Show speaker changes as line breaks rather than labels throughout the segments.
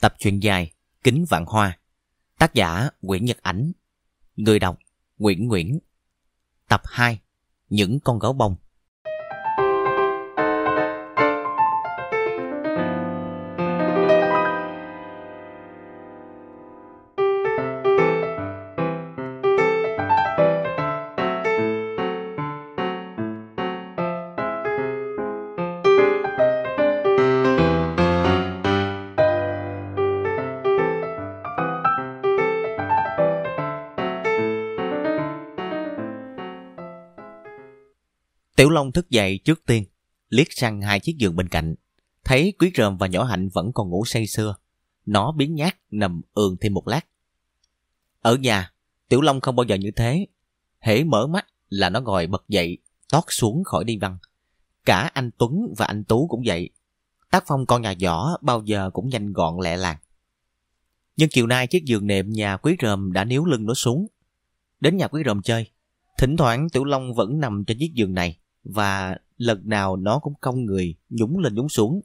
Tập truyện dài Kính Vạn Hoa. Tác giả Nguyễn Nhật Ảnh Người đọc Nguyễn Nguyễn. Tập 2 Những con gấu bông. Tiểu Long thức dậy trước tiên, liếc sang hai chiếc giường bên cạnh. Thấy Quý Rơm và Nhỏ Hạnh vẫn còn ngủ say sưa. Nó biến nhát nằm ườn thêm một lát. Ở nhà, Tiểu Long không bao giờ như thế. Hễ mở mắt là nó ngồi bật dậy, tót xuống khỏi đi văn. Cả anh Tuấn và anh Tú cũng vậy. Tác phong con nhà giỏ bao giờ cũng nhanh gọn lẹ làng. Nhưng chiều nay chiếc giường nệm nhà Quý Rơm đã níu lưng nó xuống. Đến nhà Quý Rơm chơi, thỉnh thoảng Tiểu Long vẫn nằm trên chiếc giường này và lần nào nó cũng cong người nhúng lên nhúng xuống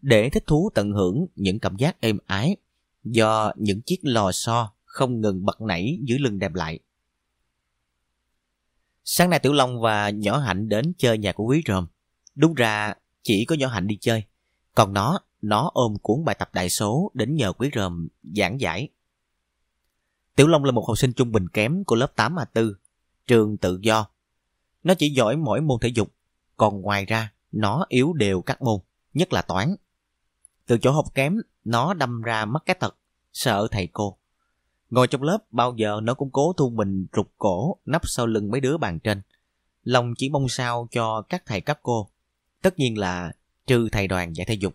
để thích thú tận hưởng những cảm giác êm ái do những chiếc lò xo không ngừng bật nảy dưới lưng đem lại. Sáng nay Tiểu Long và Nhỏ Hạnh đến chơi nhà của Quý Ròm. Đúng ra chỉ có Nhỏ Hạnh đi chơi, còn nó, nó ôm cuốn bài tập đại số đến nhờ Quý Ròm giảng giải. Tiểu Long là một học sinh trung bình kém của lớp 8A4, trường tự do nó chỉ giỏi mỗi môn thể dục, còn ngoài ra nó yếu đều các môn, nhất là toán. Từ chỗ học kém, nó đâm ra mất cái tật, sợ thầy cô. Ngồi trong lớp bao giờ nó cũng cố thu mình rụt cổ nắp sau lưng mấy đứa bàn trên. Lòng chỉ mong sao cho các thầy các cô. Tất nhiên là trừ thầy đoàn dạy thể dục.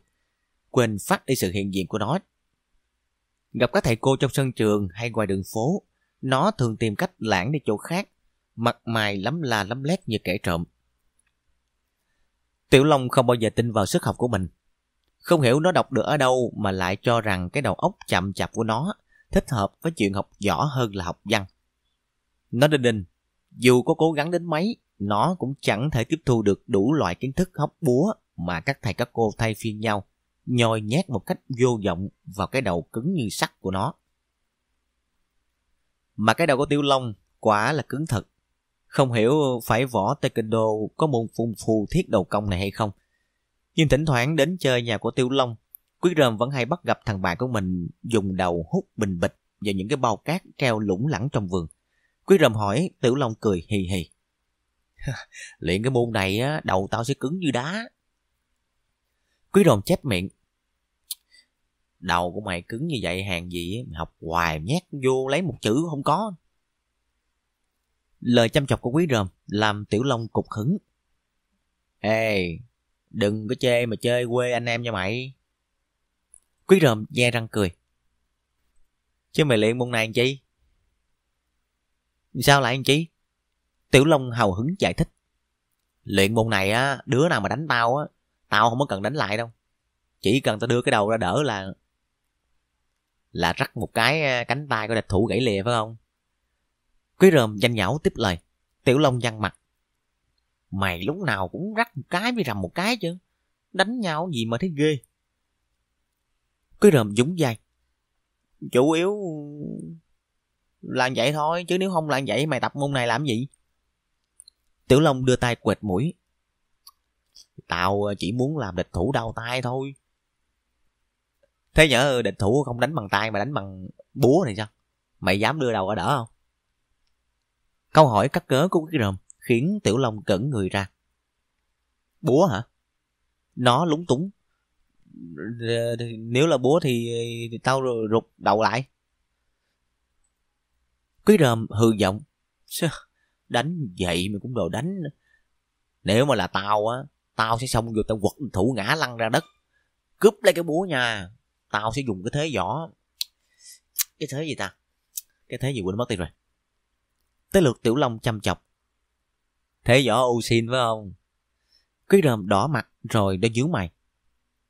Quên phát đi sự hiện diện của nó. Gặp các thầy cô trong sân trường hay ngoài đường phố, nó thường tìm cách lãng đi chỗ khác mặt mày lắm la lắm lét như kẻ trộm. Tiểu Long không bao giờ tin vào sức học của mình. Không hiểu nó đọc được ở đâu mà lại cho rằng cái đầu óc chậm chạp của nó thích hợp với chuyện học võ hơn là học văn. Nó đinh đinh, dù có cố gắng đến mấy, nó cũng chẳng thể tiếp thu được đủ loại kiến thức hóc búa mà các thầy các cô thay phiên nhau, nhồi nhét một cách vô vọng vào cái đầu cứng như sắt của nó. Mà cái đầu của Tiểu Long quả là cứng thật. Không hiểu phải võ taekwondo có môn phun phù thiết đầu công này hay không. Nhưng thỉnh thoảng đến chơi nhà của Tiêu Long, Quý Rơm vẫn hay bắt gặp thằng bạn của mình dùng đầu hút bình bịch vào những cái bao cát treo lủng lẳng trong vườn. Quý Rơm hỏi, Tiểu Long cười hì hì. Luyện cái môn này á, đầu tao sẽ cứng như đá. Quý Rơm chép miệng. Đầu của mày cứng như vậy hàng gì học hoài nhét vô lấy một chữ không có. Lời chăm chọc của quý ròm làm Tiểu Long cục hứng. Ê, đừng có chê mà chơi quê anh em nha mày. Quý ròm dè răng cười. Chứ mày luyện môn này anh chi? Sao lại anh chi? Tiểu Long hào hứng giải thích. Luyện môn này á, đứa nào mà đánh tao á, tao không có cần đánh lại đâu. Chỉ cần tao đưa cái đầu ra đỡ là là rắc một cái à, cánh tay của địch thủ gãy lìa phải không? Quý rơm danh nhảo tiếp lời. Tiểu Long nhăn mặt. Mày lúc nào cũng rắc một cái với rầm một cái chứ. Đánh nhau gì mà thấy ghê. Quý rơm dũng dài. Chủ yếu làm vậy thôi. Chứ nếu không làm vậy mày tập môn này làm gì? Tiểu Long đưa tay quệt mũi. Tao ờ, chỉ muốn làm địch thủ đau tay thôi. Thế nhỡ địch thủ không đánh bằng tay mà đánh bằng búa này sao? Mày dám đưa đầu ở đỡ không? Câu hỏi cắt cớ của cái rồng khiến Tiểu Long cẩn người ra. Búa hả? Nó lúng túng. Nếu là búa thì, thì tao rụt đầu lại. Quý rồng hư giọng. Đánh vậy mà cũng đồ đánh. Nếu mà là tao á, tao sẽ xông vô tao quật thủ ngã lăn ra đất. Cướp lấy cái búa nha. Tao sẽ dùng cái thế võ. Cái thế gì ta? Cái thế gì quên mất tiêu rồi. Tới lượt Tiểu Long chăm chọc. Thế võ u xin phải không? Quý rơm đỏ mặt rồi nó dướng mày.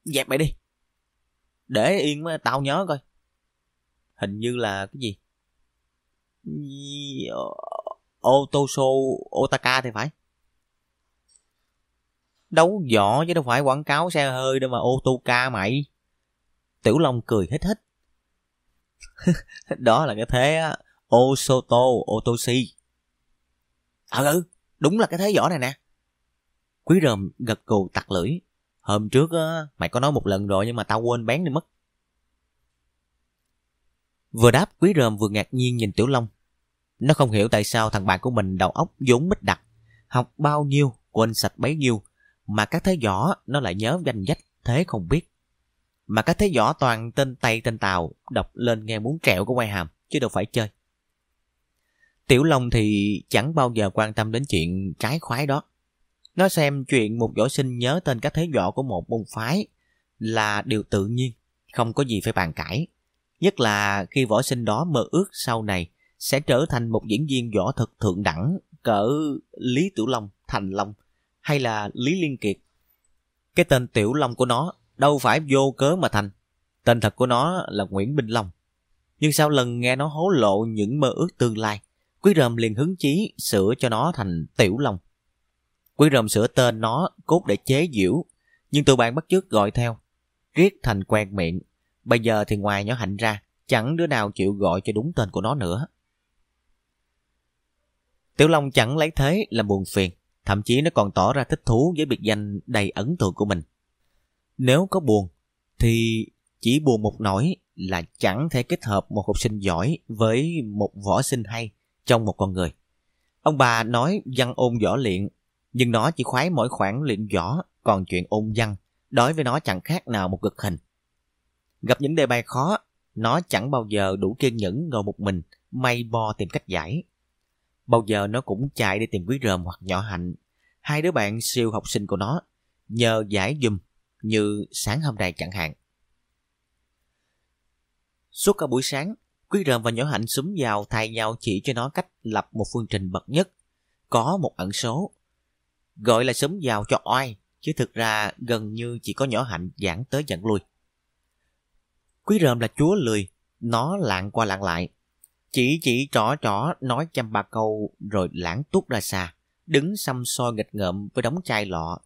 Dẹp mày đi. Để yên mới tao nhớ coi. Hình như là cái gì? Ô tô show Otaka thì phải. Đấu võ chứ đâu phải quảng cáo xe hơi đâu mà ô tô ca mày. Tiểu Long cười hết hết. đó là cái thế Osoto Otoshi. Ờ ừ, đúng là cái thế võ này nè. Quý ròm gật cù tặc lưỡi. Hôm trước á, mày có nói một lần rồi nhưng mà tao quên bén đi mất. Vừa đáp quý ròm vừa ngạc nhiên nhìn Tiểu Long. Nó không hiểu tại sao thằng bạn của mình đầu óc vốn mít đặc. Học bao nhiêu, quên sạch bấy nhiêu. Mà các thế võ nó lại nhớ danh dách thế không biết. Mà các thế võ toàn tên Tây tên Tàu đọc lên nghe muốn trẹo của quay hàm chứ đâu phải chơi. Tiểu Long thì chẳng bao giờ quan tâm đến chuyện trái khoái đó. Nó xem chuyện một võ sinh nhớ tên các thế võ của một môn phái là điều tự nhiên, không có gì phải bàn cãi. Nhất là khi võ sinh đó mơ ước sau này sẽ trở thành một diễn viên võ thực thượng đẳng cỡ Lý Tiểu Long, Thành Long hay là Lý Liên Kiệt. Cái tên Tiểu Long của nó đâu phải vô cớ mà thành. Tên thật của nó là Nguyễn Bình Long. Nhưng sau lần nghe nó hố lộ những mơ ước tương lai, Quý Rơm liền hứng chí sửa cho nó thành Tiểu Long. Quý Rơm sửa tên nó cốt để chế giễu, nhưng tụi bạn bắt chước gọi theo. Riết thành quen miệng, bây giờ thì ngoài nhỏ hạnh ra, chẳng đứa nào chịu gọi cho đúng tên của nó nữa. Tiểu Long chẳng lấy thế là buồn phiền, thậm chí nó còn tỏ ra thích thú với biệt danh đầy ấn tượng của mình. Nếu có buồn, thì chỉ buồn một nỗi là chẳng thể kết hợp một học sinh giỏi với một võ sinh hay trong một con người. Ông bà nói văn ôn võ luyện, nhưng nó chỉ khoái mỗi khoản luyện võ, còn chuyện ôn văn, đối với nó chẳng khác nào một cực hình. Gặp những đề bài khó, nó chẳng bao giờ đủ kiên nhẫn ngồi một mình, may bo tìm cách giải. Bao giờ nó cũng chạy đi tìm quý rơm hoặc nhỏ hạnh. Hai đứa bạn siêu học sinh của nó, nhờ giải dùm như sáng hôm nay chẳng hạn. Suốt cả buổi sáng, Quý Rơm và Nhỏ Hạnh súng vào thay nhau chỉ cho nó cách lập một phương trình bậc nhất. Có một ẩn số. Gọi là súng vào cho oai, chứ thực ra gần như chỉ có Nhỏ Hạnh giảng tới dẫn lui. Quý Rơm là chúa lười, nó lạng qua lạng lại. Chỉ chỉ trỏ trỏ nói chăm ba câu rồi lãng tút ra xa, đứng xăm soi nghịch ngợm với đống chai lọ,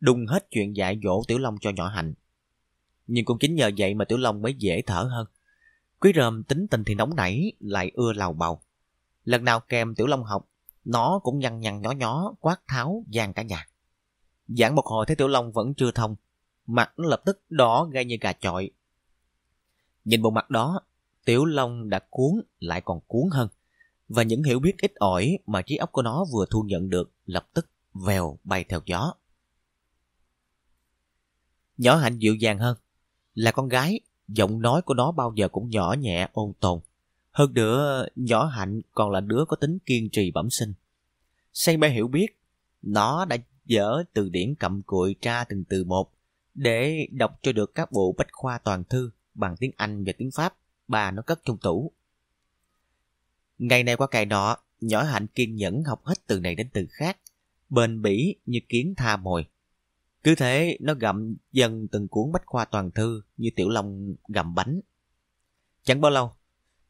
đùng hết chuyện dạy dỗ Tiểu Long cho nhỏ hạnh. Nhưng cũng chính nhờ vậy mà Tiểu Long mới dễ thở hơn. Quý rơm tính tình thì nóng nảy, lại ưa lào bầu. Lần nào kèm Tiểu Long học, nó cũng nhăn nhăn nhó nhó, quát tháo, gian cả nhà. Giảng một hồi thấy Tiểu Long vẫn chưa thông, mặt nó lập tức đỏ gai như gà chọi. Nhìn bộ mặt đó, Tiểu Long đã cuốn lại còn cuốn hơn. Và những hiểu biết ít ỏi mà trí óc của nó vừa thu nhận được lập tức vèo bay theo gió. Nhỏ Hạnh dịu dàng hơn. Là con gái, giọng nói của nó bao giờ cũng nhỏ nhẹ ôn tồn. Hơn nữa, nhỏ Hạnh còn là đứa có tính kiên trì bẩm sinh. Say mê hiểu biết, nó đã dở từ điển cầm cụi tra từng từ một để đọc cho được các bộ bách khoa toàn thư bằng tiếng Anh và tiếng Pháp bà nó cất trong tủ. Ngày này qua cày nọ, nhỏ Hạnh kiên nhẫn học hết từ này đến từ khác, bền bỉ như kiến tha mồi. Cứ thế nó gặm dần từng cuốn bách khoa toàn thư như tiểu long gặm bánh. Chẳng bao lâu,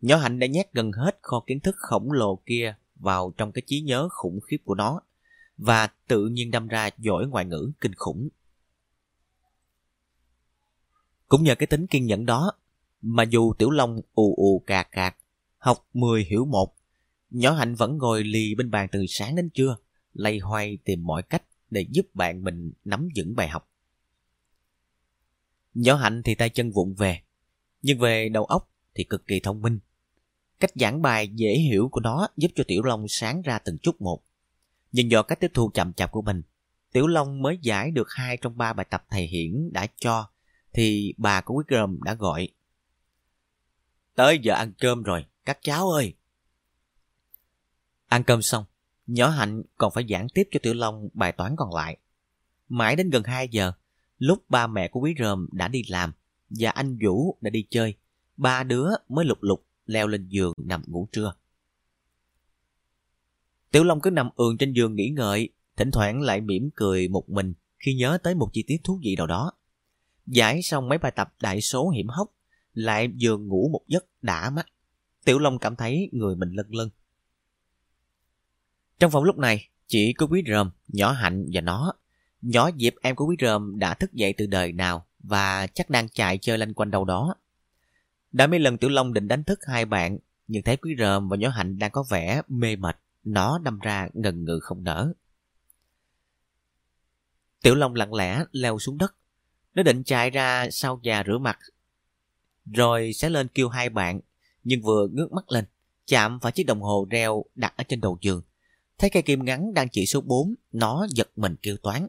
nhỏ Hạnh đã nhét gần hết kho kiến thức khổng lồ kia vào trong cái trí nhớ khủng khiếp của nó và tự nhiên đâm ra giỏi ngoại ngữ kinh khủng. Cũng nhờ cái tính kiên nhẫn đó mà dù Tiểu Long ù ù cà cạc, học 10 hiểu một, nhỏ Hạnh vẫn ngồi lì bên bàn từ sáng đến trưa, lay hoay tìm mọi cách để giúp bạn mình nắm vững bài học. Nhỏ Hạnh thì tay chân vụng về, nhưng về đầu óc thì cực kỳ thông minh. Cách giảng bài dễ hiểu của nó giúp cho Tiểu Long sáng ra từng chút một. Nhưng do cách tiếp thu chậm chạp của mình, Tiểu Long mới giải được hai trong ba bài tập thầy Hiển đã cho, thì bà của Quyết Rơm đã gọi. Tới giờ ăn cơm rồi, các cháu ơi! Ăn cơm xong, Nhỏ Hạnh còn phải giảng tiếp cho Tiểu Long bài toán còn lại. Mãi đến gần 2 giờ, lúc ba mẹ của Quý Rơm đã đi làm và anh Vũ đã đi chơi, ba đứa mới lục lục leo lên giường nằm ngủ trưa. Tiểu Long cứ nằm ườn trên giường nghỉ ngợi, thỉnh thoảng lại mỉm cười một mình khi nhớ tới một chi tiết thú vị nào đó. Giải xong mấy bài tập đại số hiểm hóc, lại vừa ngủ một giấc đã mắt. Tiểu Long cảm thấy người mình lân lân. Trong phòng lúc này, chỉ có quý rơm, nhỏ hạnh và nó. Nhỏ Diệp em của quý rơm đã thức dậy từ đời nào và chắc đang chạy chơi lanh quanh đâu đó. Đã mấy lần Tiểu Long định đánh thức hai bạn, nhưng thấy Quý Rơm và Nhỏ Hạnh đang có vẻ mê mệt, nó đâm ra ngần ngừ không nở. Tiểu Long lặng lẽ leo xuống đất. Nó định chạy ra sau nhà rửa mặt, rồi sẽ lên kêu hai bạn, nhưng vừa ngước mắt lên, chạm vào chiếc đồng hồ reo đặt ở trên đầu giường. Thấy cây kim ngắn đang chỉ số 4, nó giật mình kêu toán.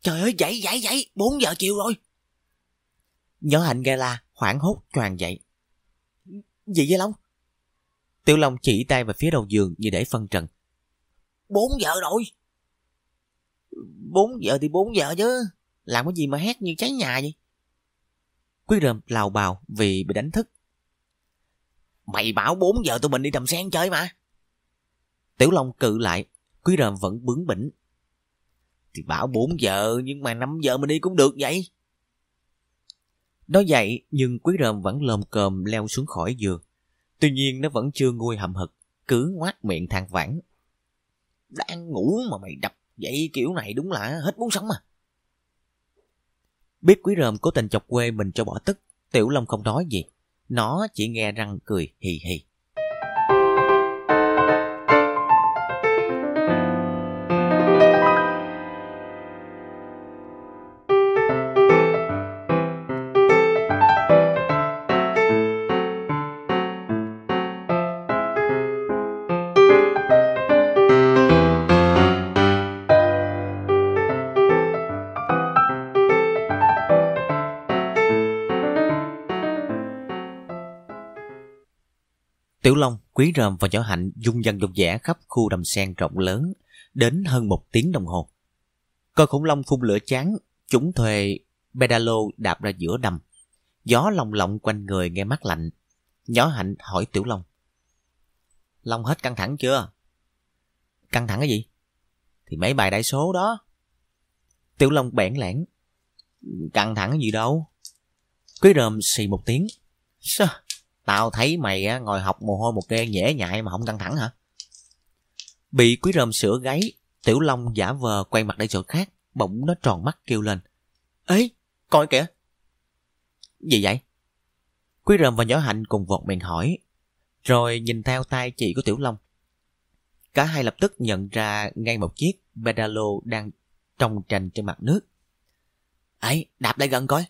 Trời ơi, dậy, dậy, dậy, 4 giờ chiều rồi. Nhỏ hạnh nghe la, hoảng hốt choàng dậy. Gì vậy Long? Tiểu Long chỉ tay về phía đầu giường như để phân trần. 4 giờ rồi. 4 giờ thì 4 giờ chứ. Làm cái gì mà hét như cháy nhà vậy? Quý rơm lào bào vì bị đánh thức. Mày bảo 4 giờ tụi mình đi đầm sen chơi mà. Tiểu Long cự lại, Quý rơm vẫn bướng bỉnh. Thì bảo 4 giờ nhưng mà 5 giờ mình đi cũng được vậy. Nói vậy nhưng Quý rơm vẫn lồm cồm leo xuống khỏi giường. Tuy nhiên nó vẫn chưa nguôi hậm hực, cứ ngoác miệng than vãn. Đang ngủ mà mày đập vậy kiểu này đúng là hết muốn sống mà. Biết quý rơm cố tình chọc quê mình cho bỏ tức, Tiểu Long không nói gì. Nó chỉ nghe răng cười hì hì. Quý Ròm và Nhỏ Hạnh dung dân dục dẻ khắp khu đầm sen rộng lớn, đến hơn một tiếng đồng hồ. Coi khủng long phun lửa chán, chúng thuê pedalo đạp ra giữa đầm. Gió lồng lộng quanh người nghe mát lạnh. Nhỏ Hạnh hỏi Tiểu Long. Long hết căng thẳng chưa? Căng thẳng cái gì? Thì mấy bài đại số đó. Tiểu Long bẽn lẽn. Căng thẳng cái gì đâu? Quý ròm xì một tiếng. Sao? Tao thấy mày á, ngồi học mồ hôi một đêm nhễ nhại mà không căng thẳng hả? Bị quý rơm sửa gáy, Tiểu Long giả vờ quay mặt đi chỗ khác, bỗng nó tròn mắt kêu lên. Ê, coi kìa. Gì vậy? Quý rơm và nhỏ hạnh cùng vọt miệng hỏi, rồi nhìn theo tay chị của Tiểu Long. Cả hai lập tức nhận ra ngay một chiếc pedalo đang trong trành trên mặt nước. Ấy, đạp lại gần coi.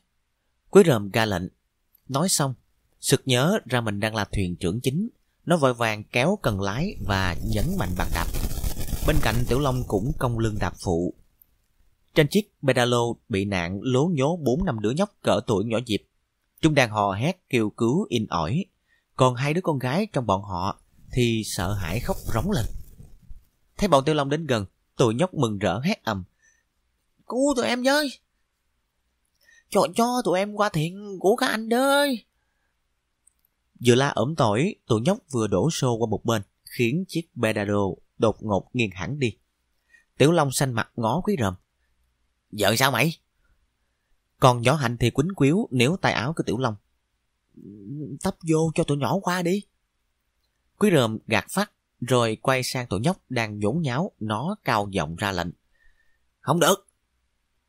Quý rơm ra lệnh. Nói xong, Sực nhớ ra mình đang là thuyền trưởng chính. Nó vội vàng kéo cần lái và nhấn mạnh bàn đạp. Bên cạnh Tiểu Long cũng công lưng đạp phụ. Trên chiếc pedalo bị nạn lố nhố bốn năm đứa nhóc cỡ tuổi nhỏ dịp. Chúng đang hò hét kêu cứu in ỏi. Còn hai đứa con gái trong bọn họ Thì sợ hãi khóc rống lên. Thấy bọn Tiểu Long đến gần, Tụi nhóc mừng rỡ hét ầm. Cứu tụi em với! Cho cho tụi em qua thiện của các anh ơi Vừa la ẩm tỏi, tụi nhóc vừa đổ xô qua một bên, khiến chiếc pedalo đột ngột nghiêng hẳn đi. Tiểu Long xanh mặt ngó quý rầm. giận sao mày? Còn nhỏ hạnh thì quýnh quýu nếu tay áo của Tiểu Long. Tấp vô cho tụi nhỏ qua đi. Quý rầm gạt phát, rồi quay sang tụi nhóc đang nhốn nháo, nó cao giọng ra lệnh. Không được.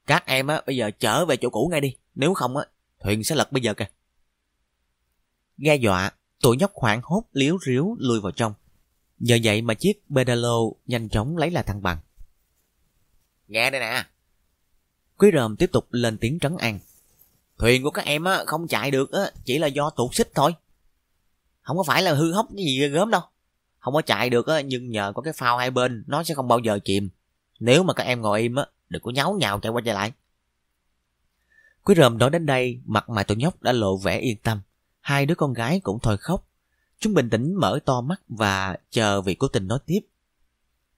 Các em á, bây giờ trở về chỗ cũ ngay đi. Nếu không á, thuyền sẽ lật bây giờ kìa. Nghe dọa, tụi nhóc hoảng hốt liếu riếu lùi vào trong. Nhờ vậy mà chiếc pedalo nhanh chóng lấy lại thăng bằng. Nghe đây nè. Quý ròm tiếp tục lên tiếng trấn an. Thuyền của các em á, không chạy được á, chỉ là do tụt xích thôi. Không có phải là hư hốc cái gì gớm đâu. Không có chạy được á, nhưng nhờ có cái phao hai bên, nó sẽ không bao giờ chìm. Nếu mà các em ngồi im á, đừng có nháo nhào chạy qua chạy lại. Quý ròm nói đến đây, mặt mày tụi nhóc đã lộ vẻ yên tâm. Hai đứa con gái cũng thôi khóc. Chúng bình tĩnh mở to mắt và chờ vị cố tình nói tiếp.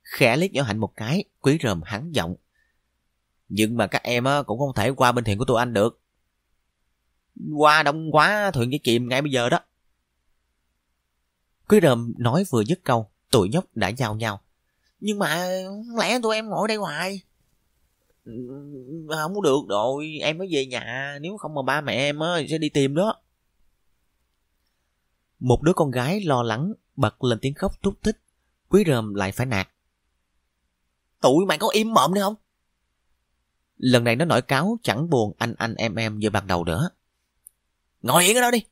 Khẽ liếc nhỏ hạnh một cái, quý rờm hắn giọng. Nhưng mà các em cũng không thể qua bên thuyền của tụi anh được. Qua đông quá, thuyền với chìm ngay bây giờ đó. Quý rờm nói vừa dứt câu, tụi nhóc đã giao nhau. Nhưng mà lẽ tụi em ngồi đây hoài? Không được rồi, em mới về nhà, nếu không mà ba mẹ em sẽ đi tìm đó. Một đứa con gái lo lắng bật lên tiếng khóc thúc thích. Quý rơm lại phải nạt. Tụi mày có im mộm nữa không? Lần này nó nổi cáo chẳng buồn anh anh em em như ban đầu nữa. Ngồi yên ở đó đi.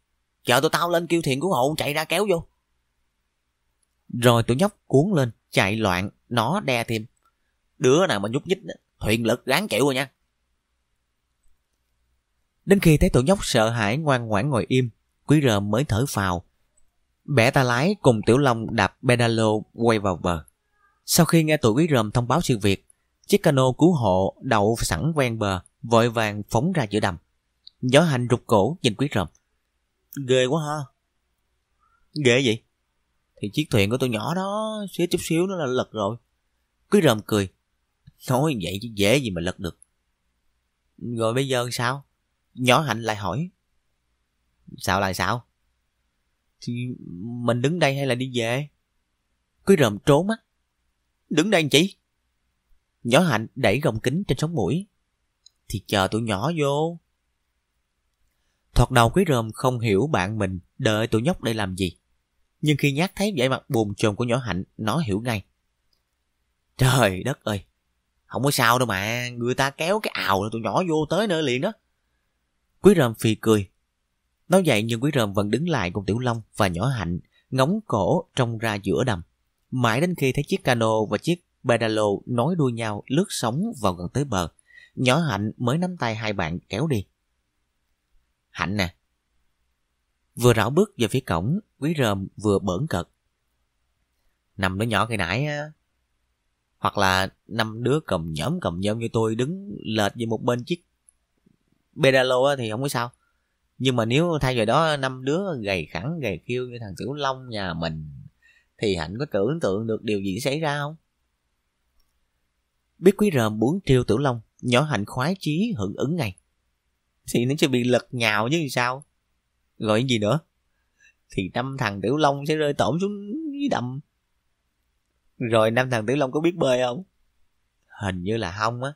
Chờ tụi tao lên kêu thiện cứu hộ chạy ra kéo vô. Rồi tụi nhóc cuốn lên, chạy loạn, nó đe thêm. Đứa nào mà nhúc nhích, thuyền lực ráng chịu rồi nha. Đến khi thấy tụi nhóc sợ hãi ngoan ngoãn ngồi im, quý rơm mới thở phào. Bẻ ta lái cùng Tiểu Long đạp pedalo quay vào bờ. Sau khi nghe tụi quý rơm thông báo sự việc, chiếc cano cứu hộ đậu sẵn ven bờ, vội vàng phóng ra giữa đầm. Gió hành rụt cổ nhìn quý rơm. Ghê quá ha. Ghê gì? Thì chiếc thuyền của tôi nhỏ đó, xíu chút xíu nó là lật rồi. Quý rơm cười. Nói vậy chứ dễ gì mà lật được. Rồi bây giờ sao? Nhỏ hạnh lại hỏi. Sao lại sao? Thì mình đứng đây hay là đi về? Quý rơm trố mắt. Đứng đây chị. Nhỏ hạnh đẩy gọng kính trên sống mũi. Thì chờ tụi nhỏ vô. Thoạt đầu quý rơm không hiểu bạn mình đợi tụi nhóc đây làm gì. Nhưng khi nhát thấy vẻ mặt buồn chồn của nhỏ hạnh, nó hiểu ngay. Trời đất ơi, không có sao đâu mà, người ta kéo cái ào là tụi nhỏ vô tới nơi liền đó. Quý rơm phì cười. Nói vậy nhưng quý rơm vẫn đứng lại cùng Tiểu Long và nhỏ hạnh, ngóng cổ trông ra giữa đầm. Mãi đến khi thấy chiếc cano và chiếc pedalo nối đuôi nhau lướt sóng vào gần tới bờ, nhỏ hạnh mới nắm tay hai bạn kéo đi. Hạnh nè. Vừa rảo bước về phía cổng, quý rơm vừa bỡn cợt. Năm đứa nhỏ khi nãy á, hoặc là năm đứa cầm nhóm cầm nhóm như tôi đứng lệch về một bên chiếc pedalo thì không có sao. Nhưng mà nếu thay vào đó năm đứa gầy khẳng gầy kêu như thằng Tiểu Long nhà mình thì Hạnh có tưởng tượng được điều gì xảy ra không? Biết quý rờm muốn trêu Tiểu Long, nhỏ Hạnh khoái chí hưởng ứng ngay. Thì nó sẽ bị lật nhào chứ sao? Gọi gì nữa? Thì năm thằng tiểu long sẽ rơi tổn xuống dưới đầm. Rồi năm thằng tiểu long có biết bơi không? Hình như là không á.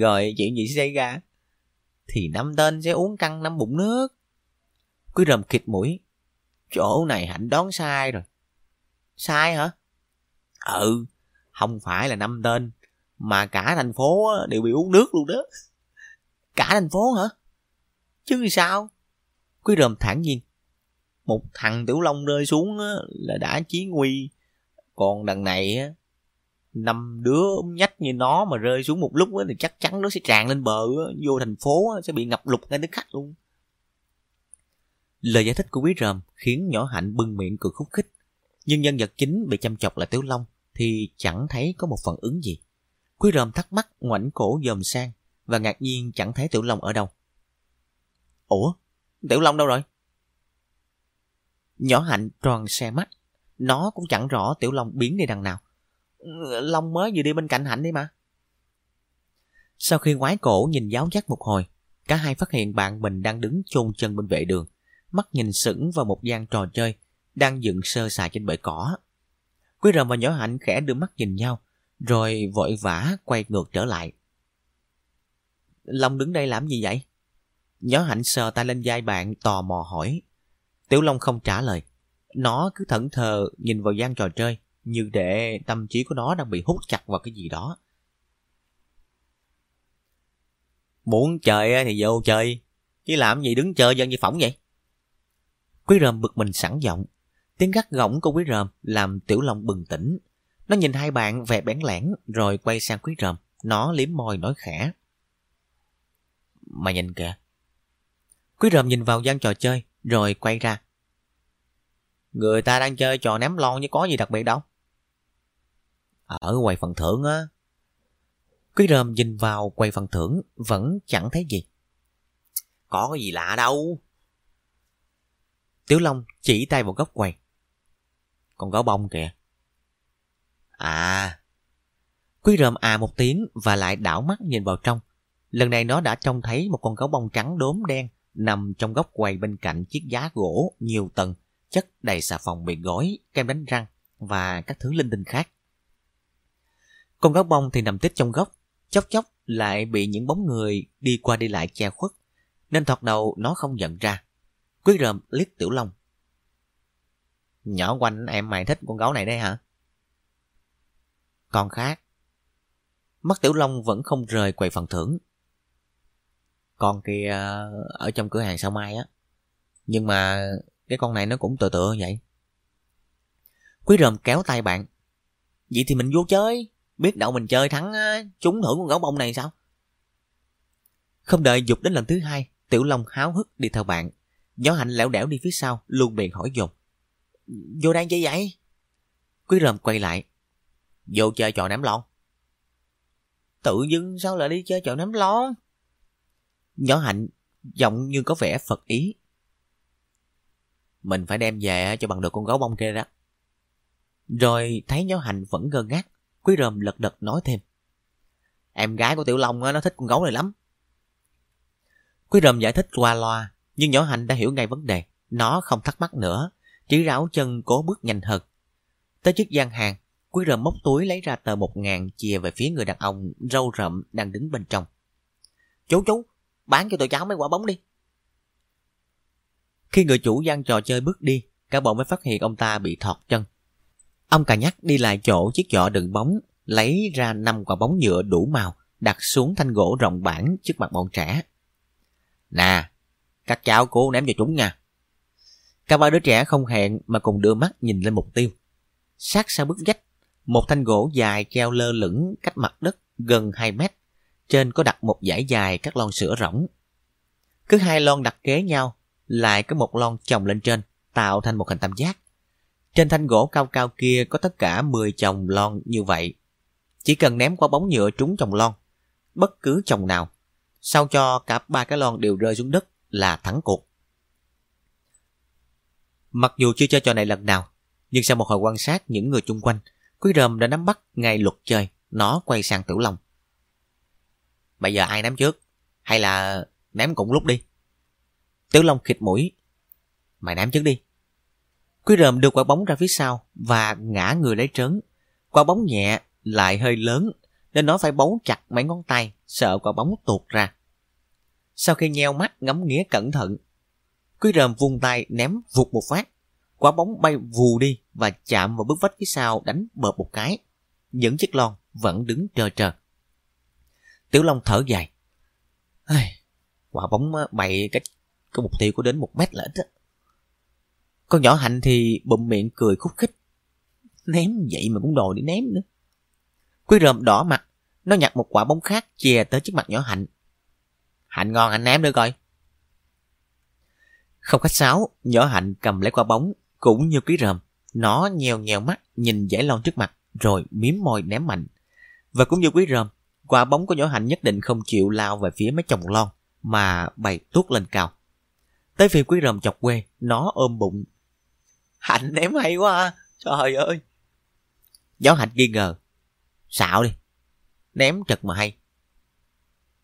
Rồi chuyện gì sẽ xảy ra? Thì năm tên sẽ uống căng năm bụng nước quý rầm khịt mũi, chỗ này hạnh đón sai rồi sai hả ừ không phải là năm tên, mà cả thành phố đều bị uống nước luôn đó Cả thành phố hả? Chứ sao? Quý rầm thản nhiên. Một thằng tiểu long rơi xuống là đã chí nguy. Còn đằng này năm đứa nhách như nó mà rơi xuống một lúc thì chắc chắn nó sẽ tràn lên bờ vô thành phố sẽ bị ngập lụt ngay tức khắc luôn. Lời giải thích của quý ròm khiến nhỏ hạnh bưng miệng cười khúc khích. Nhưng nhân vật chính bị chăm chọc là Tiểu Long thì chẳng thấy có một phản ứng gì. Quý ròm thắc mắc ngoảnh cổ dòm sang và ngạc nhiên chẳng thấy Tiểu Long ở đâu. Ủa? Tiểu Long đâu rồi? Nhỏ Hạnh tròn xe mắt. Nó cũng chẳng rõ Tiểu Long biến đi đằng nào. Long mới vừa đi bên cạnh Hạnh đi mà. Sau khi ngoái cổ nhìn giáo giác một hồi, cả hai phát hiện bạn mình đang đứng chôn chân bên vệ đường, mắt nhìn sững vào một gian trò chơi, đang dựng sơ sài trên bãi cỏ. Quý rầm và nhỏ hạnh khẽ đưa mắt nhìn nhau, rồi vội vã quay ngược trở lại. Long đứng đây làm gì vậy? Nhỏ hạnh sờ tay lên vai bạn tò mò hỏi. Tiểu Long không trả lời. Nó cứ thẫn thờ nhìn vào gian trò chơi như để tâm trí của nó đang bị hút chặt vào cái gì đó. Muốn chơi thì vô chơi, chứ làm gì đứng chơi dân như phỏng vậy? Quý rơm bực mình sẵn giọng. Tiếng gắt gỏng của quý rơm làm Tiểu Long bừng tỉnh. Nó nhìn hai bạn vẻ bén lẻn rồi quay sang quý rơm. Nó liếm môi nói khẽ. Mà nhìn kìa. Quý rơm nhìn vào gian trò chơi, rồi quay ra. Người ta đang chơi trò ném lon chứ có gì đặc biệt đâu. Ở quầy phần thưởng á. Quý rơm nhìn vào quầy phần thưởng, vẫn chẳng thấy gì. Có cái gì lạ đâu. Tiểu Long chỉ tay vào góc quầy. Còn gấu bông kìa. À. Quý rơm à một tiếng và lại đảo mắt nhìn vào trong. Lần này nó đã trông thấy một con gấu bông trắng đốm đen nằm trong góc quầy bên cạnh chiếc giá gỗ nhiều tầng, chất đầy xà phòng bị gói, kem đánh răng và các thứ linh tinh khác. Con gấu bông thì nằm tích trong góc, chốc chốc lại bị những bóng người đi qua đi lại che khuất, nên thoạt đầu nó không nhận ra. Quý rơm liếc Tiểu Long. Nhỏ quanh em mày thích con gấu này đây hả? Còn khác. Mắt Tiểu Long vẫn không rời quầy phần thưởng, con kia ờ, ở trong cửa hàng sao mai á Nhưng mà cái con này nó cũng tựa tựa vậy. Quý ròm kéo tay bạn. Vậy thì mình vô chơi. Biết đâu mình chơi thắng trúng thưởng con gấu bông này sao? Không đợi dục đến lần thứ hai, Tiểu Long háo hức đi theo bạn. Gió hạnh lẻo đẻo đi phía sau, luôn miệng hỏi dục Vô đang chơi vậy? Quý ròm quay lại. Vô chơi trò ném lon. Tự dưng sao lại đi chơi trò ném lon? Nhỏ hạnh giọng như có vẻ phật ý. Mình phải đem về cho bằng được con gấu bông kia đó. Rồi thấy nhỏ hạnh vẫn ngơ ngác, quý ròm lật đật nói thêm. Em gái của Tiểu Long nó thích con gấu này lắm. Quý ròm giải thích qua loa, nhưng nhỏ hành đã hiểu ngay vấn đề. Nó không thắc mắc nữa, chỉ ráo chân cố bước nhanh hơn. Tới trước gian hàng, quý ròm móc túi lấy ra tờ một ngàn chia về phía người đàn ông râu rậm đang đứng bên trong. Chú chú, bán cho tụi cháu mấy quả bóng đi. Khi người chủ gian trò chơi bước đi, cả bọn mới phát hiện ông ta bị thọt chân. Ông cà nhắc đi lại chỗ chiếc giỏ đựng bóng, lấy ra năm quả bóng nhựa đủ màu, đặt xuống thanh gỗ rộng bản trước mặt bọn trẻ. Nè, các cháu cố ném cho chúng nha. Cả ba đứa trẻ không hẹn mà cùng đưa mắt nhìn lên mục tiêu. Sát sau bức vách, một thanh gỗ dài treo lơ lửng cách mặt đất gần 2 mét. Trên có đặt một dải dài các lon sữa rỗng. Cứ hai lon đặt kế nhau, lại có một lon chồng lên trên, tạo thành một hình tam giác. Trên thanh gỗ cao cao kia có tất cả 10 chồng lon như vậy. Chỉ cần ném quả bóng nhựa trúng chồng lon, bất cứ chồng nào, sao cho cả ba cái lon đều rơi xuống đất là thắng cuộc. Mặc dù chưa chơi trò này lần nào, nhưng sau một hồi quan sát những người chung quanh, Quý rơm đã nắm bắt ngay luật chơi, nó quay sang Tiểu Long. Bây giờ ai ném trước? Hay là ném cùng lúc đi? Tiểu Long khịt mũi. Mày ném trước đi. Quý rơm đưa quả bóng ra phía sau và ngã người lấy trấn. Quả bóng nhẹ lại hơi lớn nên nó phải bấu chặt mấy ngón tay sợ quả bóng tuột ra. Sau khi nheo mắt ngắm nghía cẩn thận, Quý rơm vung tay ném vụt một phát. Quả bóng bay vù đi và chạm vào bức vách phía sau đánh bợp một cái. Những chiếc lon vẫn đứng trơ trơ. Tiểu Long thở dài. Quả bóng ờ, bay cách cái mục tiêu có đến một mét là ít á. Con nhỏ Hạnh thì bụm miệng cười khúc khích. Ném vậy mà cũng đồ để ném nữa. Quý rơm đỏ mặt, nó nhặt một quả bóng khác chè tới trước mặt nhỏ Hạnh. Hạnh ngon anh ném nữa coi. Không khách sáo, nhỏ Hạnh cầm lấy quả bóng, cũng như quý rơm. Nó nhèo nhèo mắt nhìn giải lon trước mặt, rồi miếm môi ném mạnh. Và cũng như quý rơm, quả bóng của nhỏ Hạnh nhất định không chịu lao về phía mấy chồng lon, mà bay tuốt lên cao. Tới phiên quý rơm chọc quê, nó ôm bụng. Hạnh ném hay quá à. Trời ơi. Giáo hạnh nghi ngờ. Xạo đi. Ném trật mà hay.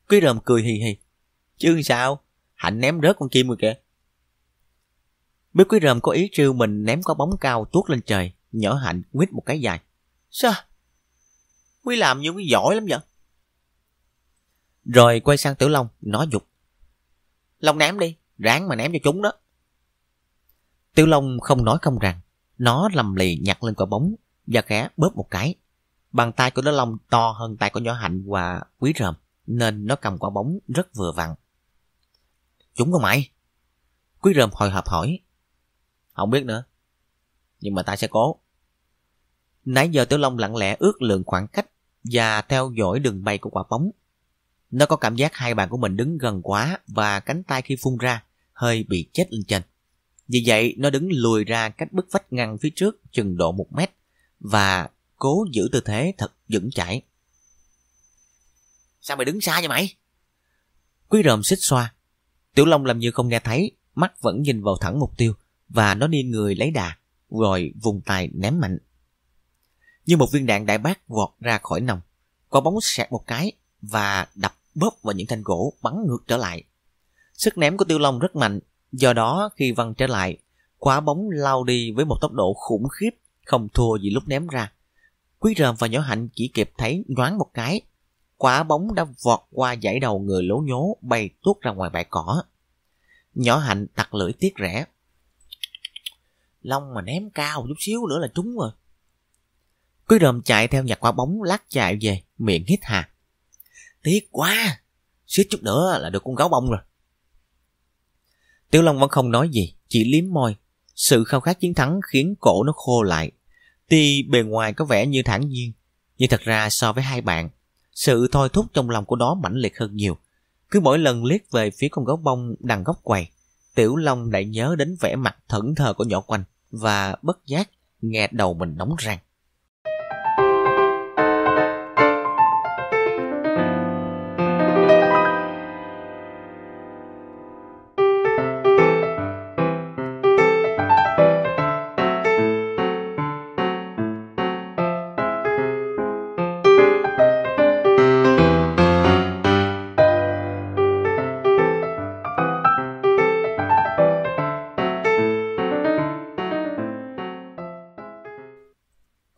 Quý rơm cười hì hì. Chứ sao? Hạnh ném rớt con chim rồi kìa. Biết quý rơm có ý trêu mình ném có bóng cao tuốt lên trời. Nhỏ hạnh nguyết một cái dài. Sao? Quý làm như quý giỏi lắm vậy? Rồi quay sang Tiểu Long, nó dục. Long ném đi, ráng mà ném cho chúng đó. Tiểu Long không nói không rằng, nó lầm lì nhặt lên quả bóng và khẽ bóp một cái. Bàn tay của nó Long to hơn tay của nhỏ Hạnh và Quý Ròm, nên nó cầm quả bóng rất vừa vặn. Chúng không mày? Quý Ròm hồi hộp hỏi. Không biết nữa, nhưng mà ta sẽ cố. Nãy giờ Tiểu Long lặng lẽ ước lượng khoảng cách và theo dõi đường bay của quả bóng. Nó có cảm giác hai bàn của mình đứng gần quá và cánh tay khi phun ra hơi bị chết lên trên. Vì vậy nó đứng lùi ra cách bức vách ngăn phía trước chừng độ một mét và cố giữ tư thế thật vững chãi. Sao mày đứng xa vậy mày? Quý ròm xích xoa. Tiểu Long làm như không nghe thấy, mắt vẫn nhìn vào thẳng mục tiêu và nó điên người lấy đà, rồi vùng tay ném mạnh. Như một viên đạn đại bác vọt ra khỏi nòng, quả bóng sẹt một cái và đập bóp vào những thanh gỗ bắn ngược trở lại. Sức ném của Tiêu Long rất mạnh, do đó khi văng trở lại, quả bóng lao đi với một tốc độ khủng khiếp, không thua gì lúc ném ra. Quý rơm và nhỏ hạnh chỉ kịp thấy nhoáng một cái. Quả bóng đã vọt qua dãy đầu người lố nhố bay tuốt ra ngoài bãi cỏ. Nhỏ hạnh tặc lưỡi tiếc rẻ. Long mà ném cao chút xíu nữa là trúng rồi. Quý rơm chạy theo nhặt quả bóng lát chạy về, miệng hít hà. Tiếc quá, suýt chút nữa là được con gấu bông rồi. Tiểu Long vẫn không nói gì, chỉ liếm môi. Sự khao khát chiến thắng khiến cổ nó khô lại. Tuy bề ngoài có vẻ như thản nhiên, nhưng thật ra so với hai bạn, sự thôi thúc trong lòng của nó mãnh liệt hơn nhiều. Cứ mỗi lần liếc về phía con gấu bông đằng góc quầy, Tiểu Long lại nhớ đến vẻ mặt thẫn thờ của nhỏ quanh và bất giác nghe đầu mình nóng rang.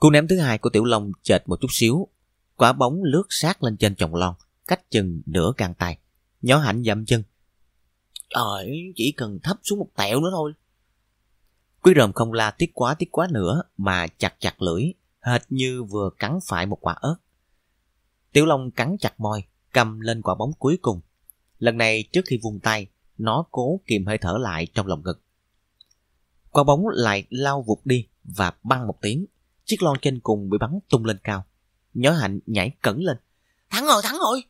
Cú ném thứ hai của Tiểu Long chệch một chút xíu. Quả bóng lướt sát lên trên chồng lon, cách chừng nửa càng tay. Nhỏ hạnh dậm chân. Trời, chỉ cần thấp xuống một tẹo nữa thôi. Quý ròm không la tiếc quá tiếc quá nữa mà chặt chặt lưỡi, hệt như vừa cắn phải một quả ớt. Tiểu Long cắn chặt môi, cầm lên quả bóng cuối cùng. Lần này trước khi vùng tay, nó cố kìm hơi thở lại trong lòng ngực. Quả bóng lại lao vụt đi và băng một tiếng, Chiếc lon trên cùng bị bắn tung lên cao. Nhớ hạnh nhảy cẩn lên. Thắng rồi, thắng rồi.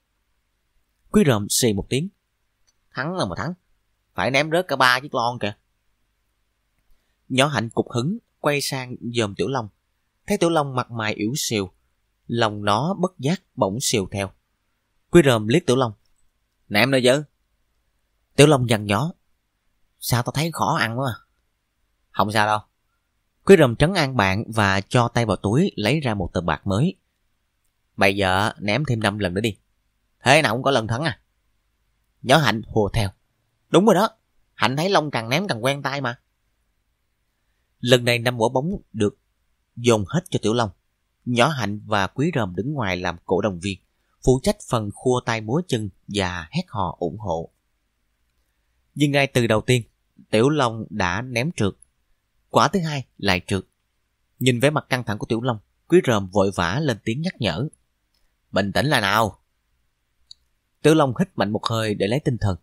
Quý ròm xì một tiếng. Thắng là mà thắng. Phải ném rớt cả ba chiếc lon kìa. Nhỏ hạnh cục hứng, quay sang dòm Tiểu Long. Thấy Tiểu Long mặt mày yếu xìu. Lòng nó bất giác bỗng xìu theo. Quý ròm liếc Tiểu Long. Ném nữa chứ. Tiểu Long dằn nhỏ. Sao tao thấy khó ăn quá à? Không sao đâu. Quý rồng trấn an bạn và cho tay vào túi lấy ra một tờ bạc mới. Bây giờ ném thêm 5 lần nữa đi. Thế nào cũng có lần thắng à. Nhỏ Hạnh hùa theo. Đúng rồi đó. Hạnh thấy Long càng ném càng quen tay mà. Lần này năm quả bóng được dồn hết cho Tiểu Long. Nhỏ Hạnh và Quý Ròm đứng ngoài làm cổ động viên, phụ trách phần khua tay múa chân và hét hò ủng hộ. Nhưng ngay từ đầu tiên, Tiểu Long đã ném trượt Quả thứ hai lại trượt. Nhìn vẻ mặt căng thẳng của Tiểu Long, Quý Ròm vội vã lên tiếng nhắc nhở. Bình tĩnh là nào. Tiểu Long hít mạnh một hơi để lấy tinh thần.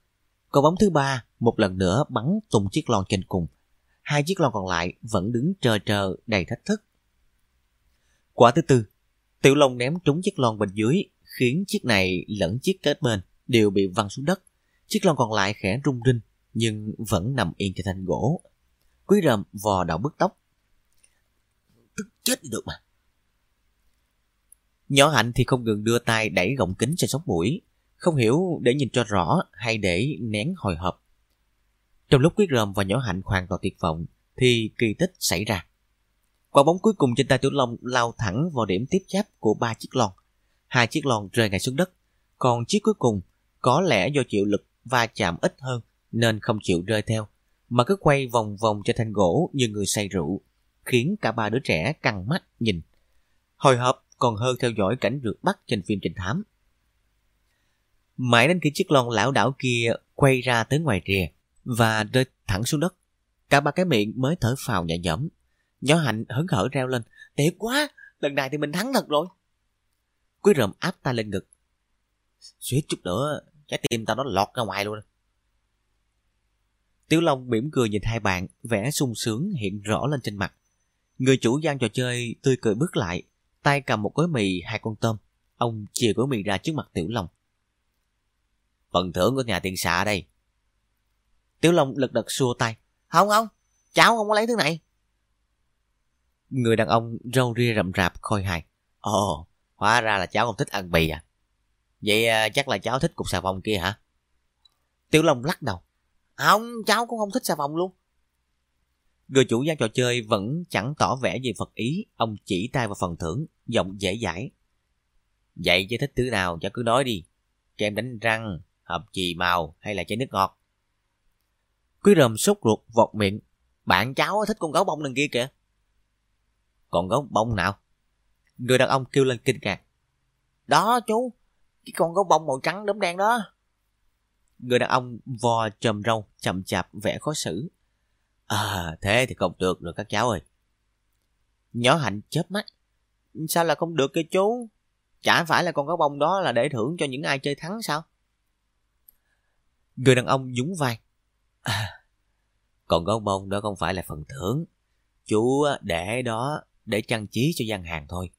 Cầu bóng thứ ba một lần nữa bắn tung chiếc lon trên cùng. Hai chiếc lon còn lại vẫn đứng trơ trơ đầy thách thức. Quả thứ tư, Tiểu Long ném trúng chiếc lon bên dưới, khiến chiếc này lẫn chiếc kế bên đều bị văng xuống đất. Chiếc lon còn lại khẽ rung rinh, nhưng vẫn nằm yên trên thanh gỗ. Quý rầm vò đầu bứt tóc. Tức chết đi được mà. Nhỏ hạnh thì không ngừng đưa tay đẩy gọng kính trên sống mũi. Không hiểu để nhìn cho rõ hay để nén hồi hộp. Trong lúc Quý Ròm và nhỏ hạnh hoàn toàn tuyệt vọng thì kỳ tích xảy ra. Quả bóng cuối cùng trên tay Tiểu Long lao thẳng vào điểm tiếp giáp của ba chiếc lon. Hai chiếc lon rơi ngay xuống đất. Còn chiếc cuối cùng có lẽ do chịu lực va chạm ít hơn nên không chịu rơi theo mà cứ quay vòng vòng trên thanh gỗ như người say rượu, khiến cả ba đứa trẻ căng mắt nhìn. Hồi hộp còn hơn theo dõi cảnh rượt bắt trên phim trình thám. Mãi đến khi chiếc lon lão đảo kia quay ra tới ngoài rìa và rơi thẳng xuống đất, cả ba cái miệng mới thở phào nhẹ nhõm. Nhỏ hạnh hứng hở reo lên, tệ quá, lần này thì mình thắng thật rồi. Quý rầm áp ta lên ngực. Suýt chút nữa, trái tim tao nó lọt ra ngoài luôn. Tiểu Long mỉm cười nhìn hai bạn, vẻ sung sướng hiện rõ lên trên mặt. Người chủ gian trò chơi tươi cười bước lại, tay cầm một gói mì hai con tôm. Ông chia gói mì ra trước mặt Tiểu Long. Phần thưởng của nhà tiền xạ đây. Tiểu Long lật đật xua tay. Không không, cháu không có lấy thứ này. Người đàn ông râu ria rậm rạp khôi hài. Ồ, hóa ra là cháu không thích ăn bì à. Vậy à, chắc là cháu thích cục xà phòng kia hả? Tiểu Long lắc đầu. Không, cháu cũng không thích xà phòng luôn. Người chủ gian trò chơi vẫn chẳng tỏ vẻ gì phật ý, ông chỉ tay vào phần thưởng, giọng dễ dãi. Vậy chứ thích thứ nào cho cứ nói đi. Kem đánh răng, hộp chì màu hay là chai nước ngọt. Quý rầm sốt ruột vọt miệng. Bạn cháu thích con gấu bông đằng kia kìa. Con gấu bông nào? Người đàn ông kêu lên kinh ngạc. Đó chú, cái con gấu bông màu trắng đốm đen đó. Người đàn ông vò trầm râu, chậm chạp, vẻ khó xử. À, thế thì không được rồi các cháu ơi. Nhỏ hạnh chớp mắt. Sao là không được cái chú? Chả phải là con cá bông đó là để thưởng cho những ai chơi thắng sao? Người đàn ông nhún vai. À, Còn gấu bông đó không phải là phần thưởng. Chú để đó để trang trí cho gian hàng thôi.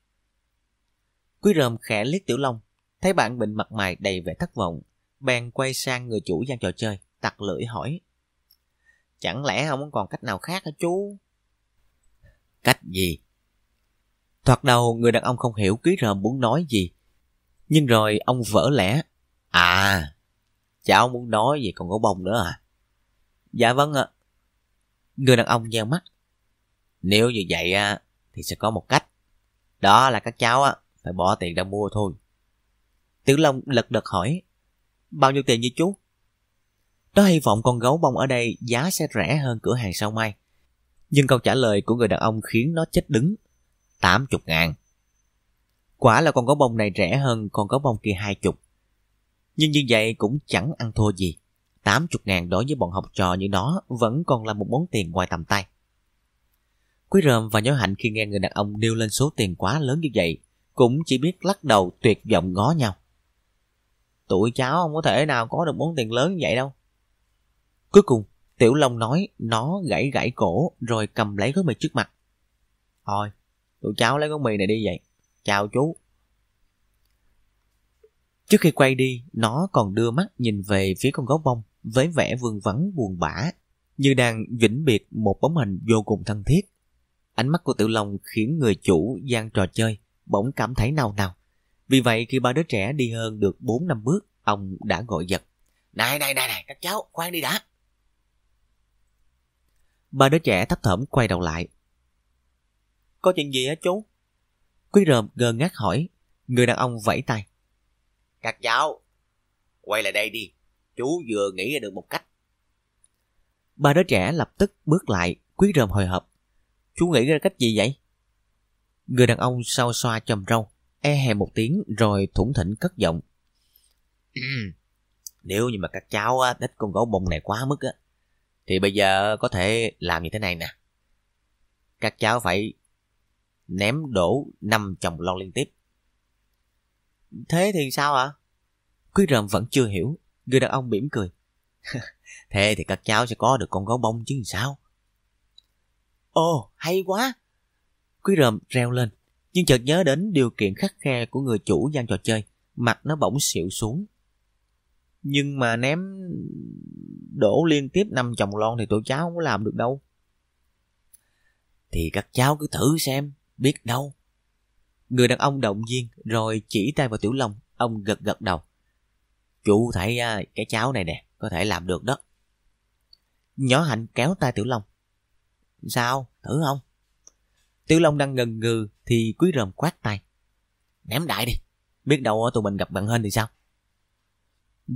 Quý rơm khẽ liếc Tiểu Long, thấy bạn Bình mặt mày đầy vẻ thất vọng, bèn quay sang người chủ gian trò chơi, tặc lưỡi hỏi. Chẳng lẽ không còn cách nào khác hả chú? Cách gì? Thoạt đầu người đàn ông không hiểu ký rơm muốn nói gì. Nhưng rồi ông vỡ lẽ. À, cháu muốn nói gì còn có bông nữa à? Dạ vâng ạ. Người đàn ông nheo mắt. Nếu như vậy á, thì sẽ có một cách. Đó là các cháu á, phải bỏ tiền ra mua thôi. Tiểu Long lật đật hỏi. Bao nhiêu tiền như chú? Tớ hy vọng con gấu bông ở đây giá sẽ rẻ hơn cửa hàng sau mai. Nhưng câu trả lời của người đàn ông khiến nó chết đứng. 80 ngàn. Quả là con gấu bông này rẻ hơn con gấu bông kia 20. Nhưng như vậy cũng chẳng ăn thua gì. 80 ngàn đối với bọn học trò như nó vẫn còn là một món tiền ngoài tầm tay. Quý rơm và nhớ hạnh khi nghe người đàn ông nêu lên số tiền quá lớn như vậy cũng chỉ biết lắc đầu tuyệt vọng ngó nhau. Tụi cháu không có thể nào có được món tiền lớn như vậy đâu. Cuối cùng, Tiểu Long nói nó gãy gãy cổ rồi cầm lấy gói mì trước mặt. Thôi, tụi cháu lấy gói mì này đi vậy. Chào chú. Trước khi quay đi, nó còn đưa mắt nhìn về phía con gấu bông với vẻ vương vắng buồn bã, như đang vĩnh biệt một bóng hình vô cùng thân thiết. Ánh mắt của Tiểu Long khiến người chủ gian trò chơi bỗng cảm thấy nào nào. Vì vậy khi ba đứa trẻ đi hơn được 4 năm bước, ông đã gọi giật. Này này này này, các cháu, khoan đi đã. Ba đứa trẻ thấp thỏm quay đầu lại. Có chuyện gì hả chú? Quý rơm ngơ ngác hỏi. Người đàn ông vẫy tay. Các cháu, quay lại đây đi. Chú vừa nghĩ ra được một cách. Ba đứa trẻ lập tức bước lại. Quý rơm hồi hộp. Chú nghĩ ra cách gì vậy? Người đàn ông sau xoa chầm râu, e hè một tiếng rồi thủng thỉnh cất giọng. Nếu như mà các cháu thích con gấu bông này quá mức á, thì bây giờ có thể làm như thế này nè. Các cháu phải ném đổ năm chồng lon liên tiếp. Thế thì sao ạ? À? Quý rầm vẫn chưa hiểu, người đàn ông mỉm cười. Thế thì các cháu sẽ có được con gấu bông chứ sao? Ồ, hay quá! Quý rầm reo lên, nhưng chợt nhớ đến điều kiện khắc khe của người chủ gian trò chơi, mặt nó bỗng xịu xuống. Nhưng mà ném đổ liên tiếp năm chồng lon thì tụi cháu không có làm được đâu. Thì các cháu cứ thử xem, biết đâu. Người đàn ông động viên rồi chỉ tay vào Tiểu Long, ông gật gật đầu. Chủ thấy à, cái cháu này nè, có thể làm được đó. Nhỏ Hạnh kéo tay Tiểu Long. Sao, thử không? Tiểu Long đang ngần ngừ thì Quý Ròm quát tay. Ném đại đi, biết đâu tụi mình gặp bạn hên thì sao?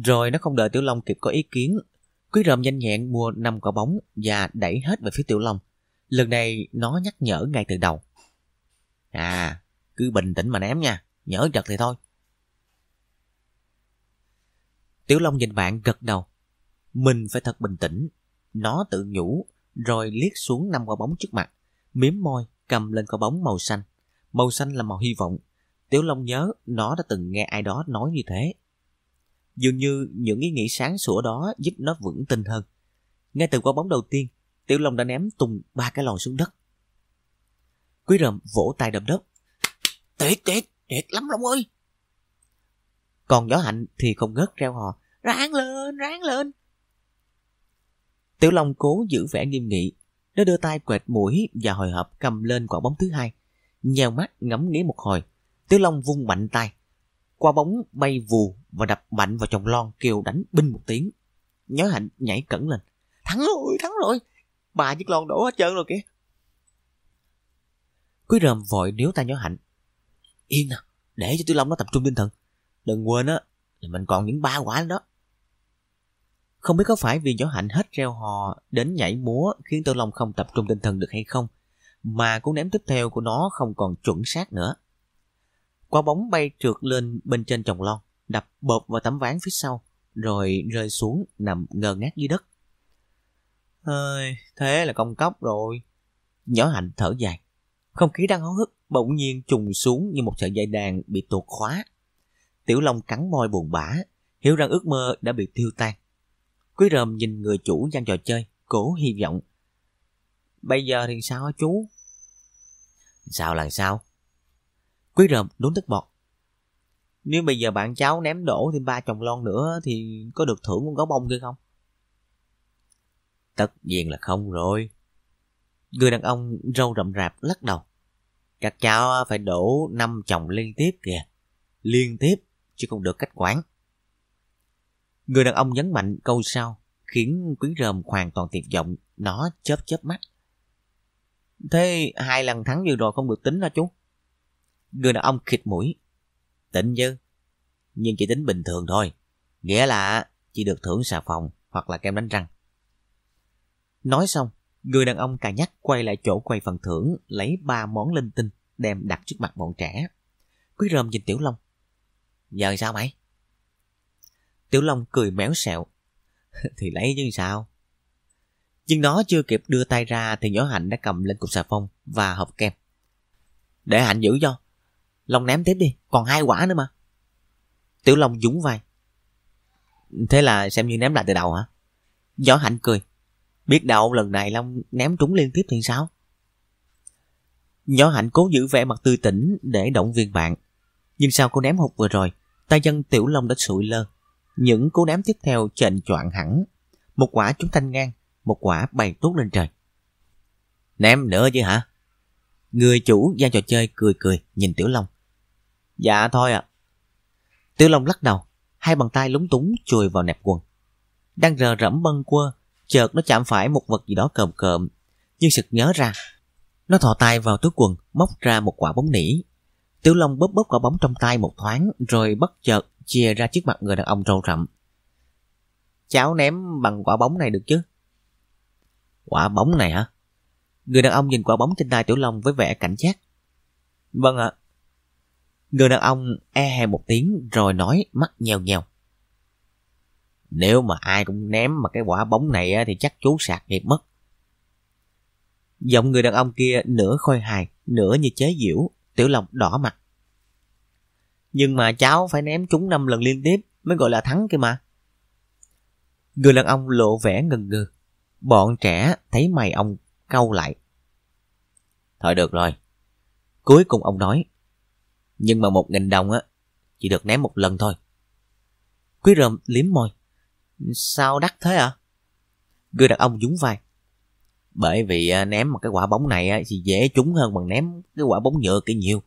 Rồi nó không đợi Tiểu Long kịp có ý kiến. Quý Ròm nhanh nhẹn mua năm quả bóng và đẩy hết về phía Tiểu Long. Lần này nó nhắc nhở ngay từ đầu. À, cứ bình tĩnh mà ném nha, nhớ chật thì thôi. Tiểu Long nhìn bạn gật đầu. Mình phải thật bình tĩnh. Nó tự nhủ, rồi liếc xuống năm quả bóng trước mặt, miếm môi, cầm lên quả bóng màu xanh. Màu xanh là màu hy vọng. Tiểu Long nhớ nó đã từng nghe ai đó nói như thế. Dường như những ý nghĩ sáng sủa đó giúp nó vững tin hơn. Ngay từ quả bóng đầu tiên, Tiểu Long đã ném tung ba cái lòn xuống đất. Quý rầm vỗ tay đập đất. Tuyệt tuyệt, tuyệt lắm Long ơi! Còn gió hạnh thì không ngớt reo hò. Ráng lên, ráng lên! Tiểu Long cố giữ vẻ nghiêm nghị. Nó đưa tay quẹt mũi và hồi hộp cầm lên quả bóng thứ hai. Nhèo mắt ngắm nghía một hồi. Tiểu Long vung mạnh tay. Quả bóng bay vù và đập mạnh vào chồng lon kêu đánh binh một tiếng. Nhớ hạnh nhảy cẩn lên. Thắng rồi, thắng rồi. Ba chiếc lon đổ hết trơn rồi kìa. Quý rầm vội níu tay nhớ hạnh. Yên nào, để cho Tiểu Long nó tập trung tinh thần. Đừng quên á, là mình còn những ba quả đó. Không biết có phải vì nhỏ hạnh hết reo hò đến nhảy múa khiến Tô Long không tập trung tinh thần được hay không, mà cú ném tiếp theo của nó không còn chuẩn xác nữa. Quả bóng bay trượt lên bên trên chồng lon, đập bột vào tấm ván phía sau, rồi rơi xuống nằm ngơ ngác dưới đất. Ơi, thế là công cốc rồi. Nhỏ hạnh thở dài. Không khí đang háo hức bỗng nhiên trùng xuống như một sợi dây đàn bị tuột khóa. Tiểu Long cắn môi buồn bã, hiểu rằng ước mơ đã bị tiêu tan. Quý ròm nhìn người chủ gian trò chơi, cố hy vọng. Bây giờ thì sao hả chú? Sao là sao? Quý ròm đốn tức bọt. Nếu bây giờ bạn cháu ném đổ thêm ba chồng lon nữa thì có được thưởng con gấu bông kia không? Tất nhiên là không rồi. Người đàn ông râu rậm rạp lắc đầu. Các cháu phải đổ năm chồng liên tiếp kìa. Liên tiếp, chứ không được cách quản. Người đàn ông nhấn mạnh câu sau, khiến quý rơm hoàn toàn tuyệt vọng, nó chớp chớp mắt. Thế hai lần thắng vừa rồi không được tính hả chú? Người đàn ông khịt mũi. Tính chứ, nhưng chỉ tính bình thường thôi. Nghĩa là chỉ được thưởng xà phòng hoặc là kem đánh răng. Nói xong, người đàn ông cà nhắc quay lại chỗ quay phần thưởng, lấy ba món linh tinh, đem đặt trước mặt bọn trẻ. Quý rơm nhìn Tiểu Long. Giờ sao mày? Tiểu Long cười méo sẹo. thì lấy chứ sao? Nhưng nó chưa kịp đưa tay ra thì nhỏ Hạnh đã cầm lên cục xà phong và hộp kem. Để Hạnh giữ cho. Long ném tiếp đi, còn hai quả nữa mà. Tiểu Long dũng vai. Thế là xem như ném lại từ đầu hả? Gió Hạnh cười. Biết đâu lần này Long ném trúng liên tiếp thì sao? Nhỏ Hạnh cố giữ vẻ mặt tươi tỉnh để động viên bạn. Nhưng sau cô ném hụt vừa rồi, tay chân Tiểu Long đã sụi lơ. Những cú ném tiếp theo chệnh choạng hẳn. Một quả trúng thanh ngang, một quả bay tốt lên trời. Ném nữa chứ hả? Người chủ gia trò chơi cười cười nhìn Tiểu Long. Dạ thôi ạ. À. Tiểu Long lắc đầu, hai bàn tay lúng túng chùi vào nẹp quần. Đang rờ rẫm bâng quơ, chợt nó chạm phải một vật gì đó cờm cợm, nhưng sực nhớ ra. Nó thò tay vào túi quần, móc ra một quả bóng nỉ. Tiểu Long bóp bóp quả bóng trong tay một thoáng, rồi bất chợt chia ra trước mặt người đàn ông râu rậm. Cháu ném bằng quả bóng này được chứ? Quả bóng này hả? Người đàn ông nhìn quả bóng trên tay Tiểu Long với vẻ cảnh giác. Vâng ạ. Người đàn ông e hè một tiếng rồi nói mắt nhèo nhèo. Nếu mà ai cũng ném mà cái quả bóng này thì chắc chú sạc nghiệp mất. Giọng người đàn ông kia nửa khôi hài, nửa như chế giễu, Tiểu Long đỏ mặt. Nhưng mà cháu phải ném trúng năm lần liên tiếp mới gọi là thắng kia mà. Người đàn ông lộ vẻ ngần ngừ. Bọn trẻ thấy mày ông câu lại. Thôi được rồi. Cuối cùng ông nói. Nhưng mà một nghìn đồng á, chỉ được ném một lần thôi. Quý rơm liếm môi. Sao đắt thế à? Người đàn ông dúng vai. Bởi vì à, ném một cái quả bóng này thì dễ trúng hơn bằng ném cái quả bóng nhựa kia nhiều.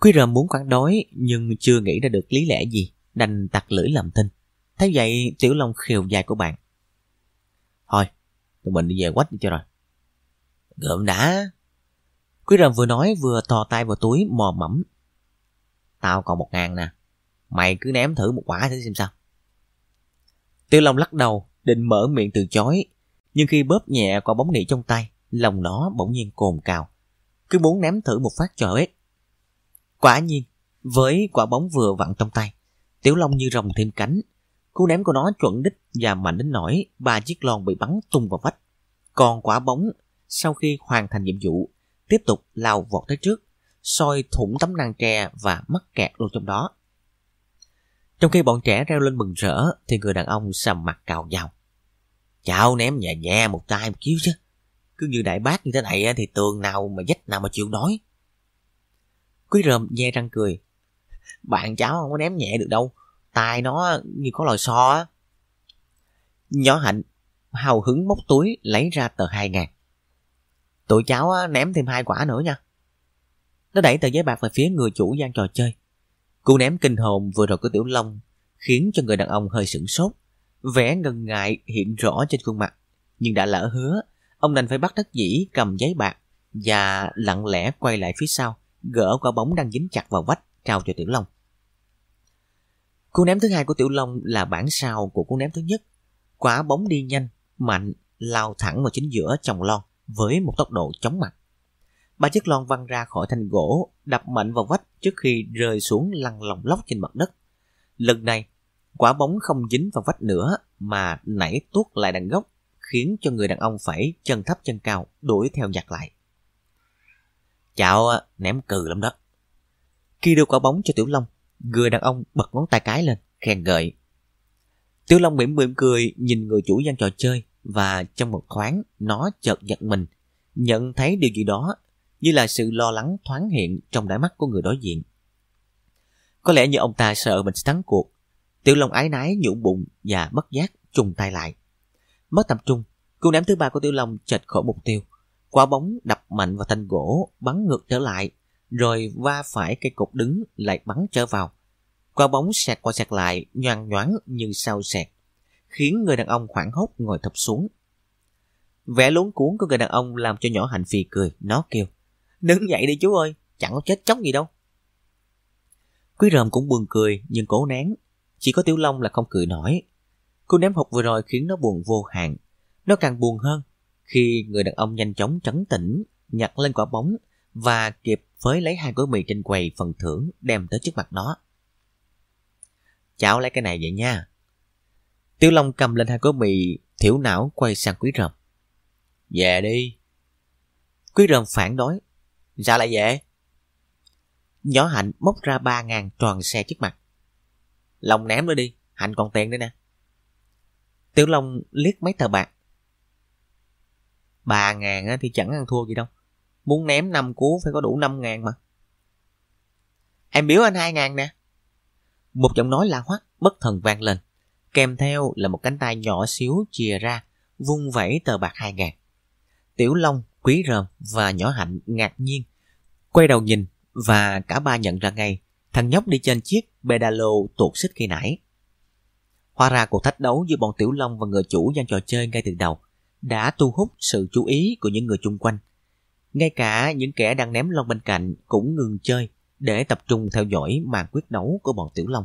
Quý rơm muốn phản đối nhưng chưa nghĩ ra được lý lẽ gì, đành tặc lưỡi làm thinh. Thấy vậy tiểu long khiều dài của bạn. Thôi, tụi mình đi về quách đi cho rồi. Gượm đã. Quý rơm vừa nói vừa thò tay vào túi mò mẫm. Tao còn một ngàn nè. Mày cứ ném thử một quả thử xem sao. Tiểu long lắc đầu, định mở miệng từ chối. Nhưng khi bóp nhẹ quả bóng nỉ trong tay, lòng nó bỗng nhiên cồn cào. Cứ muốn ném thử một phát cho hết. Quả nhiên, với quả bóng vừa vặn trong tay, Tiểu Long như rồng thêm cánh. Cú ném của nó chuẩn đích và mạnh đến nỗi ba chiếc lon bị bắn tung vào vách. Còn quả bóng, sau khi hoàn thành nhiệm vụ, tiếp tục lao vọt tới trước, soi thủng tấm nang tre và mắc kẹt luôn trong đó. Trong khi bọn trẻ reo lên mừng rỡ, thì người đàn ông sầm mặt cào vào. Chào ném nhẹ nhẹ một tay một chiếu chứ. Cứ như đại bác như thế này thì tường nào mà dách nào mà chịu nói. Quý rơm nhe răng cười. Bạn cháu không có ném nhẹ được đâu. tài nó như có lòi xo á. Nhỏ hạnh hào hứng móc túi lấy ra tờ hai ngàn. Tụi cháu ném thêm hai quả nữa nha. Nó đẩy tờ giấy bạc về phía người chủ gian trò chơi. Cú ném kinh hồn vừa rồi của Tiểu Long khiến cho người đàn ông hơi sửng sốt. Vẻ ngần ngại hiện rõ trên khuôn mặt. Nhưng đã lỡ hứa, ông đành phải bắt đất dĩ cầm giấy bạc và lặng lẽ quay lại phía sau gỡ quả bóng đang dính chặt vào vách trao cho Tiểu Long. Cú ném thứ hai của Tiểu Long là bản sao của cú ném thứ nhất. Quả bóng đi nhanh, mạnh, lao thẳng vào chính giữa chồng lon với một tốc độ chóng mặt. Ba chiếc lon văng ra khỏi thanh gỗ, đập mạnh vào vách trước khi rơi xuống lăn lòng lóc trên mặt đất. Lần này, quả bóng không dính vào vách nữa mà nảy tuốt lại đằng gốc, khiến cho người đàn ông phải chân thấp chân cao đuổi theo nhặt lại. Chạo à, ném cừ lắm đó. Khi đưa quả bóng cho Tiểu Long, người đàn ông bật ngón tay cái lên, khen gợi. Tiểu Long mỉm mỉm cười nhìn người chủ gian trò chơi và trong một thoáng nó chợt giật mình, nhận thấy điều gì đó như là sự lo lắng thoáng hiện trong đáy mắt của người đối diện. Có lẽ như ông ta sợ mình sẽ thắng cuộc, Tiểu Long ái nái nhũ bụng và bất giác trùng tay lại. Mất tập trung, cú ném thứ ba của Tiểu Long chệch khỏi mục tiêu. Quả bóng đập mạnh vào thanh gỗ, bắn ngược trở lại, rồi va phải cây cột đứng lại bắn trở vào. Quả bóng sẹt qua sẹt lại, nhoang nhoáng như sao sẹt, khiến người đàn ông hoảng hốt ngồi thụp xuống. Vẻ luống cuốn của người đàn ông làm cho nhỏ hạnh phì cười, nó kêu. Đứng dậy đi chú ơi, chẳng có chết chóc gì đâu. Quý ròm cũng buồn cười nhưng cố nén. Chỉ có Tiểu Long là không cười nổi. Cô ném hộp vừa rồi khiến nó buồn vô hạn. Nó càng buồn hơn khi người đàn ông nhanh chóng trấn tĩnh, nhặt lên quả bóng và kịp với lấy hai gói mì trên quầy phần thưởng đem tới trước mặt nó. Cháu lấy cái này vậy nha. Tiểu Long cầm lên hai gói mì thiểu não quay sang quý rầm. Về đi. Quý rầm phản đối. Sao lại về? Nhỏ Hạnh móc ra ba ngàn tròn xe trước mặt. Long ném nó đi, Hạnh còn tiền nữa nè. Tiểu Long liếc mấy tờ bạc. Ba ngàn thì chẳng ăn thua gì đâu. Muốn ném năm cú phải có đủ năm ngàn mà. Em biếu anh hai ngàn nè. Một giọng nói lạ hoắc bất thần vang lên. Kèm theo là một cánh tay nhỏ xíu chìa ra, vung vẩy tờ bạc hai ngàn. Tiểu Long, Quý Rơm và Nhỏ Hạnh ngạc nhiên. Quay đầu nhìn và cả ba nhận ra ngay thằng nhóc đi trên chiếc pedalo tuột xích khi nãy. Hóa ra cuộc thách đấu giữa bọn Tiểu Long và người chủ gian trò chơi ngay từ đầu đã thu hút sự chú ý của những người chung quanh. Ngay cả những kẻ đang ném lon bên cạnh cũng ngừng chơi để tập trung theo dõi màn quyết đấu của bọn Tiểu Long.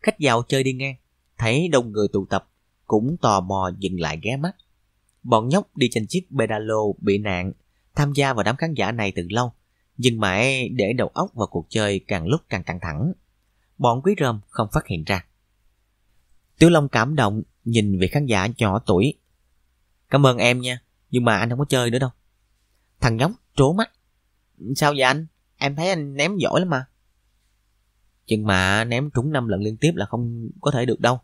Khách giàu chơi đi ngang, thấy đông người tụ tập, cũng tò mò dừng lại ghé mắt. Bọn nhóc đi trên chiếc pedalo bị nạn, tham gia vào đám khán giả này từ lâu, nhưng mãi để đầu óc vào cuộc chơi càng lúc càng căng thẳng. Bọn quý rơm không phát hiện ra. Tiểu Long cảm động nhìn vị khán giả nhỏ tuổi. Cảm ơn em nha, nhưng mà anh không có chơi nữa đâu. Thằng nhóc trố mắt. Sao vậy anh? Em thấy anh ném giỏi lắm mà. Chừng mà ném trúng năm lần liên tiếp là không có thể được đâu.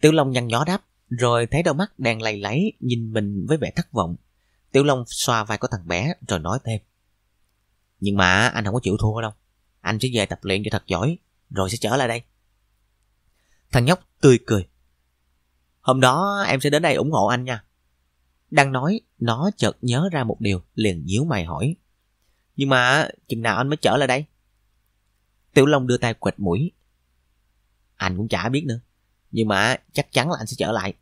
Tiểu Long nhăn nhó đáp, rồi thấy đôi mắt đang lầy lấy nhìn mình với vẻ thất vọng. Tiểu Long xoa vai của thằng bé rồi nói thêm. Nhưng mà anh không có chịu thua đâu. Anh sẽ về tập luyện cho thật giỏi, rồi sẽ trở lại đây. Thằng nhóc tươi cười. Hôm đó em sẽ đến đây ủng hộ anh nha. Đang nói, nó chợt nhớ ra một điều, liền nhíu mày hỏi. Nhưng mà chừng nào anh mới trở lại đây? Tiểu Long đưa tay quệt mũi. Anh cũng chả biết nữa. Nhưng mà chắc chắn là anh sẽ trở lại.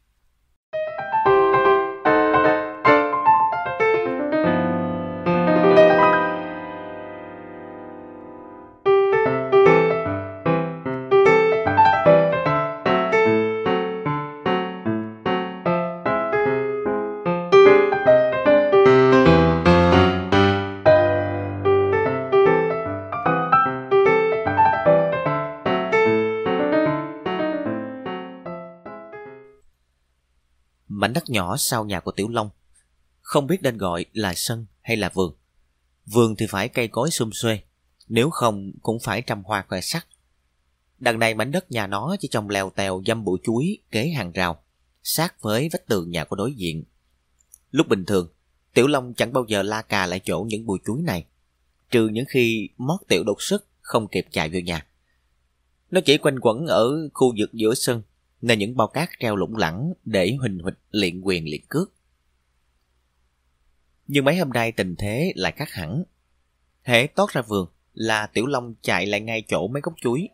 Đất nhỏ sau nhà của Tiểu Long. Không biết nên gọi là sân hay là vườn. Vườn thì phải cây cối xum xuê, Nếu không cũng phải trăm hoa khoe sắc. Đằng này mảnh đất nhà nó chỉ trồng lèo tèo dâm bụi chuối, kế hàng rào, Sát với vách tường nhà của đối diện. Lúc bình thường, Tiểu Long chẳng bao giờ la cà lại chỗ những bụi chuối này, Trừ những khi mót tiểu đột sức Không kịp chạy vô nhà. Nó chỉ quanh quẩn ở khu vực giữa sân nơi những bao cát treo lủng lẳng để huỳnh huỳnh liện quyền liện cước. Nhưng mấy hôm nay tình thế lại khác hẳn. Hễ tót ra vườn là Tiểu Long chạy lại ngay chỗ mấy gốc chuối.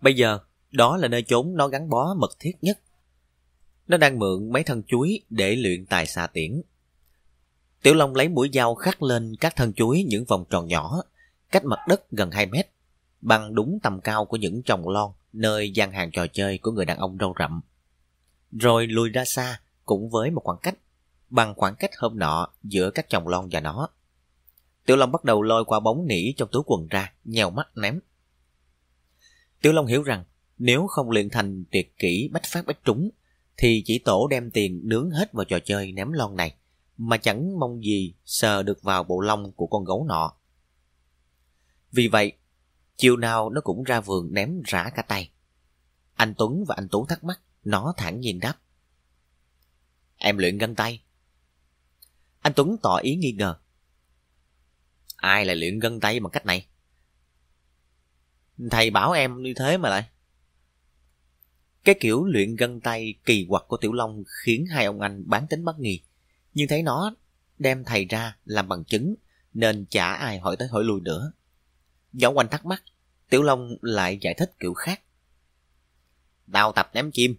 Bây giờ, đó là nơi trốn nó gắn bó mật thiết nhất. Nó đang mượn mấy thân chuối để luyện tài xà tiễn. Tiểu Long lấy mũi dao khắc lên các thân chuối những vòng tròn nhỏ, cách mặt đất gần 2 mét, bằng đúng tầm cao của những trồng lon nơi gian hàng trò chơi của người đàn ông râu rậm. Rồi lùi ra xa, cũng với một khoảng cách, bằng khoảng cách hôm nọ giữa các chồng lon và nó. Tiểu Long bắt đầu lôi qua bóng nỉ trong túi quần ra, nhèo mắt ném. Tiểu Long hiểu rằng, nếu không luyện thành tuyệt kỹ bách phát bách trúng, thì chỉ tổ đem tiền nướng hết vào trò chơi ném lon này, mà chẳng mong gì sờ được vào bộ lông của con gấu nọ. Vì vậy, Chiều nào nó cũng ra vườn ném rã cả tay. Anh Tuấn và anh Tú thắc mắc, nó thẳng nhiên đáp. Em luyện gân tay. Anh Tuấn tỏ ý nghi ngờ. Ai lại luyện gân tay bằng cách này? Thầy bảo em như thế mà lại. Cái kiểu luyện gân tay kỳ quặc của Tiểu Long khiến hai ông anh bán tính bất nghi. Nhưng thấy nó đem thầy ra làm bằng chứng nên chả ai hỏi tới hỏi lui nữa. Võ quanh thắc mắc, Tiểu Long lại giải thích kiểu khác. Đào tập ném chim.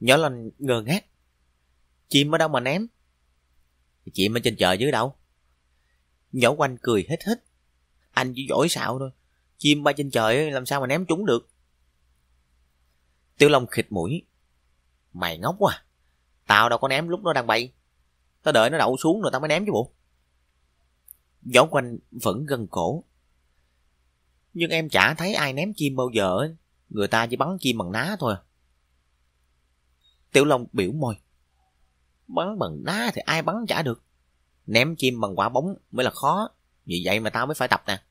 Nhỏ Long ngơ ngác. Chim ở đâu mà ném? Chim ở trên trời dưới đâu? Nhỏ quanh cười hết hết. Anh chỉ giỏi xạo thôi. Chim bay trên trời làm sao mà ném trúng được. Tiểu Long khịt mũi. Mày ngốc quá. Tao đâu có ném lúc nó đang bay. Tao đợi nó đậu xuống rồi tao mới ném chứ bộ. Võ quanh vẫn gần cổ. Nhưng em chả thấy ai ném chim bao giờ. Người ta chỉ bắn chim bằng ná thôi. Tiểu Long biểu môi. Bắn bằng ná thì ai bắn chả được. Ném chim bằng quả bóng mới là khó. Vì vậy mà tao mới phải tập nè.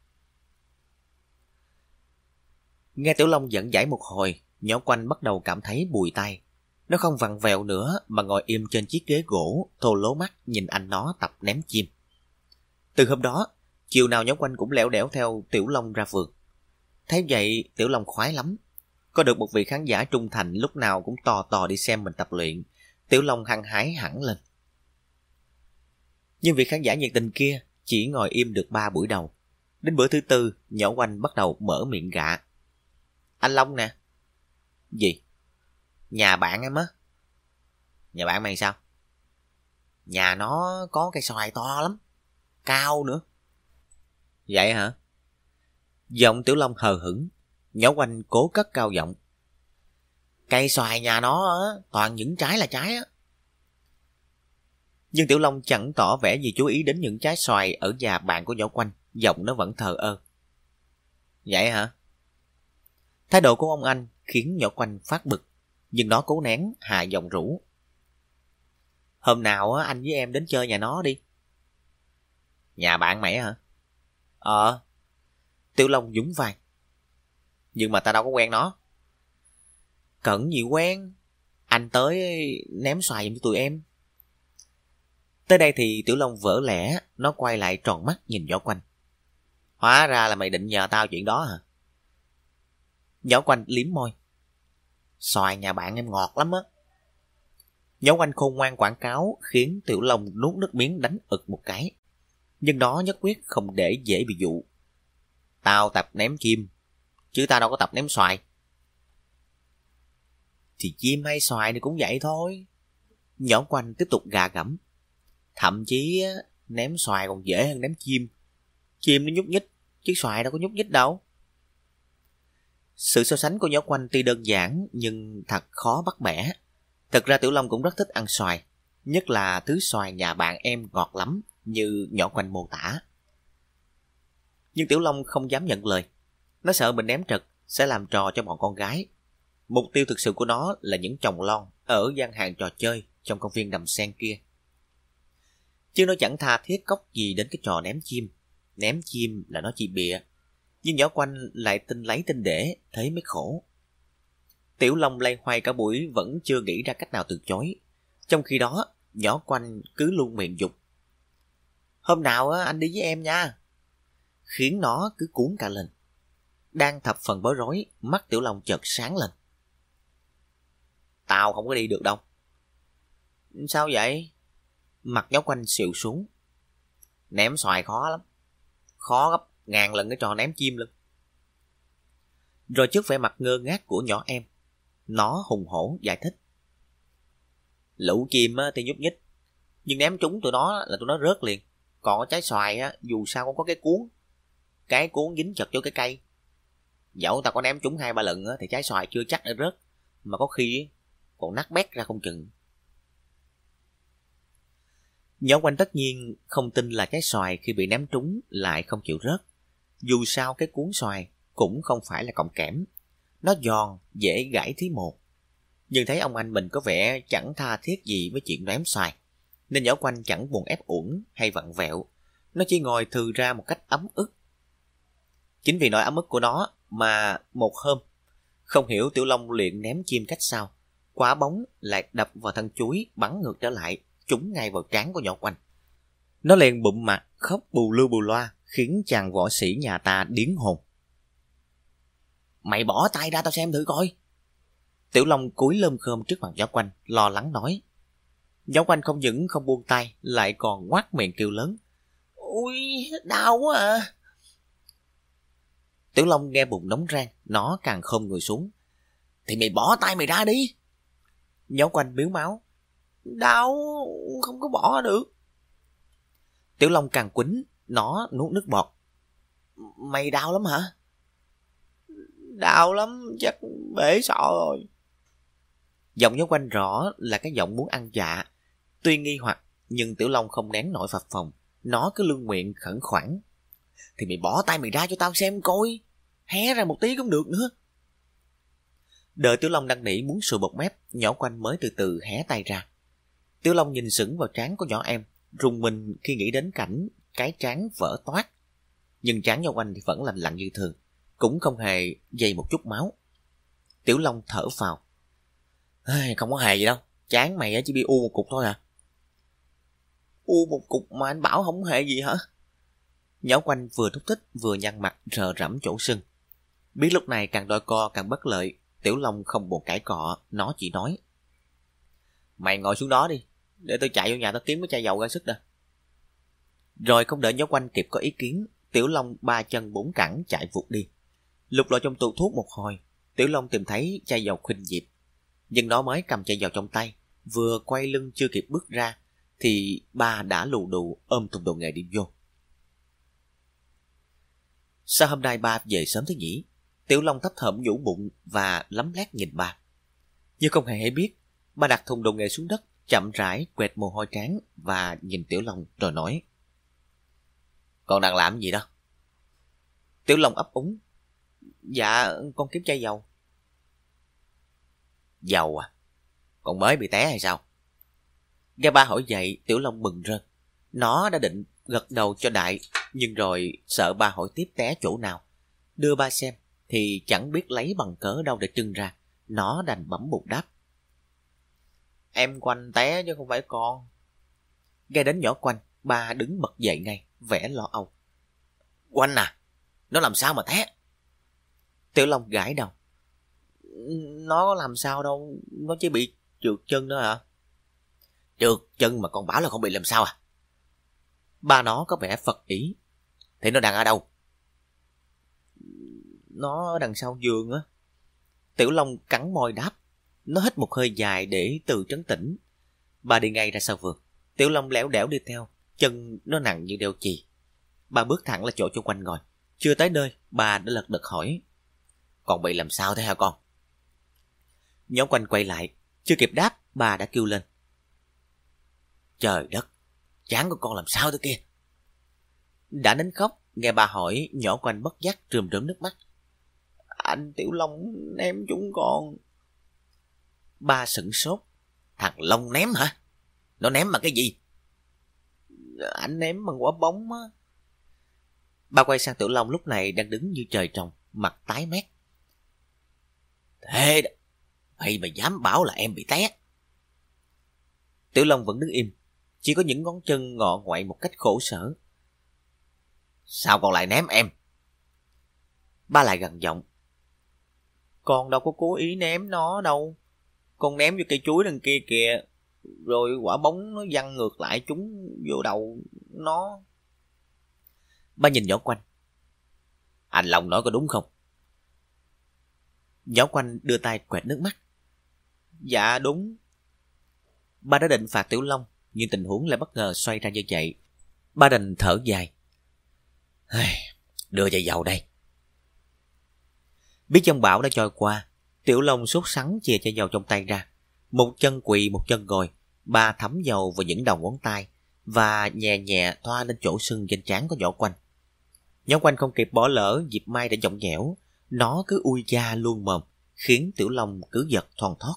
Nghe Tiểu Long dẫn giải một hồi, nhỏ quanh bắt đầu cảm thấy bùi tay. Nó không vặn vẹo nữa mà ngồi im trên chiếc ghế gỗ, thô lố mắt nhìn anh nó tập ném chim. Từ hôm đó, chiều nào nhóm quanh cũng lẻo đẻo theo Tiểu Long ra vườn. Thấy vậy, Tiểu Long khoái lắm. Có được một vị khán giả trung thành lúc nào cũng tò tò đi xem mình tập luyện. Tiểu Long hăng hái hẳn lên. Nhưng vị khán giả nhiệt tình kia chỉ ngồi im được ba buổi đầu. Đến bữa thứ tư, nhỏ quanh bắt đầu mở miệng gạ. Anh Long nè. Gì? Nhà bạn em á. Nhà bạn mày sao? Nhà nó có cây xoài to lắm. Cao nữa. Vậy hả? Giọng Tiểu Long hờ hững. Nhỏ quanh cố cất cao giọng. Cây xoài nhà nó á, toàn những trái là trái á. Nhưng Tiểu Long chẳng tỏ vẻ gì chú ý đến những trái xoài ở nhà bạn của nhỏ quanh. Giọng nó vẫn thờ ơ. Vậy hả? Thái độ của ông anh khiến nhỏ quanh phát bực, nhưng nó cố nén hạ giọng rủ. Hôm nào anh với em đến chơi nhà nó đi. Nhà bạn mày hả? Ờ. Tiểu Long dũng vàng. Nhưng mà ta đâu có quen nó. Cẩn gì quen. Anh tới ném xoài giùm cho tụi em. Tới đây thì Tiểu Long vỡ lẽ, nó quay lại tròn mắt nhìn võ quanh. Hóa ra là mày định nhờ tao chuyện đó hả? Võ quanh liếm môi. Xoài nhà bạn em ngọt lắm á. Võ quanh khôn ngoan quảng cáo khiến Tiểu Long nuốt nước miếng đánh ực một cái. Nhưng nó nhất quyết không để dễ bị dụ. Tao tập ném chim, chứ tao đâu có tập ném xoài. Thì chim hay xoài thì cũng vậy thôi. Nhỏ quanh tiếp tục gà gẫm. Thậm chí ném xoài còn dễ hơn ném chim. Chim nó nhúc nhích, chứ xoài đâu có nhúc nhích đâu. Sự so sánh của nhỏ quanh tuy đơn giản nhưng thật khó bắt bẻ. Thật ra Tiểu Long cũng rất thích ăn xoài, nhất là thứ xoài nhà bạn em ngọt lắm như nhỏ quanh mô tả. Nhưng Tiểu Long không dám nhận lời. Nó sợ mình ném trật sẽ làm trò cho bọn con gái. Mục tiêu thực sự của nó là những chồng lon ở gian hàng trò chơi trong công viên đầm sen kia. Chứ nó chẳng tha thiết cốc gì đến cái trò ném chim. Ném chim là nó chỉ bịa nhưng nhỏ quanh lại tin lấy tin để, thấy mới khổ. Tiểu Long lay hoay cả buổi vẫn chưa nghĩ ra cách nào từ chối. Trong khi đó, nhỏ quanh cứ luôn miệng dục. Hôm nào anh đi với em nha. Khiến nó cứ cuốn cả lên. Đang thập phần bối rối, mắt Tiểu Long chợt sáng lên. Tao không có đi được đâu. Sao vậy? Mặt nhóc quanh xịu xuống. Ném xoài khó lắm. Khó gấp ngàn lần cái trò ném chim luôn. Rồi trước vẻ mặt ngơ ngác của nhỏ em, nó hùng hổ giải thích. Lũ chim thì nhúc nhích, nhưng ném chúng tụi nó là tụi nó rớt liền. Còn trái xoài á, dù sao cũng có cái cuốn. Cái cuốn dính chật vô cái cây. Dẫu ta có ném trúng hai ba lần á, thì trái xoài chưa chắc đã rớt. Mà có khi còn nát bét ra không chừng. Nhỏ quanh tất nhiên không tin là trái xoài khi bị ném trúng lại không chịu rớt. Dù sao cái cuốn xoài cũng không phải là cọng kẽm. Nó giòn, dễ gãy thí một. Nhưng thấy ông anh mình có vẻ chẳng tha thiết gì với chuyện ném xoài. Nên nhỏ quanh chẳng buồn ép uổng hay vặn vẹo. Nó chỉ ngồi thừ ra một cách ấm ức. Chính vì nỗi ấm ức của nó mà một hôm, Không hiểu Tiểu Long luyện ném chim cách sao. Quả bóng lại đập vào thân chuối, bắn ngược trở lại, trúng ngay vào trán của nhỏ quanh. Nó liền bụng mặt, khóc bù lưu bù loa, khiến chàng võ sĩ nhà ta điến hồn. Mày bỏ tay ra tao xem thử coi. Tiểu Long cúi lơm khơm trước mặt gió quanh, lo lắng nói. Gió quanh không những không buông tay, lại còn ngoác miệng kêu lớn. Ui, đau quá à. Tiểu Long nghe bụng nóng rang, nó càng không người xuống. Thì mày bỏ tay mày ra đi. Gió quanh biếu máu. Đau, không có bỏ được. Tiểu Long càng quýnh, nó nuốt nước bọt. Mày đau lắm hả? Đau lắm, chắc bể sọ rồi. Giọng nhớ quanh rõ là cái giọng muốn ăn dạ. Tuy nghi hoặc, nhưng Tiểu Long không nén nổi phập phòng. Nó cứ lương nguyện khẩn khoản. Thì mày bỏ tay mày ra cho tao xem coi. Hé ra một tí cũng được nữa. Đợi Tiểu Long đang nỉ muốn sùi bột mép, nhỏ quanh mới từ từ hé tay ra. Tiểu Long nhìn sững vào trán của nhỏ em, rùng mình khi nghĩ đến cảnh cái trán vỡ toát. Nhưng trán nhỏ quanh thì vẫn lành lặn như thường, cũng không hề dày một chút máu. Tiểu Long thở không có hề gì đâu, chán mày chỉ bị u một cục thôi à. U một cục mà anh bảo không hề gì hả? Nhỏ quanh vừa thúc thích vừa nhăn mặt rờ rẫm chỗ sưng. Biết lúc này càng đôi co càng bất lợi, Tiểu Long không buồn cãi cọ, nó chỉ nói. Mày ngồi xuống đó đi, để tôi chạy vô nhà tao kiếm cái chai dầu ra sức nè. Rồi không đợi nhó quanh kịp có ý kiến, Tiểu Long ba chân bốn cẳng chạy vụt đi. Lục lọi trong tủ thuốc một hồi, Tiểu Long tìm thấy chai dầu khuynh diệp. Nhưng nó mới cầm chai dầu trong tay, vừa quay lưng chưa kịp bước ra, thì ba đã lù đù ôm thùng đồ nghề đi vô. Sao hôm nay ba về sớm thế nhỉ? Tiểu Long thấp thởm nhũ bụng và lấm lét nhìn ba. Như không hề hay biết, ba đặt thùng đồ nghề xuống đất, chậm rãi quẹt mồ hôi trán và nhìn Tiểu Long rồi nói. Con đang làm gì đó? Tiểu Long ấp úng. Dạ, con kiếm chai dầu. Dầu à? còn mới bị té hay sao? Nghe ba hỏi vậy, Tiểu Long mừng rơn. Nó đã định gật đầu cho đại, nhưng rồi sợ ba hỏi tiếp té chỗ nào. Đưa ba xem, thì chẳng biết lấy bằng cớ đâu để trưng ra. Nó đành bấm bụng đáp. Em quanh té chứ không phải con. Nghe đến nhỏ quanh, ba đứng bật dậy ngay, vẻ lo âu. Quanh à, nó làm sao mà té? Tiểu Long gãi đầu. Nó làm sao đâu, nó chỉ bị trượt chân đó hả? Trượt chân mà con bảo là không bị làm sao à? Ba nó có vẻ phật ý. Thì nó đang ở đâu? Nó ở đằng sau giường á. Tiểu Long cắn môi đáp. Nó hít một hơi dài để từ trấn tĩnh. Bà đi ngay ra sau vườn. Tiểu Long lẻo đẻo đi theo. Chân nó nặng như đeo chì. Bà bước thẳng là chỗ cho quanh ngồi. Chưa tới nơi, bà đã lật đật hỏi. Còn bị làm sao thế hả con? Nhóm quanh quay lại. Chưa kịp đáp, bà đã kêu lên. Trời đất, chán của con làm sao thế kia? Đã đến khóc, nghe bà hỏi, nhỏ quanh bất giác trườm rớm nước mắt. Anh Tiểu Long ném chúng con. Ba sửng sốt. Thằng Long ném hả? Nó ném bằng cái gì? Anh ném bằng quả bóng á. Ba quay sang Tiểu Long lúc này đang đứng như trời trồng, mặt tái mét. Thế Mày mà dám bảo là em bị té. Tiểu Long vẫn đứng im, chỉ có những ngón chân ngọ ngoại một cách khổ sở. Sao còn lại ném em? Ba lại gần giọng. Con đâu có cố ý ném nó đâu. Con ném vô cây chuối đằng kia kìa. Rồi quả bóng nó văng ngược lại chúng vô đầu nó. Ba nhìn nhỏ quanh. Anh Long nói có đúng không? Nhỏ quanh đưa tay quẹt nước mắt. Dạ đúng. Ba đã định phạt Tiểu Long, nhưng tình huống lại bất ngờ xoay ra như vậy. Ba đành thở dài. Đưa chai dầu đây. Biết trong bão đã trôi qua, Tiểu Long sốt sắng chia chai dầu trong tay ra. Một chân quỳ, một chân ngồi. Ba thấm dầu vào những đầu ngón tay và nhẹ nhẹ thoa lên chỗ sưng trên trán của nhỏ quanh. Nhỏ quanh không kịp bỏ lỡ dịp mai đã giọng nhẽo. Nó cứ ui da luôn mồm, khiến Tiểu Long cứ giật thon thót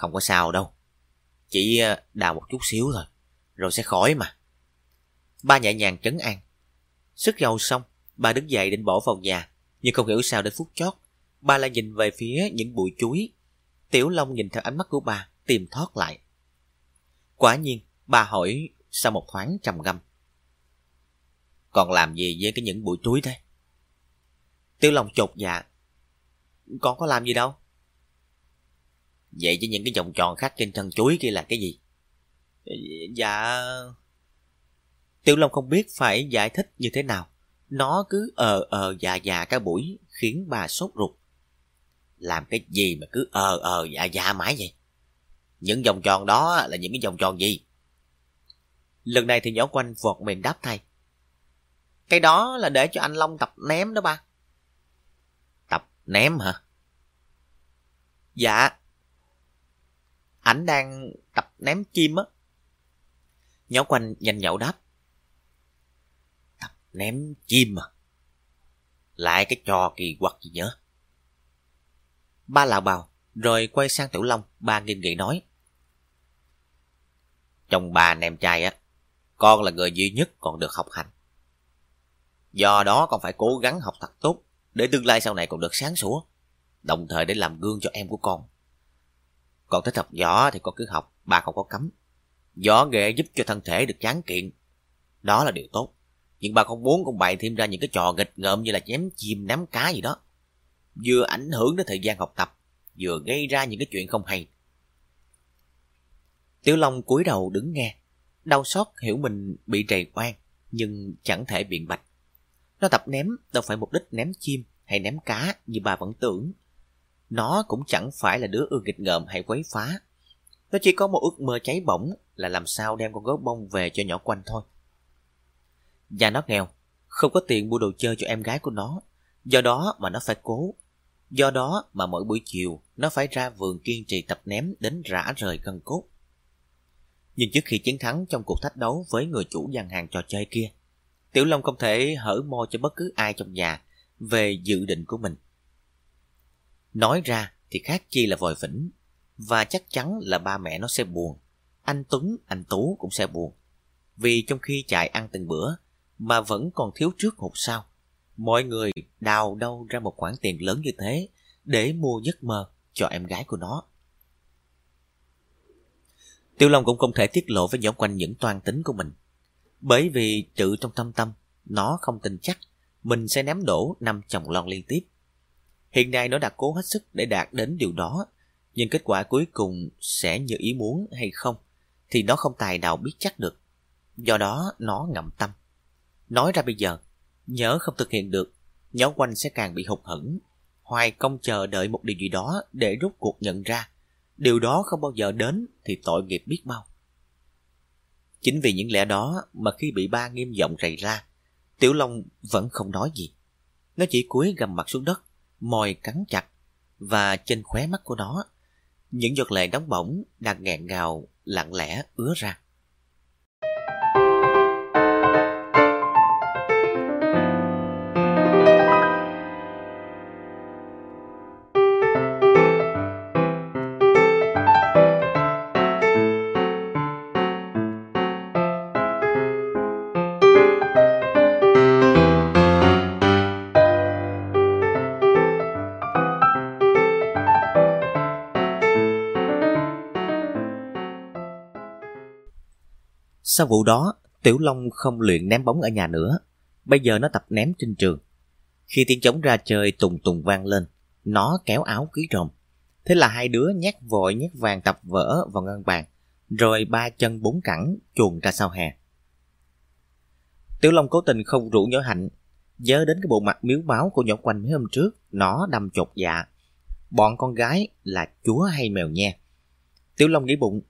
không có sao đâu. Chỉ ờ, đào một chút xíu thôi. Rồi sẽ khỏi mà. Ba nhẹ nhàng trấn an. Sức dầu xong, ba đứng dậy định bỏ vào nhà. Nhưng không hiểu sao đến phút chót. ba lại nhìn về phía những bụi chuối. Tiểu Long nhìn theo ánh mắt của ba, tìm thoát lại. Quả nhiên, bà hỏi sau một thoáng trầm ngâm. Còn làm gì với cái những bụi chuối thế? Tiểu Long chột dạ. Con có làm gì đâu. Vậy chứ những cái vòng tròn khác trên thân chuối kia là cái gì? Dạ... Tiểu Long không biết phải giải thích như thế nào. Nó cứ ờ ờ dạ dạ cả buổi khiến bà sốt ruột. Làm cái gì mà cứ ờ ờ dạ dạ mãi vậy? Những vòng tròn đó là những cái vòng tròn gì? Lần này thì nhỏ quanh vọt mình đáp thay. Cái đó là để cho anh Long tập ném đó ba. Tập ném hả? Dạ. Ảnh đang tập ném chim á. Nhỏ quanh nhanh nhậu đáp. Tập ném chim à? Lại cái trò kỳ quặc gì nhớ? Ba lào bào, rồi quay sang Tiểu Long, ba nghiêm nghị nói. Trong ba anh em trai á, con là người duy nhất còn được học hành. Do đó con phải cố gắng học thật tốt để tương lai sau này còn được sáng sủa, đồng thời để làm gương cho em của con. Còn thích học võ thì con cứ học, ba không có cấm. Võ nghệ giúp cho thân thể được tráng kiện. Đó là điều tốt. Nhưng ba không muốn con bày thêm ra những cái trò nghịch ngợm như là chém chim ném cá gì đó. Vừa ảnh hưởng đến thời gian học tập, vừa gây ra những cái chuyện không hay. Tiểu Long cúi đầu đứng nghe, đau xót hiểu mình bị trầy oan, nhưng chẳng thể biện bạch. Nó tập ném đâu phải mục đích ném chim hay ném cá như bà vẫn tưởng. Nó cũng chẳng phải là đứa ưa nghịch ngợm hay quấy phá. Nó chỉ có một ước mơ cháy bỏng là làm sao đem con gấu bông về cho nhỏ quanh thôi. Nhà nó nghèo, không có tiền mua đồ chơi cho em gái của nó. Do đó mà nó phải cố. Do đó mà mỗi buổi chiều nó phải ra vườn kiên trì tập ném đến rã rời cân cốt. Nhưng trước khi chiến thắng trong cuộc thách đấu với người chủ gian hàng trò chơi kia, Tiểu Long không thể hở môi cho bất cứ ai trong nhà về dự định của mình. Nói ra thì khác chi là vòi vĩnh, và chắc chắn là ba mẹ nó sẽ buồn. Anh Tuấn, anh Tú cũng sẽ buồn. Vì trong khi chạy ăn từng bữa, mà vẫn còn thiếu trước hụt sau, mọi người đào đâu ra một khoản tiền lớn như thế để mua giấc mơ cho em gái của nó. Tiểu Long cũng không thể tiết lộ với nhóm quanh những toan tính của mình. Bởi vì tự trong tâm tâm, nó không tin chắc mình sẽ ném đổ năm chồng lon liên tiếp. Hiện nay nó đã cố hết sức để đạt đến điều đó, nhưng kết quả cuối cùng sẽ như ý muốn hay không, thì nó không tài nào biết chắc được. Do đó nó ngậm tâm. Nói ra bây giờ, nhớ không thực hiện được, nhớ quanh sẽ càng bị hụt hẫng, hoài công chờ đợi một điều gì đó để rút cuộc nhận ra điều đó không bao giờ đến thì tội nghiệp biết bao. Chính vì những lẽ đó mà khi bị ba nghiêm giọng rầy ra, Tiểu Long vẫn không nói gì. Nó chỉ cúi gầm mặt xuống đất, môi cắn chặt, và trên khóe mắt của nó, những giọt lệ nóng bỏng đang nghẹn ngào lặng lẽ ứa ra. Sau vụ đó, Tiểu Long không luyện ném bóng ở nhà nữa. Bây giờ nó tập ném trên trường. Khi tiếng trống ra chơi tùng tùng vang lên, nó kéo áo ký rồng. Thế là hai đứa nhát vội nhát vàng tập vỡ vào ngân bàn, rồi ba chân bốn cẳng chuồn ra sau hè. Tiểu Long cố tình không rủ nhỏ hạnh, nhớ đến cái bộ mặt miếu máu của nhỏ quanh mấy hôm trước, nó đâm chột dạ. Bọn con gái là chúa hay mèo nha. Tiểu Long nghĩ bụng,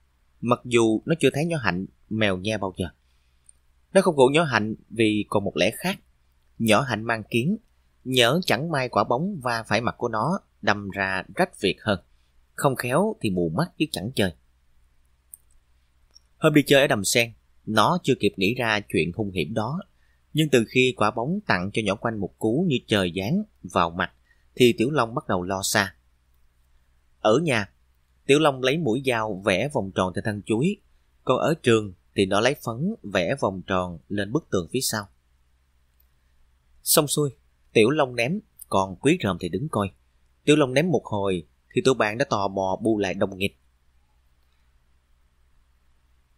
mặc dù nó chưa thấy nhỏ hạnh mèo nha bao giờ. Nó không gỗ nhỏ hạnh vì còn một lẽ khác. Nhỏ hạnh mang kiến, nhớ chẳng may quả bóng va phải mặt của nó, đâm ra rách việc hơn. Không khéo thì mù mắt chứ chẳng chơi. Hôm đi chơi ở đầm sen, nó chưa kịp nghĩ ra chuyện hung hiểm đó. Nhưng từ khi quả bóng tặng cho nhỏ quanh một cú như trời giáng vào mặt, thì Tiểu Long bắt đầu lo xa. Ở nhà, Tiểu Long lấy mũi dao vẽ vòng tròn trên thân chuối, còn ở trường thì nó lấy phấn vẽ vòng tròn lên bức tường phía sau. Xong xuôi, Tiểu Long ném, còn Quý Ròm thì đứng coi. Tiểu Long ném một hồi thì tụi bạn đã tò mò bu lại đồng nghịch.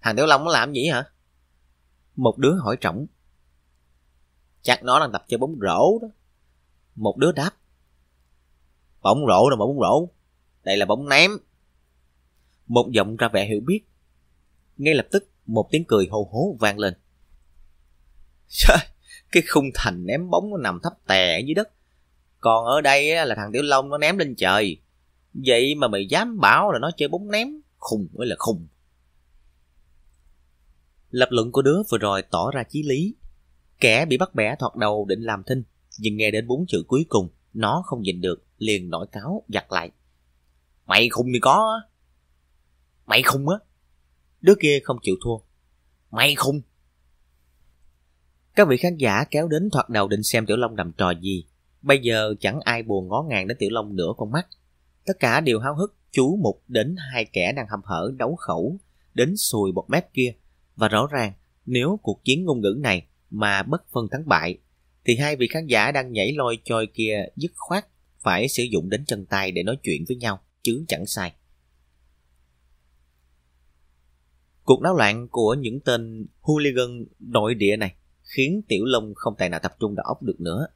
Thằng Tiểu Long nó làm gì hả? Một đứa hỏi trọng. Chắc nó đang tập chơi bóng rổ đó. Một đứa đáp. Bóng rổ đâu mà bóng rổ. Đây là bóng ném. Một giọng ra vẻ hiểu biết. Ngay lập tức một tiếng cười hô hố vang lên. Trời, cái khung thành ném bóng nó nằm thấp tè dưới đất. Còn ở đây là thằng Tiểu Long nó ném lên trời. Vậy mà mày dám bảo là nó chơi bóng ném. Khùng mới là khùng. Lập luận của đứa vừa rồi tỏ ra chí lý. Kẻ bị bắt bẻ thoạt đầu định làm thinh, nhưng nghe đến bốn chữ cuối cùng, nó không nhìn được, liền nổi cáo giặt lại. Mày khùng thì có Mày khùng á. Đứa kia không chịu thua. Mày khùng. Các vị khán giả kéo đến thoạt đầu định xem Tiểu Long làm trò gì. Bây giờ chẳng ai buồn ngó ngàng đến Tiểu Long nửa con mắt. Tất cả đều háo hức chú mục đến hai kẻ đang hầm hở đấu khẩu, đến sùi bọt mép kia. Và rõ ràng, nếu cuộc chiến ngôn ngữ này mà bất phân thắng bại, thì hai vị khán giả đang nhảy lôi chơi kia dứt khoát phải sử dụng đến chân tay để nói chuyện với nhau, chứ chẳng sai. Cuộc náo loạn của những tên hooligan nội địa này khiến Tiểu Long không tài nào tập trung đầu óc được nữa.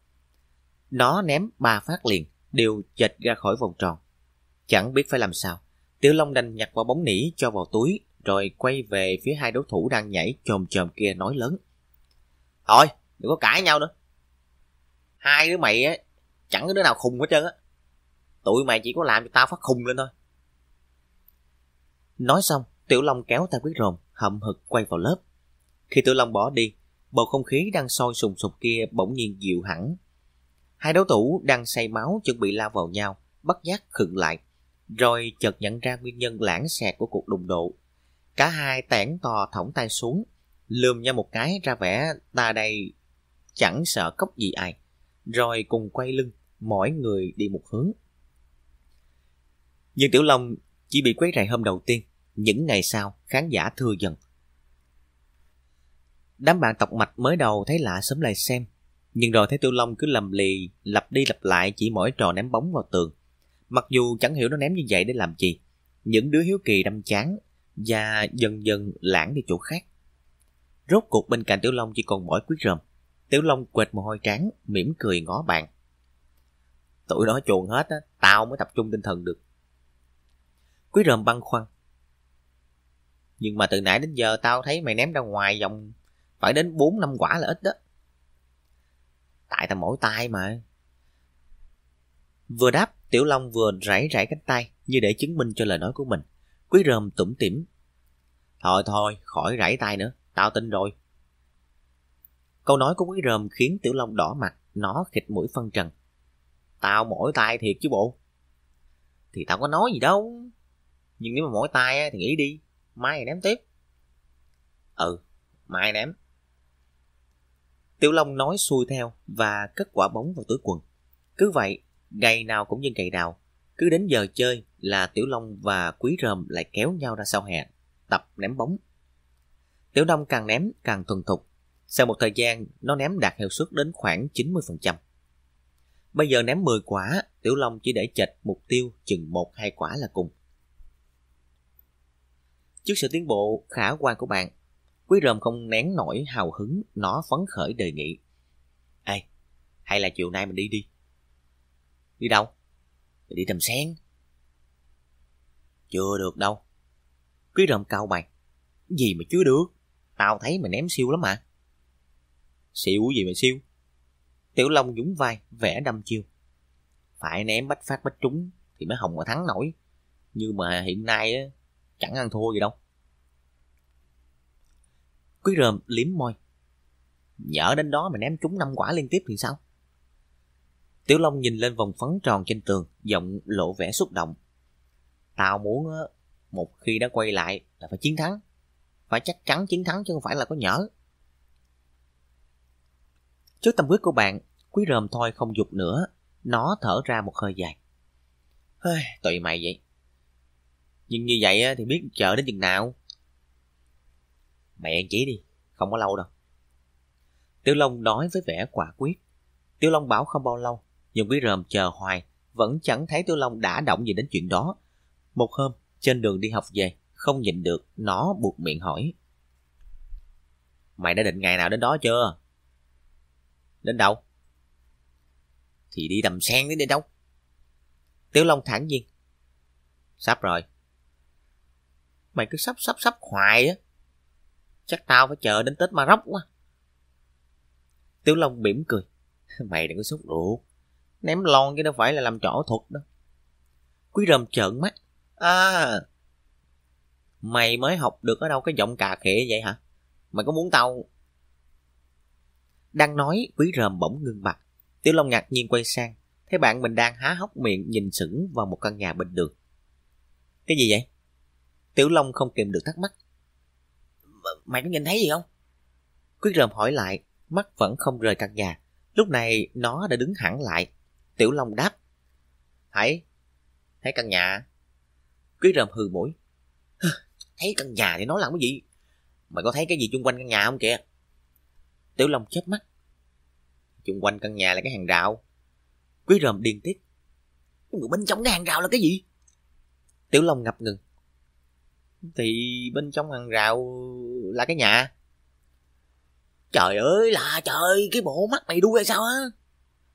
Nó ném ba phát liền, đều chệch ra khỏi vòng tròn. Chẳng biết phải làm sao, Tiểu Long đành nhặt quả bóng nỉ cho vào túi, rồi quay về phía hai đối thủ đang nhảy chồm chồm kia nói lớn. Thôi, đừng có cãi nhau nữa. Hai đứa mày á, chẳng có đứa nào khùng hết trơn á. Tụi mày chỉ có làm cho tao phát khùng lên thôi. Nói xong, Tiểu Long kéo tay Quý Rồng, hậm hực quay vào lớp. Khi Tiểu Long bỏ đi, bầu không khí đang sôi sùng sục kia bỗng nhiên dịu hẳn. Hai đấu thủ đang say máu chuẩn bị lao vào nhau, bất giác khựng lại, rồi chợt nhận ra nguyên nhân lãng xẹt của cuộc đụng độ. Cả hai tẻn tò thõng tay xuống, lườm nhau một cái ra vẻ ta đây chẳng sợ cốc gì ai, rồi cùng quay lưng, mỗi người đi một hướng. Nhưng Tiểu Long chỉ bị quấy rầy hôm đầu tiên, những ngày sau khán giả thưa dần. Đám bạn tộc mạch mới đầu thấy lạ sớm lại xem, nhưng rồi thấy Tiểu Long cứ lầm lì, lặp đi lặp lại chỉ mỗi trò ném bóng vào tường. Mặc dù chẳng hiểu nó ném như vậy để làm gì, những đứa hiếu kỳ đâm chán và dần dần lãng đi chỗ khác. Rốt cuộc bên cạnh Tiểu Long chỉ còn mỗi quý rầm. Tiểu Long quệt mồ hôi trán, mỉm cười ngó bạn. Tụi nó chuồn hết á, tao mới tập trung tinh thần được. Quý rầm băng khoăn. Nhưng mà từ nãy đến giờ tao thấy mày ném ra ngoài vòng phải đến 4 năm quả là ít đó. Tại tao mỗi tay mà. Vừa đáp, Tiểu Long vừa rảy rảy cánh tay như để chứng minh cho lời nói của mình. Quý rơm tủm tỉm. Thôi thôi, khỏi rảy tay nữa, tao tin rồi. Câu nói của quý rơm khiến Tiểu Long đỏ mặt, nó khịt mũi phân trần. Tao mỗi tay thiệt chứ bộ. Thì tao có nói gì đâu. Nhưng nếu mà mỗi tay thì nghĩ đi, mai ném tiếp. Ừ, mai ném. Tiểu Long nói xuôi theo và cất quả bóng vào túi quần. Cứ vậy, ngày nào cũng như ngày nào, cứ đến giờ chơi là Tiểu Long và Quý Rơm lại kéo nhau ra sau hè, tập ném bóng. Tiểu Long càng ném càng thuần thục. Sau một thời gian, nó ném đạt hiệu suất đến khoảng 90%. Bây giờ ném 10 quả, Tiểu Long chỉ để chệch mục tiêu chừng 1-2 quả là cùng. Trước sự tiến bộ khả quan của bạn, Quý rơm không nén nổi hào hứng, nó phấn khởi đề nghị. Ê, hay là chiều nay mình đi đi. Đi đâu? Đi đầm sen. Chưa được đâu. Quý rơm cao mày. Gì mà chưa được? Tao thấy mày ném siêu lắm mà. Siêu gì mà siêu? Tiểu Long dũng vai, vẽ đâm chiêu. Phải ném bách phát bách trúng thì mới hồng mà thắng nổi. Nhưng mà hiện nay á, chẳng ăn thua gì đâu. Quý rơm liếm môi. Nhỡ đến đó mà ném trúng năm quả liên tiếp thì sao? Tiểu Long nhìn lên vòng phấn tròn trên tường, giọng lộ vẻ xúc động. Tao muốn một khi đã quay lại là phải chiến thắng. Phải chắc chắn chiến thắng chứ không phải là có nhỡ. Trước tâm quyết của bạn, quý rơm thôi không dục nữa. Nó thở ra một hơi dài. Hơi, tụi mày vậy. Nhưng như vậy thì biết chờ đến chừng nào. Mẹ ăn chỉ đi, không có lâu đâu. Tiểu Long nói với vẻ quả quyết. Tiểu Long bảo không bao lâu, nhưng quý rơm chờ hoài vẫn chẳng thấy Tiểu Long đã động gì đến chuyện đó. Một hôm, trên đường đi học về, không nhịn được, nó buộc miệng hỏi. Mày đã định ngày nào đến đó chưa? Đến đâu? Thì đi đầm sen đến đến đâu? Tiểu Long thản nhiên. Sắp rồi. Mày cứ sắp sắp sắp hoài á. Chắc tao phải chờ đến Tết Maroc quá. Tiểu Long mỉm cười. Mày đừng có sốt ruột. Ném lon chứ đâu phải là làm trỏ thuật đâu. Quý rầm trợn mắt. À, mày mới học được ở đâu cái giọng cà khịa vậy hả? Mày có muốn tao... Đang nói, quý rầm bỗng ngưng bặt. Tiểu Long ngạc nhiên quay sang. Thấy bạn mình đang há hốc miệng nhìn sững vào một căn nhà bên đường. Cái gì vậy? Tiểu Long không kìm được thắc mắc. Mày có nhìn thấy gì không? Quyết rầm hỏi lại, mắt vẫn không rời căn nhà. Lúc này nó đã đứng hẳn lại. Tiểu Long đáp. Thấy, thấy căn nhà. Quyết rầm hừ mũi. thấy căn nhà thì nói làm cái gì? Mày có thấy cái gì chung quanh căn nhà không kìa? Tiểu Long chớp mắt. Chung quanh căn nhà là cái hàng rào. Quý rầm điên tiết. Người bên trong cái hàng rào là cái gì? Tiểu Long ngập ngừng. Thì bên trong hàng rào là cái nhà. Trời ơi là trời, cái bộ mắt mày đu hay sao á?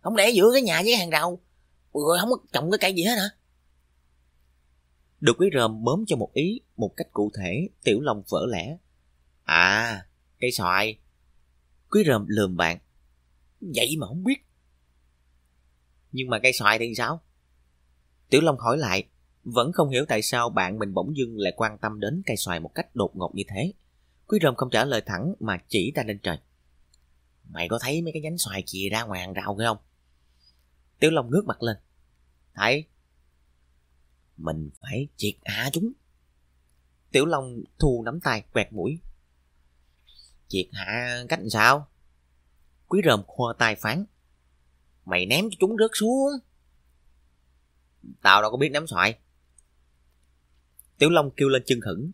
Không lẽ giữa cái nhà với cái hàng rào rồi không có trồng cái cây gì hết hả? Được quý rơm bấm cho một ý, một cách cụ thể, tiểu long vỡ lẽ. À, cây xoài. Quý rơm lườm bạn. Vậy mà không biết. Nhưng mà cây xoài thì sao? Tiểu Long hỏi lại, vẫn không hiểu tại sao bạn mình bỗng dưng lại quan tâm đến cây xoài một cách đột ngột như thế. Quý rơm không trả lời thẳng mà chỉ ta lên trời. Mày có thấy mấy cái nhánh xoài chìa ra ngoài hàng rào không? Tiểu Long ngước mặt lên. Thấy. Mình phải triệt hạ chúng. Tiểu Long thu nắm tay quẹt mũi. Triệt hạ cách làm sao? Quý rơm khoa tay phán. Mày ném cho chúng rớt xuống. Tao đâu có biết ném xoài. Tiểu Long kêu lên chân hững.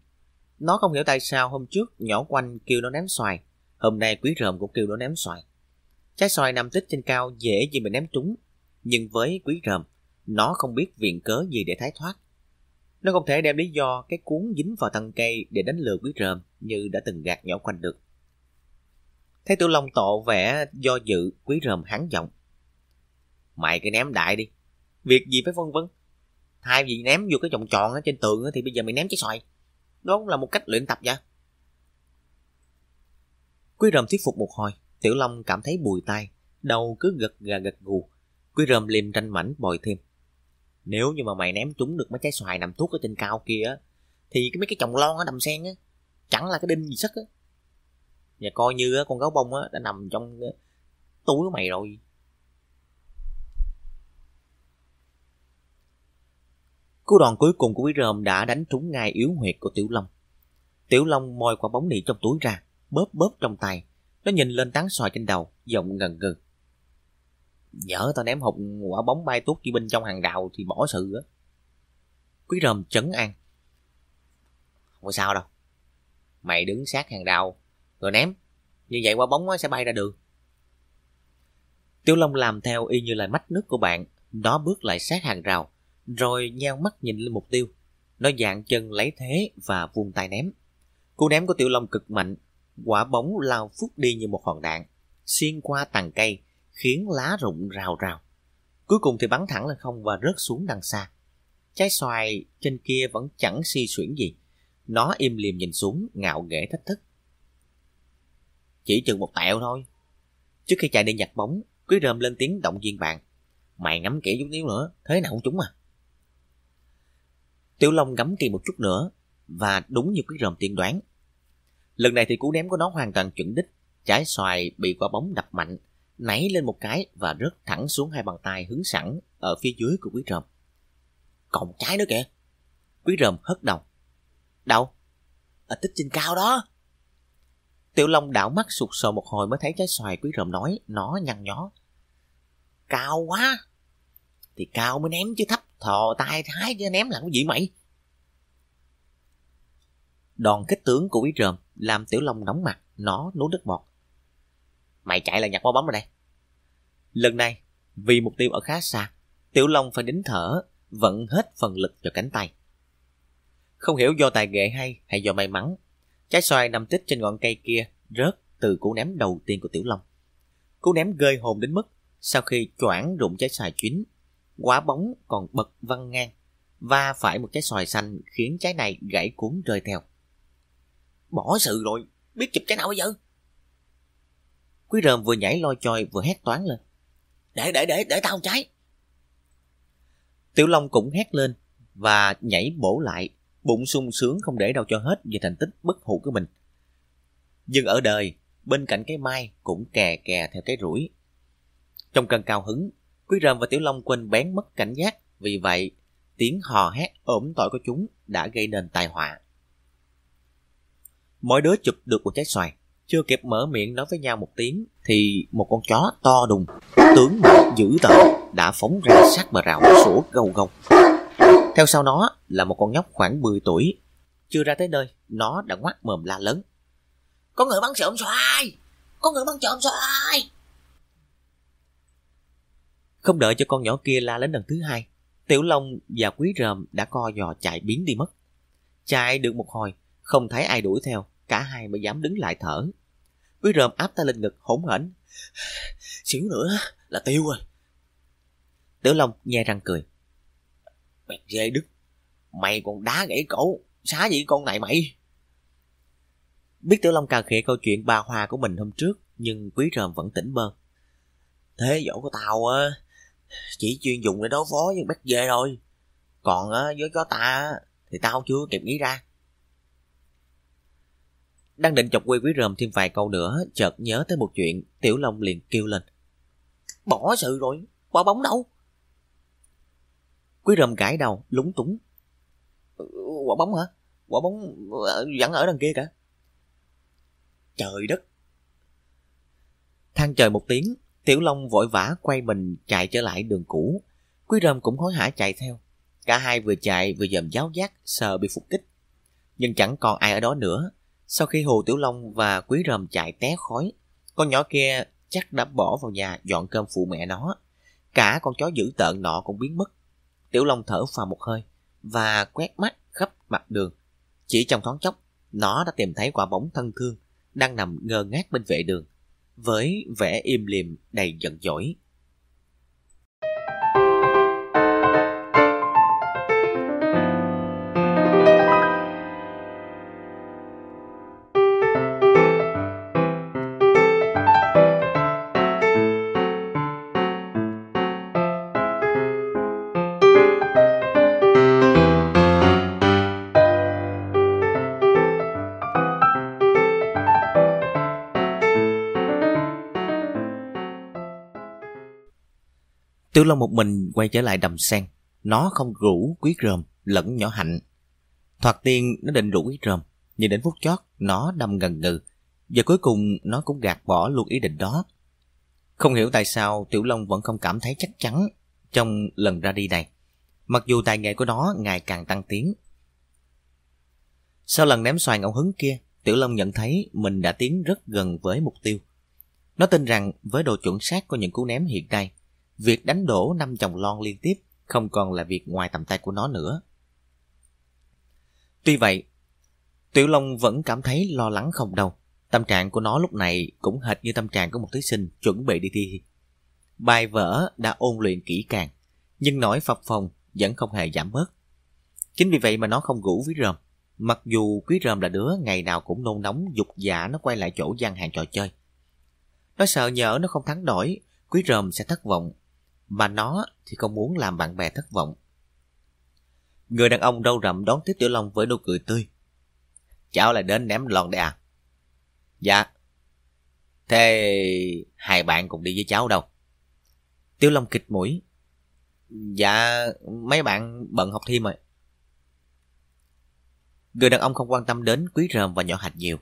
Nó không hiểu tại sao hôm trước nhỏ quanh kêu nó ném xoài. Hôm nay quý rơm cũng kêu nó ném xoài. Trái xoài nằm tích trên cao dễ gì mà ném trúng. Nhưng với quý rơm, nó không biết viện cớ gì để thái thoát. Nó không thể đem lý do cái cuốn dính vào thân cây để đánh lừa quý rơm như đã từng gạt nhỏ quanh được. Thấy Tiểu Long tộ vẻ do dự quý rơm hắn giọng. Mày cứ ném đại đi. Việc gì phải phân vân. Thay vì ném vô cái vòng tròn ở trên tường thì bây giờ mày ném trái xoài. Đó cũng là một cách luyện tập vậy. Quý rầm thuyết phục một hồi, Tiểu Long cảm thấy bùi tai, đầu cứ gật gà gật gù. Quý rầm liềm tranh mảnh bồi thêm. Nếu như mà mày ném trúng được mấy trái xoài nằm thuốc ở trên cao kia thì cái mấy cái chồng lon ở đầm sen á chẳng là cái đinh gì sức á. Và coi như con gấu bông á đã nằm trong ờ, túi của mày rồi. Cú đòn cuối cùng của quý rơm đã đánh trúng ngay yếu huyệt của Tiểu Long. Tiểu Long moi quả bóng nỉ trong túi ra, bóp bóp trong tay. Nó nhìn lên tán xoài trên đầu, giọng ngần ngừ. Nhỡ tao ném hụt quả bóng bay tuốt chi binh trong hàng đạo thì bỏ sự á. Quý rơm chấn an. Không có sao đâu. Mày đứng sát hàng đạo rồi ném. Như vậy quả bóng sẽ bay ra đường. Tiểu Long làm theo y như là mách nước của bạn. Nó bước lại sát hàng rào, rồi nheo mắt nhìn lên mục tiêu. Nó dạng chân lấy thế và vuông tay ném. Cú ném của Tiểu Long cực mạnh, quả bóng lao phút đi như một hòn đạn, xuyên qua tàn cây, khiến lá rụng rào rào. Cuối cùng thì bắn thẳng lên không và rớt xuống đằng xa. Trái xoài trên kia vẫn chẳng suy xuyển gì. Nó im liềm nhìn xuống, ngạo nghễ thách thức. Chỉ chừng một tẹo thôi. Trước khi chạy đi nhặt bóng, Quý rơm lên tiếng động viên bạn. Mày ngắm kỹ chút níu nữa, thế nào cũng trúng à. Tiểu Long ngắm kỳ một chút nữa, và đúng như quý ròm tiên đoán. Lần này thì cú ném của nó hoàn toàn chuẩn đích, trái xoài bị quả bóng đập mạnh, nảy lên một cái và rớt thẳng xuống hai bàn tay hướng sẵn ở phía dưới của quý ròm. Còn trái nữa kìa. Quý ròm hất đầu. Đâu? Ở tích trên cao đó. Tiểu Long đảo mắt sụt sờ một hồi mới thấy trái xoài quý ròm nói, nó nhăn nhó. Cao quá. Thì cao mới ném chứ thấp thò tay thái chứ ném làm cái gì mày? Đòn kích tướng của quý rơm làm Tiểu Long nóng mặt, nó nuốt nước bọt. Mày chạy là nhặt quả bóng ở đây. Lần này, vì mục tiêu ở khá xa, Tiểu Long phải đính thở, vận hết phần lực cho cánh tay. Không hiểu do tài nghệ hay hay do may mắn, trái xoài nằm tích trên ngọn cây kia rớt từ cú ném đầu tiên của Tiểu Long. Cú ném gơi hồn đến mức sau khi choảng rụng trái xoài chín, quả bóng còn bật văng ngang và phải một trái xoài xanh khiến trái này gãy cuốn rơi theo. Bỏ sự rồi, biết chụp trái nào bây giờ? Quý rơm vừa nhảy loi choi vừa hét toán lên. Để, để, để, để tao trái. Tiểu Long cũng hét lên và nhảy bổ lại, bụng sung sướng không để đâu cho hết về thành tích bất hủ của mình. Nhưng ở đời, bên cạnh cái mai cũng kè kè theo cái rủi. Trong cơn cao hứng, Quý Rơm và Tiểu Long quên bén mất cảnh giác, vì vậy tiếng hò hét ổm tội của chúng đã gây nên tai họa. Mỗi đứa chụp được một trái xoài, chưa kịp mở miệng nói với nhau một tiếng thì một con chó to đùng, tướng một dữ tợn đã phóng ra sát bờ rào sủa gâu gâu. Theo sau nó là một con nhóc khoảng 10 tuổi. Chưa ra tới nơi, nó đã ngoắt mồm la lớn. Có người bắn trộm xoài! Có người bắn trộm xoài! Không đợi cho con nhỏ kia la lên lần thứ hai, Tiểu Long và Quý Rơm đã co giò chạy biến đi mất. Chạy được một hồi, không thấy ai đuổi theo, cả hai mới dám đứng lại thở. Quý Rơm áp tay lên ngực hỗn hển. Xíu nữa là tiêu rồi. Tiểu Long nhe răng cười. Mày ghê đức, mày còn đá gãy cổ, xá gì con này mày? Biết Tiểu Long cà khịa câu chuyện ba hoa của mình hôm trước, nhưng Quý Rơm vẫn tỉnh bơ. Thế dỗ của tao á, chỉ chuyên dùng để đối phó với bắt dê thôi. Còn á, với chó ta thì tao chưa kịp nghĩ ra. Đang định chọc quê quý rơm thêm vài câu nữa, chợt nhớ tới một chuyện, Tiểu Long liền kêu lên. Bỏ sự rồi, bỏ bóng đâu? Quý rơm gãi đầu, lúng túng. Ừ, quả bóng hả? Quả bóng ờ, vẫn ở đằng kia cả. Trời đất! Than trời một tiếng, Tiểu Long vội vã quay mình chạy trở lại đường cũ. Quý rơm cũng hối hả chạy theo. Cả hai vừa chạy vừa dòm giáo giác sợ bị phục kích. Nhưng chẳng còn ai ở đó nữa. Sau khi Hồ Tiểu Long và Quý rơm chạy té khói, con nhỏ kia chắc đã bỏ vào nhà dọn cơm phụ mẹ nó. Cả con chó dữ tợn nọ cũng biến mất. Tiểu Long thở phào một hơi và quét mắt khắp mặt đường. Chỉ trong thoáng chốc, nó đã tìm thấy quả bóng thân thương đang nằm ngơ ngác bên vệ đường với vẻ im lìm đầy giận dỗi. Tiểu Long một mình quay trở lại đầm sen. Nó không rủ quý rơm lẫn nhỏ hạnh. Thoạt tiên nó định rủ quý rơm, nhưng đến phút chót nó đâm gần ngừ. Và cuối cùng nó cũng gạt bỏ luôn ý định đó. Không hiểu tại sao Tiểu Long vẫn không cảm thấy chắc chắn trong lần ra đi này. Mặc dù tài nghệ của nó ngày càng tăng tiến. Sau lần ném xoài ngẫu hứng kia, Tiểu Long nhận thấy mình đã tiến rất gần với mục tiêu. Nó tin rằng với độ chuẩn xác của những cú ném hiện nay, Việc đánh đổ năm chồng lon liên tiếp không còn là việc ngoài tầm tay của nó nữa. Tuy vậy, Tiểu Long vẫn cảm thấy lo lắng không đâu. Tâm trạng của nó lúc này cũng hệt như tâm trạng của một thí sinh chuẩn bị đi thi. Bài vở đã ôn luyện kỹ càng, nhưng nỗi phập phòng vẫn không hề giảm bớt. Chính vì vậy mà nó không ngủ với rơm. Mặc dù quý rơm là đứa ngày nào cũng nôn nóng dục dạ nó quay lại chỗ gian hàng trò chơi. Nó sợ nhỡ nó không thắng nổi, quý rơm sẽ thất vọng mà nó thì không muốn làm bạn bè thất vọng. Người đàn ông râu rậm đón tiếp Tiểu Long với nụ cười tươi. Cháu lại đến ném lon đây à? Dạ. Thế hai bạn cùng đi với cháu đâu? Tiểu Long kịch mũi. Dạ, mấy bạn bận học thi mà Người đàn ông không quan tâm đến quý rơm và nhỏ hạch nhiều.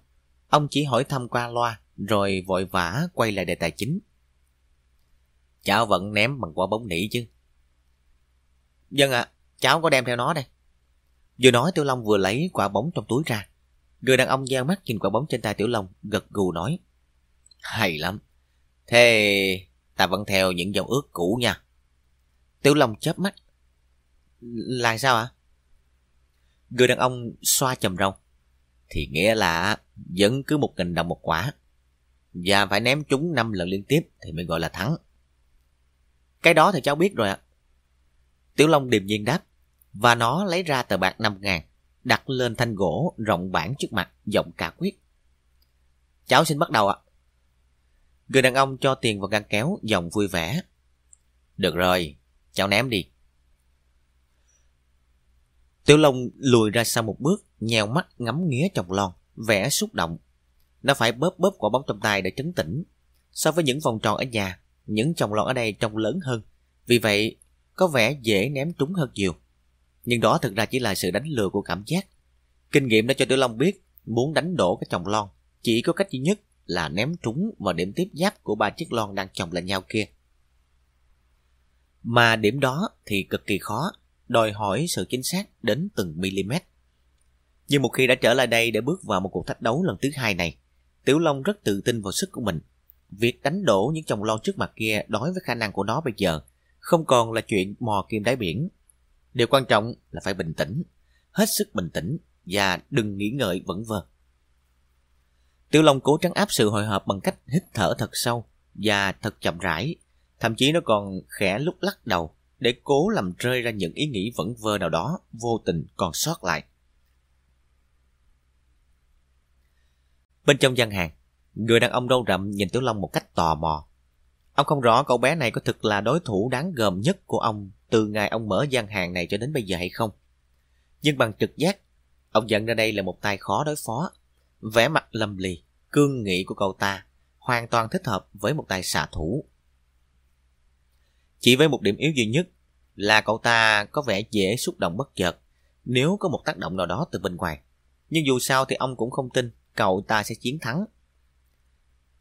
Ông chỉ hỏi thăm qua loa, rồi vội vã quay lại đề tài chính. Cháu vẫn ném bằng quả bóng nỉ chứ. Dân ạ, à, cháu có đem theo nó đây. Vừa nói Tiểu Long vừa lấy quả bóng trong túi ra. Người đàn ông gian mắt nhìn quả bóng trên tay Tiểu Long, gật gù nói. Hay lắm. Thế ta vẫn theo những dòng ước cũ nha. Tiểu Long chớp mắt. Là sao ạ? Người đàn ông xoa chầm râu. Thì nghĩa là vẫn cứ một nghìn đồng một quả. Và phải ném chúng năm lần liên tiếp thì mới gọi là thắng. Cái đó thì cháu biết rồi ạ. Tiểu Long điềm nhiên đáp. Và nó lấy ra tờ bạc năm ngàn, đặt lên thanh gỗ rộng bản trước mặt, giọng cả quyết. Cháu xin bắt đầu ạ. Người đàn ông cho tiền vào ngăn kéo, giọng vui vẻ. Được rồi, cháu ném đi. Tiểu Long lùi ra sau một bước, nhèo mắt ngắm nghía chồng lon, vẻ xúc động. Nó phải bóp bóp quả bóng trong tay để trấn tĩnh. So với những vòng tròn ở nhà, những chồng lon ở đây trông lớn hơn. Vì vậy, có vẻ dễ ném trúng hơn nhiều. Nhưng đó thực ra chỉ là sự đánh lừa của cảm giác. Kinh nghiệm đã cho Tiểu Long biết, muốn đánh đổ cái chồng lon, chỉ có cách duy nhất là ném trúng vào điểm tiếp giáp của ba chiếc lon đang chồng lên nhau kia. Mà điểm đó thì cực kỳ khó, đòi hỏi sự chính xác đến từng mm. Nhưng một khi đã trở lại đây để bước vào một cuộc thách đấu lần thứ hai này, Tiểu Long rất tự tin vào sức của mình. Việc đánh đổ những chồng lon trước mặt kia đối với khả năng của nó bây giờ không còn là chuyện mò kim đáy biển. Điều quan trọng là phải bình tĩnh, hết sức bình tĩnh và đừng nghĩ ngợi vẩn vơ. Tiểu Long cố trấn áp sự hồi hộp bằng cách hít thở thật sâu và thật chậm rãi. Thậm chí nó còn khẽ lúc lắc đầu để cố làm rơi ra những ý nghĩ vẩn vơ nào đó vô tình còn sót lại. Bên trong gian hàng, người đàn ông râu rậm nhìn Tiểu Long một cách tò mò. Ông không rõ cậu bé này có thực là đối thủ đáng gờm nhất của ông từ ngày ông mở gian hàng này cho đến bây giờ hay không. Nhưng bằng trực giác, ông nhận ra đây là một tay khó đối phó. Vẻ mặt lầm lì, cương nghị của cậu ta hoàn toàn thích hợp với một tay xạ thủ. Chỉ với một điểm yếu duy nhất là cậu ta có vẻ dễ xúc động bất chợt nếu có một tác động nào đó từ bên ngoài. Nhưng dù sao thì ông cũng không tin cậu ta sẽ chiến thắng.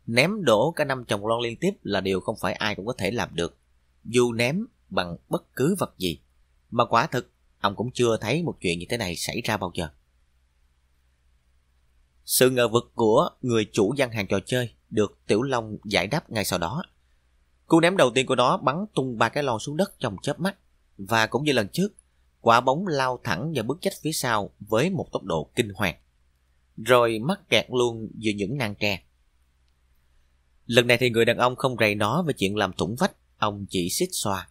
Ném đổ cả năm chồng lon liên tiếp là điều không phải ai cũng có thể làm được. Dù ném bằng bất cứ vật gì. Mà quả thực, ông cũng chưa thấy một chuyện như thế này xảy ra bao giờ. Sự ngờ vực của người chủ gian hàng trò chơi được Tiểu Long giải đáp ngay sau đó. Cú ném đầu tiên của nó bắn tung ba cái lon xuống đất trong chớp mắt. Và cũng như lần trước, quả bóng lao thẳng vào bước chết phía sau với một tốc độ kinh hoàng. Rồi mắc kẹt luôn giữa những nang tre. Lần này thì người đàn ông không rầy nó về chuyện làm thủng vách, ông chỉ xích xoa.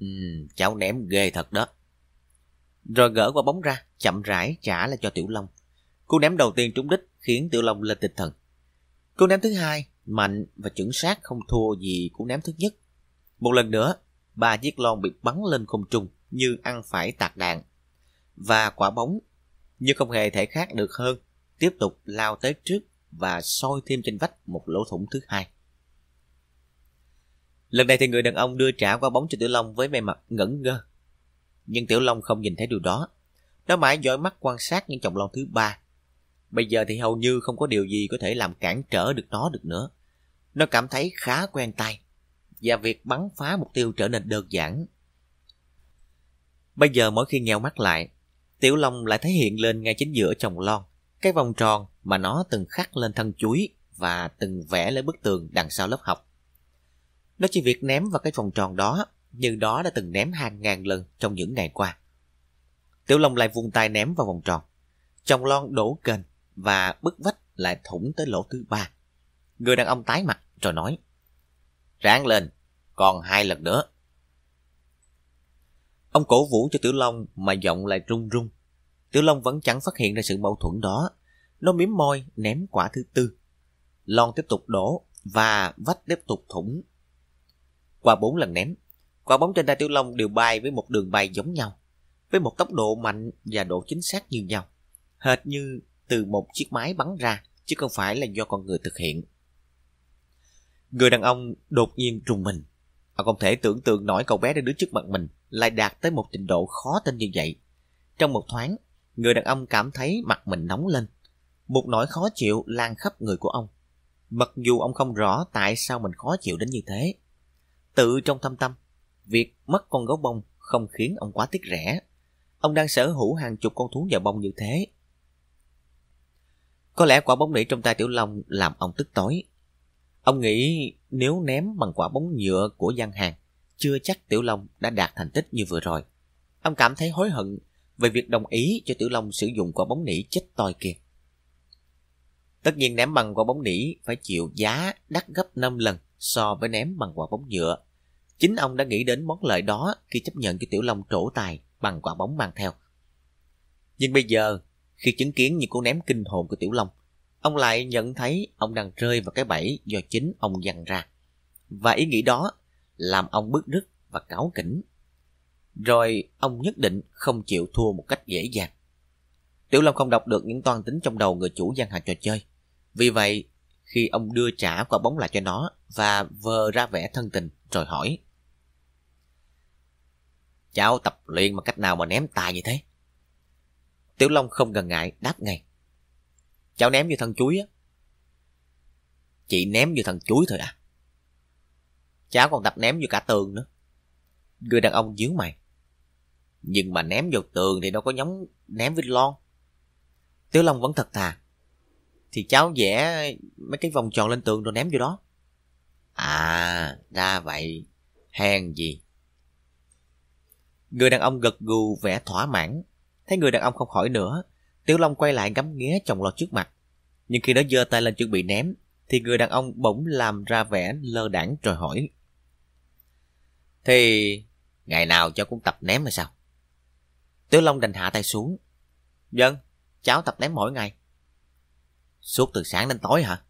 Ừ, cháu ném ghê thật đó. Rồi gỡ quả bóng ra, chậm rãi trả lại cho Tiểu Long. Cú ném đầu tiên trúng đích khiến Tiểu Long lên tinh thần. Cú ném thứ hai, mạnh và chuẩn xác không thua gì cú ném thứ nhất. Một lần nữa, ba chiếc lon bị bắn lên không trung như ăn phải tạc đạn. Và quả bóng, như không hề thể khác được hơn, tiếp tục lao tới trước và soi thêm trên vách một lỗ thủng thứ hai. Lần này thì người đàn ông đưa trả qua bóng cho Tiểu Long với vẻ mặt ngẩn ngơ. Nhưng Tiểu Long không nhìn thấy điều đó. Nó mãi dõi mắt quan sát những chồng lon thứ ba. Bây giờ thì hầu như không có điều gì có thể làm cản trở được nó được nữa. Nó cảm thấy khá quen tay. Và việc bắn phá mục tiêu trở nên đơn giản. Bây giờ mỗi khi nheo mắt lại, Tiểu Long lại thấy hiện lên ngay chính giữa chồng lon. Cái vòng tròn mà nó từng khắc lên thân chuối và từng vẽ lên bức tường đằng sau lớp học. Nó chỉ việc ném vào cái vòng tròn đó, như đó đã từng ném hàng ngàn lần trong những ngày qua. Tiểu Long lại vung tay ném vào vòng tròn. Chồng lon đổ kênh và bức vách lại thủng tới lỗ thứ ba. Người đàn ông tái mặt rồi nói Ráng lên, còn hai lần nữa. Ông cổ vũ cho Tiểu Long mà giọng lại run run. Tiểu Long vẫn chẳng phát hiện ra sự mâu thuẫn đó. Nó mím môi ném quả thứ tư. Lon tiếp tục đổ và vách tiếp tục thủng qua bốn lần ném, quả bóng trên tay Tiểu Long đều bay với một đường bay giống nhau, với một tốc độ mạnh và độ chính xác như nhau, hệt như từ một chiếc máy bắn ra, chứ không phải là do con người thực hiện. Người đàn ông đột nhiên trùng mình. Ông không thể tưởng tượng nổi cậu bé đang đứng trước mặt mình lại đạt tới một trình độ khó tin như vậy. Trong một thoáng, người đàn ông cảm thấy mặt mình nóng lên. Một nỗi khó chịu lan khắp người của ông. Mặc dù ông không rõ tại sao mình khó chịu đến như thế. Tự trong thâm tâm, việc mất con gấu bông không khiến ông quá tiếc rẻ. Ông đang sở hữu hàng chục con thú nhà bông như thế. Có lẽ quả bóng nỉ trong tay Tiểu Long làm ông tức tối. Ông nghĩ nếu ném bằng quả bóng nhựa của gian hàng, chưa chắc Tiểu Long đã đạt thành tích như vừa rồi. Ông cảm thấy hối hận về việc đồng ý cho Tiểu Long sử dụng quả bóng nỉ chết toi kia. Tất nhiên ném bằng quả bóng nỉ phải chịu giá đắt gấp 5 lần so với ném bằng quả bóng nhựa. Chính ông đã nghĩ đến món lợi đó khi chấp nhận cho Tiểu Long trổ tài bằng quả bóng mang theo. Nhưng bây giờ, khi chứng kiến những cú ném kinh hồn của Tiểu Long, ông lại nhận thấy ông đang rơi vào cái bẫy do chính ông dằn ra. Và ý nghĩ đó làm ông bức rứt và cáu kỉnh. Rồi ông nhất định không chịu thua một cách dễ dàng. Tiểu Long không đọc được những toan tính trong đầu người chủ gian hàng trò chơi. Vì vậy, khi ông đưa trả quả bóng lại cho nó và vờ ra vẻ thân tình rồi hỏi. Cháu tập luyện bằng cách nào mà ném tài như thế? Tiểu Long không ngần ngại đáp ngay. Cháu ném như thân chuối á. Chị ném như thân chuối thôi à? Cháu còn tập ném như cả tường nữa. Người đàn ông díu mày. Nhưng mà ném vào tường thì đâu có giống ném với lon. Tiểu Long vẫn thật thà. Thì cháu vẽ mấy cái vòng tròn lên tường rồi ném vô đó. À, ra vậy. Hèn gì. Người đàn ông gật gù vẻ thỏa mãn. Thấy người đàn ông không hỏi nữa, Tiểu Long quay lại ngắm nghía chồng lo trước mặt. Nhưng khi nó giơ tay lên chuẩn bị ném, thì người đàn ông bỗng làm ra vẻ lơ đảng rồi hỏi. Thì ngày nào cháu cũng tập ném mà sao? Tiểu Long đành hạ tay xuống. Dân, cháu tập ném mỗi ngày. Suốt từ sáng đến tối hả?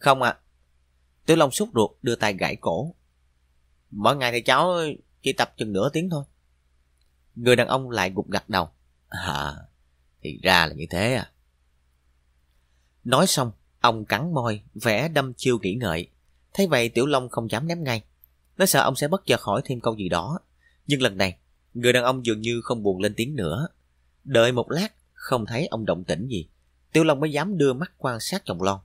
Không ạ. À. Tiểu Long sốt ruột đưa tay gãi cổ. Mỗi ngày thì cháu chỉ tập chừng nửa tiếng thôi. Người đàn ông lại gục gặt đầu. À, thì ra là như thế à. Nói xong, ông cắn môi, vẽ đâm chiêu kỹ ngợi. Thấy vậy Tiểu Long không dám ném ngay. Nó sợ ông sẽ bất chợt hỏi thêm câu gì đó. Nhưng lần này, người đàn ông dường như không buồn lên tiếng nữa. Đợi một lát, không thấy ông động tĩnh gì. Tiểu Long mới dám đưa mắt quan sát chồng lon.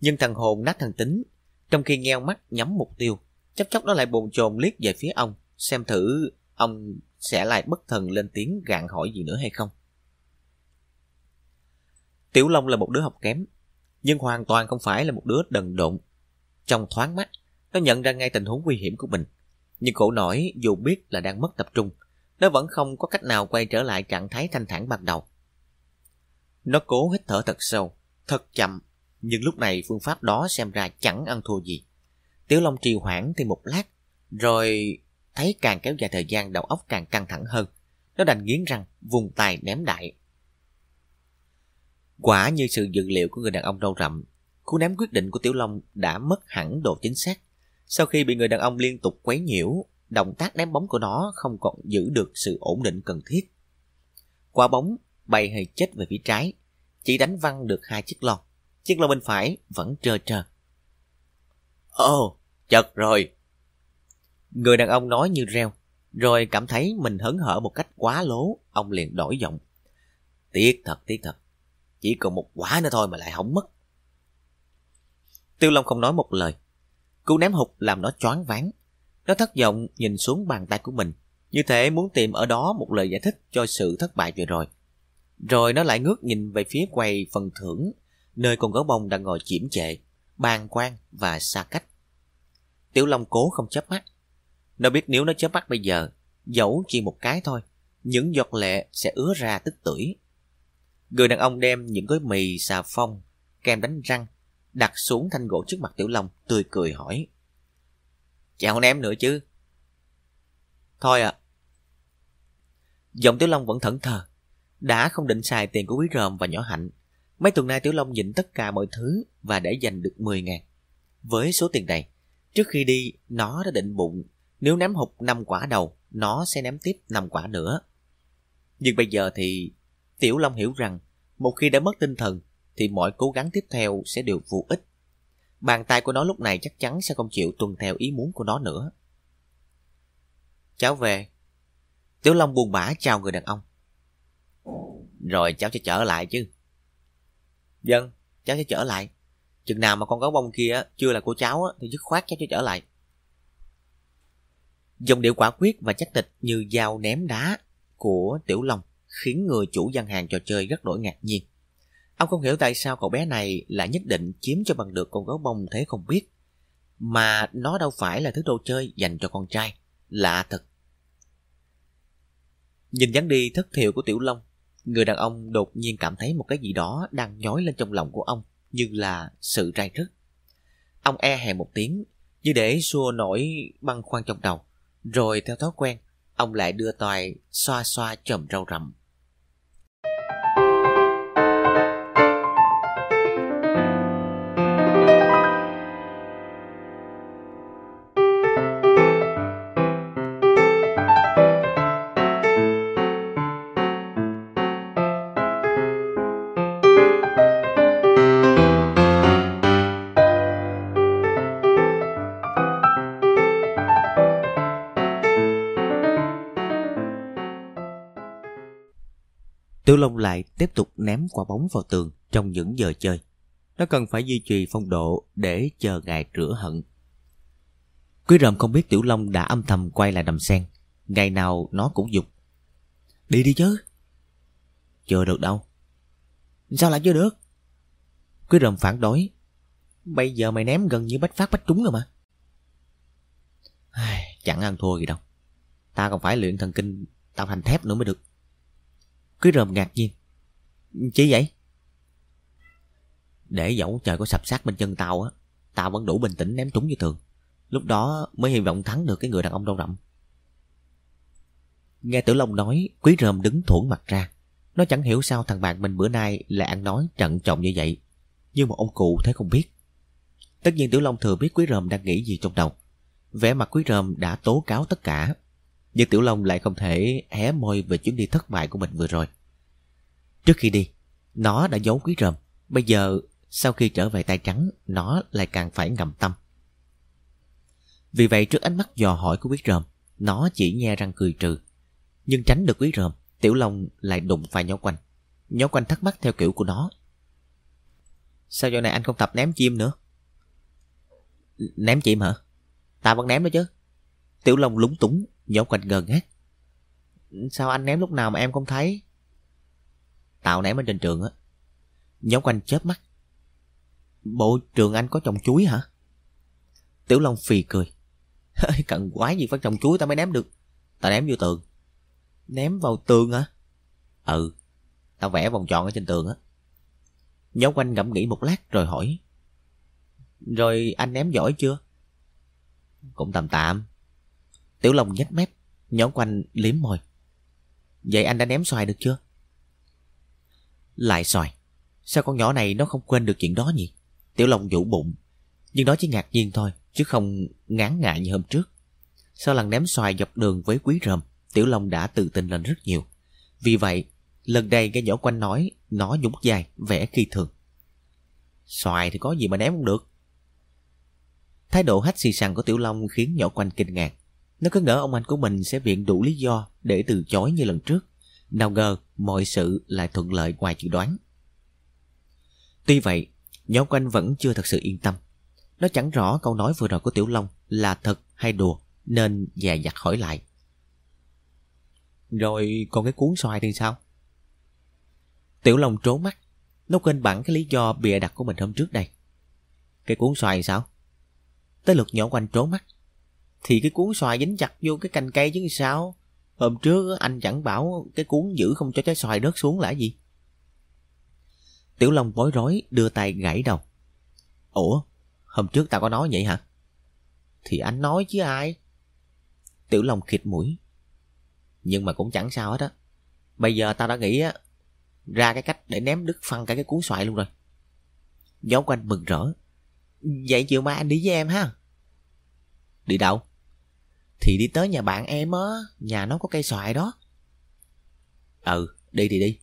Nhưng thằng hồn nát thằng tính, trong khi nheo mắt nhắm mục tiêu, chốc chốc nó lại bồn chồn liếc về phía ông, xem thử ông sẽ lại bất thần lên tiếng gạn hỏi gì nữa hay không. Tiểu Long là một đứa học kém, nhưng hoàn toàn không phải là một đứa đần độn. Trong thoáng mắt, nó nhận ra ngay tình huống nguy hiểm của mình. Nhưng khổ nổi dù biết là đang mất tập trung, nó vẫn không có cách nào quay trở lại trạng thái thanh thản ban đầu. Nó cố hít thở thật sâu, thật chậm, nhưng lúc này phương pháp đó xem ra chẳng ăn thua gì. Tiểu Long trì hoãn thêm một lát, rồi thấy càng kéo dài thời gian đầu óc càng căng thẳng hơn. Nó đành nghiến răng, vùng tay ném đại. Quả như sự dự liệu của người đàn ông râu rậm, cú ném quyết định của Tiểu Long đã mất hẳn độ chính xác. Sau khi bị người đàn ông liên tục quấy nhiễu, động tác ném bóng của nó không còn giữ được sự ổn định cần thiết. Quả bóng bay hơi chết về phía trái, chỉ đánh văng được hai chiếc lon. Chiếc lon bên phải vẫn trơ trơ. Ồ, chật rồi. Người đàn ông nói như reo, rồi cảm thấy mình hấn hở một cách quá lố, ông liền đổi giọng. Tiếc thật, tiếc thật. Chỉ còn một quả nữa thôi mà lại hỏng mất. Tiêu Long không nói một lời. Cú ném hụt làm nó choáng váng. Nó thất vọng nhìn xuống bàn tay của mình, như thể muốn tìm ở đó một lời giải thích cho sự thất bại vừa rồi. Rồi nó lại ngước nhìn về phía quầy phần thưởng, nơi con gấu bông đang ngồi chiếm trệ, bàn quan và xa cách. Tiểu Long cố không chớp mắt. Nó biết nếu nó chớp mắt bây giờ, dẫu chỉ một cái thôi, những giọt lệ sẽ ứa ra tức tưởi. Người đàn ông đem những gói mì, xà phong, kem đánh răng, đặt xuống thanh gỗ trước mặt Tiểu Long, tươi cười hỏi. Chào ném nữa chứ. Thôi ạ. À. Giọng Tiểu Long vẫn thẫn thờ. Đã không định xài tiền của quý ròm và nhỏ hạnh. Mấy tuần nay Tiểu Long nhịn tất cả mọi thứ và để dành được 10 ngàn. Với số tiền này, trước khi đi, nó đã định bụng nếu ném hụt 5 quả đầu, nó sẽ ném tiếp 5 quả nữa. Nhưng bây giờ thì Tiểu Long hiểu rằng một khi đã mất tinh thần thì mọi cố gắng tiếp theo sẽ đều vô ích. Bàn tay của nó lúc này chắc chắn sẽ không chịu tuân theo ý muốn của nó nữa. Cháu về. Tiểu Long buồn bã chào người đàn ông. Rồi cháu sẽ trở lại chứ. Dân, cháu sẽ trở lại. Chừng nào mà con gấu bông kia chưa là của cháu thì dứt khoát cháu sẽ trở lại. Dòng điệu quả quyết và chắc tịch như dao ném đá của Tiểu Long khiến người chủ gian hàng trò chơi rất đổi ngạc nhiên. Ông không hiểu tại sao cậu bé này lại nhất định chiếm cho bằng được con gấu bông thế không biết. Mà nó đâu phải là thứ đồ chơi dành cho con trai. Lạ thật. Nhìn dáng đi thất thiệu của Tiểu Long, người đàn ông đột nhiên cảm thấy một cái gì đó đang nhói lên trong lòng của ông, như là sự rai rứt. Ông e hè một tiếng, như để xua nổi băng khoăn trong đầu. Rồi theo thói quen, ông lại đưa toài xoa xoa chòm rau rậm. Tiểu Long lại tiếp tục ném quả bóng vào tường trong những giờ chơi. Nó cần phải duy trì phong độ để chờ ngày rửa hận. Quý rầm không biết Tiểu Long đã âm thầm quay lại đầm sen. Ngày nào nó cũng dục. Đi đi chứ. Chưa được đâu. Sao lại chưa được? Quý rầm phản đối. Bây giờ mày ném gần như bách phát bách trúng rồi mà. Chẳng ăn thua gì đâu. Ta còn phải luyện thần kinh tạo thành thép nữa mới được. Quý rơm ngạc nhiên. Chỉ vậy. Để dẫu trời có sập sát bên chân tao á, Tao vẫn đủ bình tĩnh ném trúng như thường. Lúc đó mới hy vọng thắng được cái người đàn ông râu rậm. Nghe Tử Long nói, Quý rơm đứng thuẫn mặt ra. Nó chẳng hiểu sao thằng bạn mình bữa nay Lại ăn nói trận trọng như vậy. Nhưng mà ông cụ thấy không biết. Tất nhiên Tiểu Long thừa biết Quý Ròm đang nghĩ gì trong đầu. Vẻ mặt Quý Ròm đã tố cáo tất cả nhưng Tiểu Long lại không thể hé môi về chuyến đi thất bại của mình vừa rồi. Trước khi đi, nó đã giấu quý rầm. Bây giờ, sau khi trở về tay trắng, nó lại càng phải ngầm tâm. Vì vậy trước ánh mắt dò hỏi của quý rầm, nó chỉ nhe răng cười trừ. Nhưng tránh được quý rầm, Tiểu Long lại đụng phải nhỏ quanh. Nhỏ quanh thắc mắc theo kiểu của nó. Sao giờ này anh không tập ném chim nữa? Ném chim hả? Ta vẫn ném đó chứ. Tiểu Long lúng túng Nhỏ quanh ngờ ngác. Sao anh ném lúc nào mà em không thấy? Tạo ném ở trên trường á. Nhóm quanh chớp mắt. Bộ trường anh có trồng chuối hả? Tiểu Long phì cười. Cần quái gì phải trồng chuối ta mới ném được. Ta ném vô tường. Ném vào tường hả? Ừ. Tao vẽ vòng tròn ở trên tường á. Nhóm quanh ngẫm nghĩ một lát rồi hỏi. Rồi anh ném giỏi chưa? Cũng tạm tạm. Tiểu Long nhếch mép, nhỏ quanh liếm môi. Vậy anh đã ném xoài được chưa? Lại xoài. Sao con nhỏ này nó không quên được chuyện đó nhỉ? Tiểu Long vũ bụng. Nhưng nó chỉ ngạc nhiên thôi, chứ không ngán ngại như hôm trước. Sau lần ném xoài dọc đường với quý rầm, Tiểu Long đã tự tin lên rất nhiều. Vì vậy, lần đây nghe nhỏ quanh nói, nó nhúng dài, vẻ khi thường. Xoài thì có gì mà ném không được. Thái độ hách xì sằng của Tiểu Long khiến nhỏ quanh kinh ngạc. Nó cứ ngỡ ông anh của mình sẽ viện đủ lý do để từ chối như lần trước. Nào ngờ mọi sự lại thuận lợi ngoài dự đoán. Tuy vậy, nhóm của anh vẫn chưa thật sự yên tâm. Nó chẳng rõ câu nói vừa rồi của Tiểu Long là thật hay đùa, nên dè dặt hỏi lại. Rồi còn cái cuốn xoài thì sao? Tiểu Long trố mắt, nó quên bẵng cái lý do bịa đặt của mình hôm trước đây. Cái cuốn xoài sao? Tới lượt nhỏ quanh trố mắt, thì cái cuốn xoài dính chặt vô cái cành cây chứ sao? Hôm trước anh chẳng bảo cái cuốn giữ không cho trái xoài rớt xuống là gì? Tiểu long bối rối đưa tay gãy đầu. Ủa, hôm trước tao có nói vậy hả? Thì anh nói chứ ai? Tiểu long khịt mũi. Nhưng mà cũng chẳng sao hết á. Bây giờ tao đã nghĩ á, ra cái cách để ném đứt phân cả cái cuốn xoài luôn rồi. Gió quanh mừng rỡ. Vậy chiều mai anh đi với em ha. Đi đâu? Thì đi tới nhà bạn em á, Nhà nó có cây xoài đó. Ừ đi thì đi.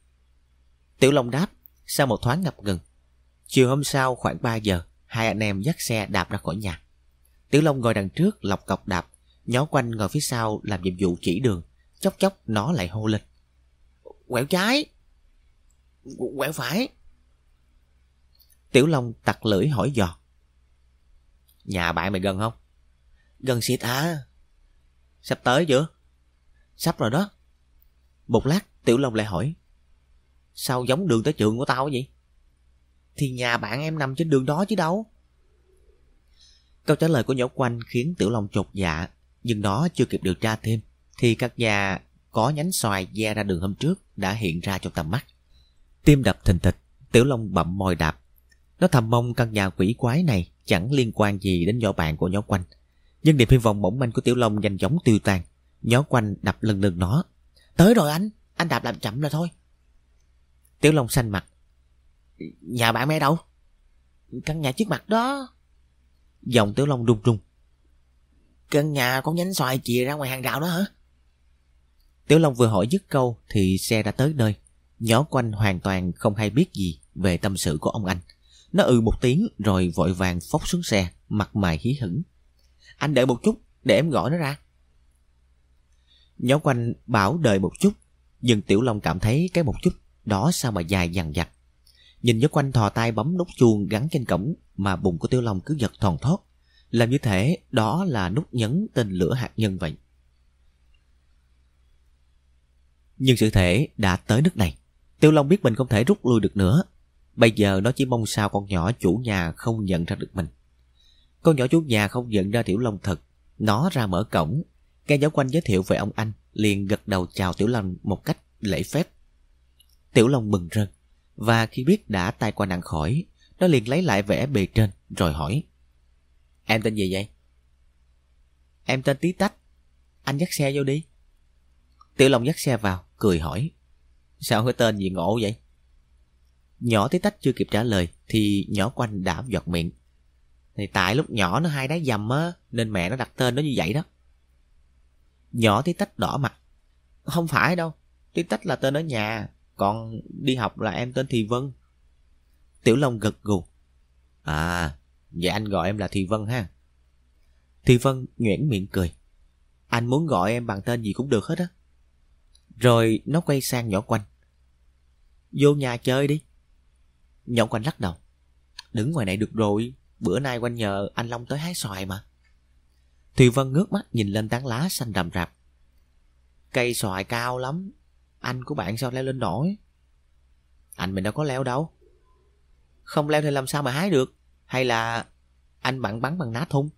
Tiểu Long đáp, Sau một thoáng ngập ngừng. Chiều hôm sau khoảng 3 giờ, Hai anh em dắt xe đạp ra khỏi nhà. Tiểu Long ngồi đằng trước, lọc cọc đạp, Nhó quanh ngồi phía sau làm nhiệm vụ chỉ đường, Chốc chốc nó lại hô lên. Quẹo trái. Quẹo phải. Tiểu Long tặc lưỡi hỏi dò. Nhà bạn mày gần không? Gần xịt à. Sắp tới chưa? Sắp rồi đó. Một lát Tiểu Long lại hỏi. Sao giống đường tới trường của tao vậy? Thì nhà bạn em nằm trên đường đó chứ đâu. Câu trả lời của nhỏ quanh khiến Tiểu Long chột dạ, nhưng nó chưa kịp điều tra thêm, thì các nhà có nhánh xoài da ra đường hôm trước đã hiện ra trong tầm mắt. Tim đập thình thịch, Tiểu Long bậm môi đạp. Nó thầm mong căn nhà quỷ quái này chẳng liên quan gì đến nhỏ bạn của nhỏ quanh. Nhưng niềm hy vọng mỏng manh của Tiểu Long nhanh chóng tiêu tan. Nhỏ quanh đập lần lần nó. Tới rồi anh, anh đạp làm chậm là thôi. Tiểu Long xanh mặt. Nhà bạn mẹ đâu? Căn nhà trước mặt đó. Giọng Tiểu Long run run. Căn nhà có nhánh xoài chìa ra ngoài hàng rào đó hả? Tiểu Long vừa hỏi dứt câu thì xe đã tới nơi. Nhỏ quanh hoàn toàn không hay biết gì về tâm sự của ông anh. Nó ừ một tiếng rồi vội vàng phóc xuống xe, mặt mày hí hửng. Anh đợi một chút, để em gọi nó ra. Nhóm quanh bảo đợi một chút, nhưng Tiểu Long cảm thấy cái một chút đó sao mà dài dằng dặc. Nhìn nhóm quanh thò tay bấm nút chuông gắn trên cổng mà bụng của Tiểu Long cứ giật thòn thót. Làm như thế đó là nút nhấn tên lửa hạt nhân vậy. Nhưng sự thể đã tới nước này. Tiêu Long biết mình không thể rút lui được nữa. Bây giờ nó chỉ mong sao con nhỏ chủ nhà không nhận ra được mình. Con nhỏ chủ nhà không nhận ra Tiểu Long thật. Nó ra mở cổng. Nghe giáo quanh giới thiệu về ông anh, liền gật đầu chào Tiểu Long một cách lễ phép. Tiểu Long mừng rơn. Và khi biết đã tai qua nạn khỏi, nó liền lấy lại vẻ bề trên rồi hỏi. Em tên gì vậy? Em tên Tí Tách. Anh dắt xe vô đi. Tiểu Long dắt xe vào, cười hỏi. Sao cái tên gì ngộ vậy? Nhỏ Tí Tách chưa kịp trả lời thì nhỏ quanh đã giọt miệng. Thì tại lúc nhỏ nó hai đá dầm á nên mẹ nó đặt tên nó như vậy đó. Nhỏ Tí Tách đỏ mặt. Không phải đâu, Tí Tách là tên ở nhà, còn đi học là em tên Thì Vân. Tiểu Long gật gù. À, vậy anh gọi em là Thì Vân ha. Thì Vân nhoẻn miệng cười. Anh muốn gọi em bằng tên gì cũng được hết á. Rồi nó quay sang nhỏ quanh. Vô nhà chơi đi. Nhỏ quanh lắc đầu. Đứng ngoài này được rồi, bữa nay quanh nhờ anh Long tới hái xoài mà. Thùy Vân ngước mắt nhìn lên tán lá xanh rậm rạp. Cây xoài cao lắm, anh của bạn sao leo lên nổi? Anh mình đâu có leo đâu. Không leo thì làm sao mà hái được? Hay là anh bạn bắn bằng ná thun?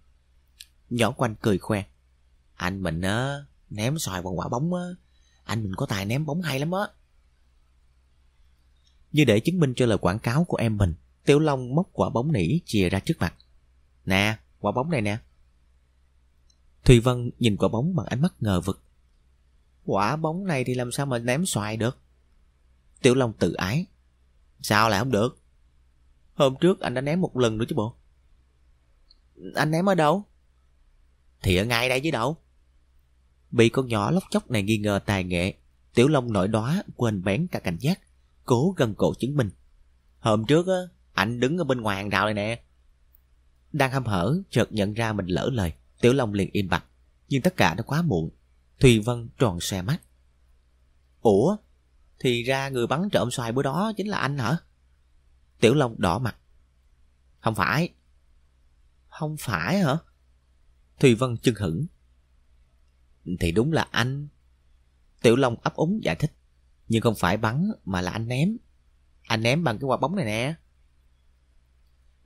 Nhỏ quanh cười khoe. Anh mình á, ném xoài bằng quả bóng á, anh mình có tài ném bóng hay lắm á. Như để chứng minh cho lời quảng cáo của em mình, Tiểu Long móc quả bóng nỉ chìa ra trước mặt. Nè, quả bóng này nè. Thùy Vân nhìn quả bóng bằng ánh mắt ngờ vực. Quả bóng này thì làm sao mà ném xoài được? Tiểu Long tự ái. Sao lại không được? Hôm trước anh đã ném một lần nữa chứ bộ. Anh ném ở đâu? Thì ở ngay đây chứ đâu. Bị con nhỏ lóc chóc này nghi ngờ tài nghệ, Tiểu Long nổi đóa quên bén cả cảnh giác, cố gần cổ chứng minh. Hôm trước á, anh đứng ở bên ngoài hàng rào này nè. Đang hâm hở, chợt nhận ra mình lỡ lời, Tiểu Long liền im bặt. Nhưng tất cả đã quá muộn. Thùy Vân tròn xe mắt. Ủa, thì ra người bắn trộm xoài bữa đó chính là anh hả? Tiểu Long đỏ mặt. Không phải. Không phải hả? Thùy Vân chân hững. Thì đúng là anh. Tiểu Long ấp úng giải thích. Nhưng không phải bắn mà là anh ném. Anh ném bằng cái quả bóng này nè.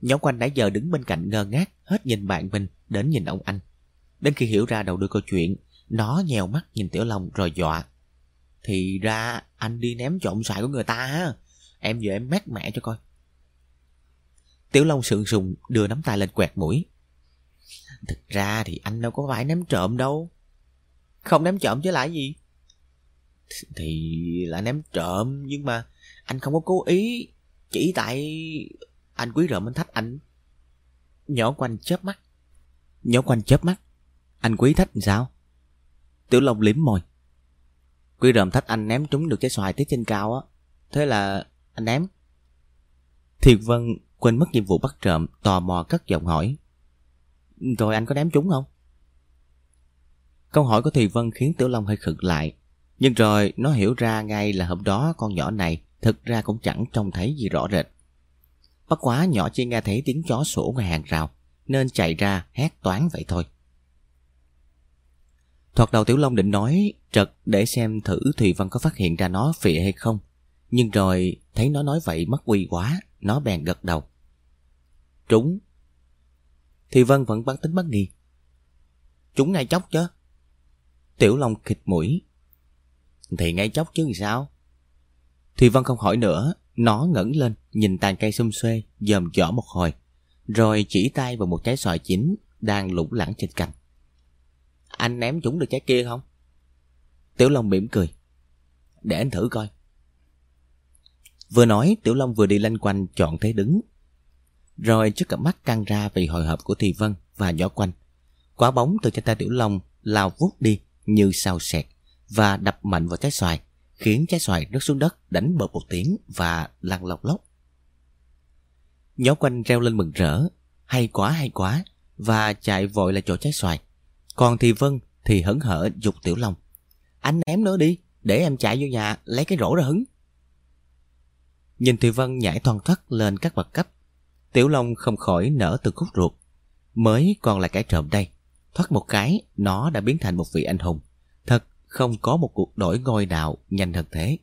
Nhóm quanh nãy giờ đứng bên cạnh ngơ ngác, hết nhìn bạn mình, đến nhìn ông anh. Đến khi hiểu ra đầu đuôi câu chuyện, nó nhèo mắt nhìn Tiểu Long rồi dọa. Thì ra anh đi ném trộm xoài của người ta ha. Em giờ em mát mẹ cho coi. Tiểu Long sượng sùng đưa nắm tay lên quẹt mũi. Thực ra thì anh đâu có phải ném trộm đâu. Không ném trộm chứ là gì? Thì là ném trộm nhưng mà anh không có cố ý. Chỉ tại anh quý rợm anh thách anh. Nhỏ quanh chớp mắt. Nhỏ quanh chớp mắt. Anh quý thách sao? Tiểu Long liếm môi. Quý rợm thách anh ném trúng được trái xoài tới trên cao á. Thế là anh ném. Thiệt Vân quên mất nhiệm vụ bắt trộm, tò mò cất giọng hỏi. Rồi anh có ném trúng không? Câu hỏi của Thùy Vân khiến Tiểu Long hơi khựng lại. Nhưng rồi nó hiểu ra ngay là hôm đó con nhỏ này thực ra cũng chẳng trông thấy gì rõ rệt. Bất quá nhỏ chỉ nghe thấy tiếng chó sủa ngoài hàng rào, nên chạy ra hét toán vậy thôi. Thoạt đầu Tiểu Long định nói trật để xem thử Thùy Vân có phát hiện ra nó phịa hay không. Nhưng rồi thấy nó nói vậy mất uy quá, nó bèn gật đầu. Trúng. thùy Vân vẫn bắn tính bất nghi. trúng ngay chốc chứ. Tiểu Long khịt mũi. Thì ngay chốc chứ sao? thùy Vân không hỏi nữa, nó ngẩng lên, nhìn tàn cây xum xuê, dòm dõ một hồi, rồi chỉ tay vào một trái xoài chín đang lủng lẳng trên cành. Anh ném chúng được trái kia không? Tiểu Long mỉm cười. Để anh thử coi. Vừa nói, Tiểu Long vừa đi lanh quanh chọn thế đứng. Rồi trước cặp mắt căng ra vì hồi hộp của Thì Vân và nhỏ quanh. Quả bóng từ trên tay Tiểu Long lao vút đi như sao sẹt và đập mạnh vào trái xoài, khiến trái xoài rớt xuống đất đánh bợp một tiếng và lăn lọc lóc. Nhóm quanh reo lên mừng rỡ, hay quá hay quá, và chạy vội lại chỗ trái xoài. Còn Thì Vân thì hấn hở dục Tiểu Long. Anh ném nữa đi, để em chạy vô nhà lấy cái rổ ra hứng. Nhìn Thị Vân nhảy thoăn thoắt lên các bậc cấp. Tiểu Long không khỏi nở từ khúc ruột. Mới còn là cái trộm đây. Thoát một cái, nó đã biến thành một vị anh hùng. Không có một cuộc đổi ngôi nào nhanh hơn thế.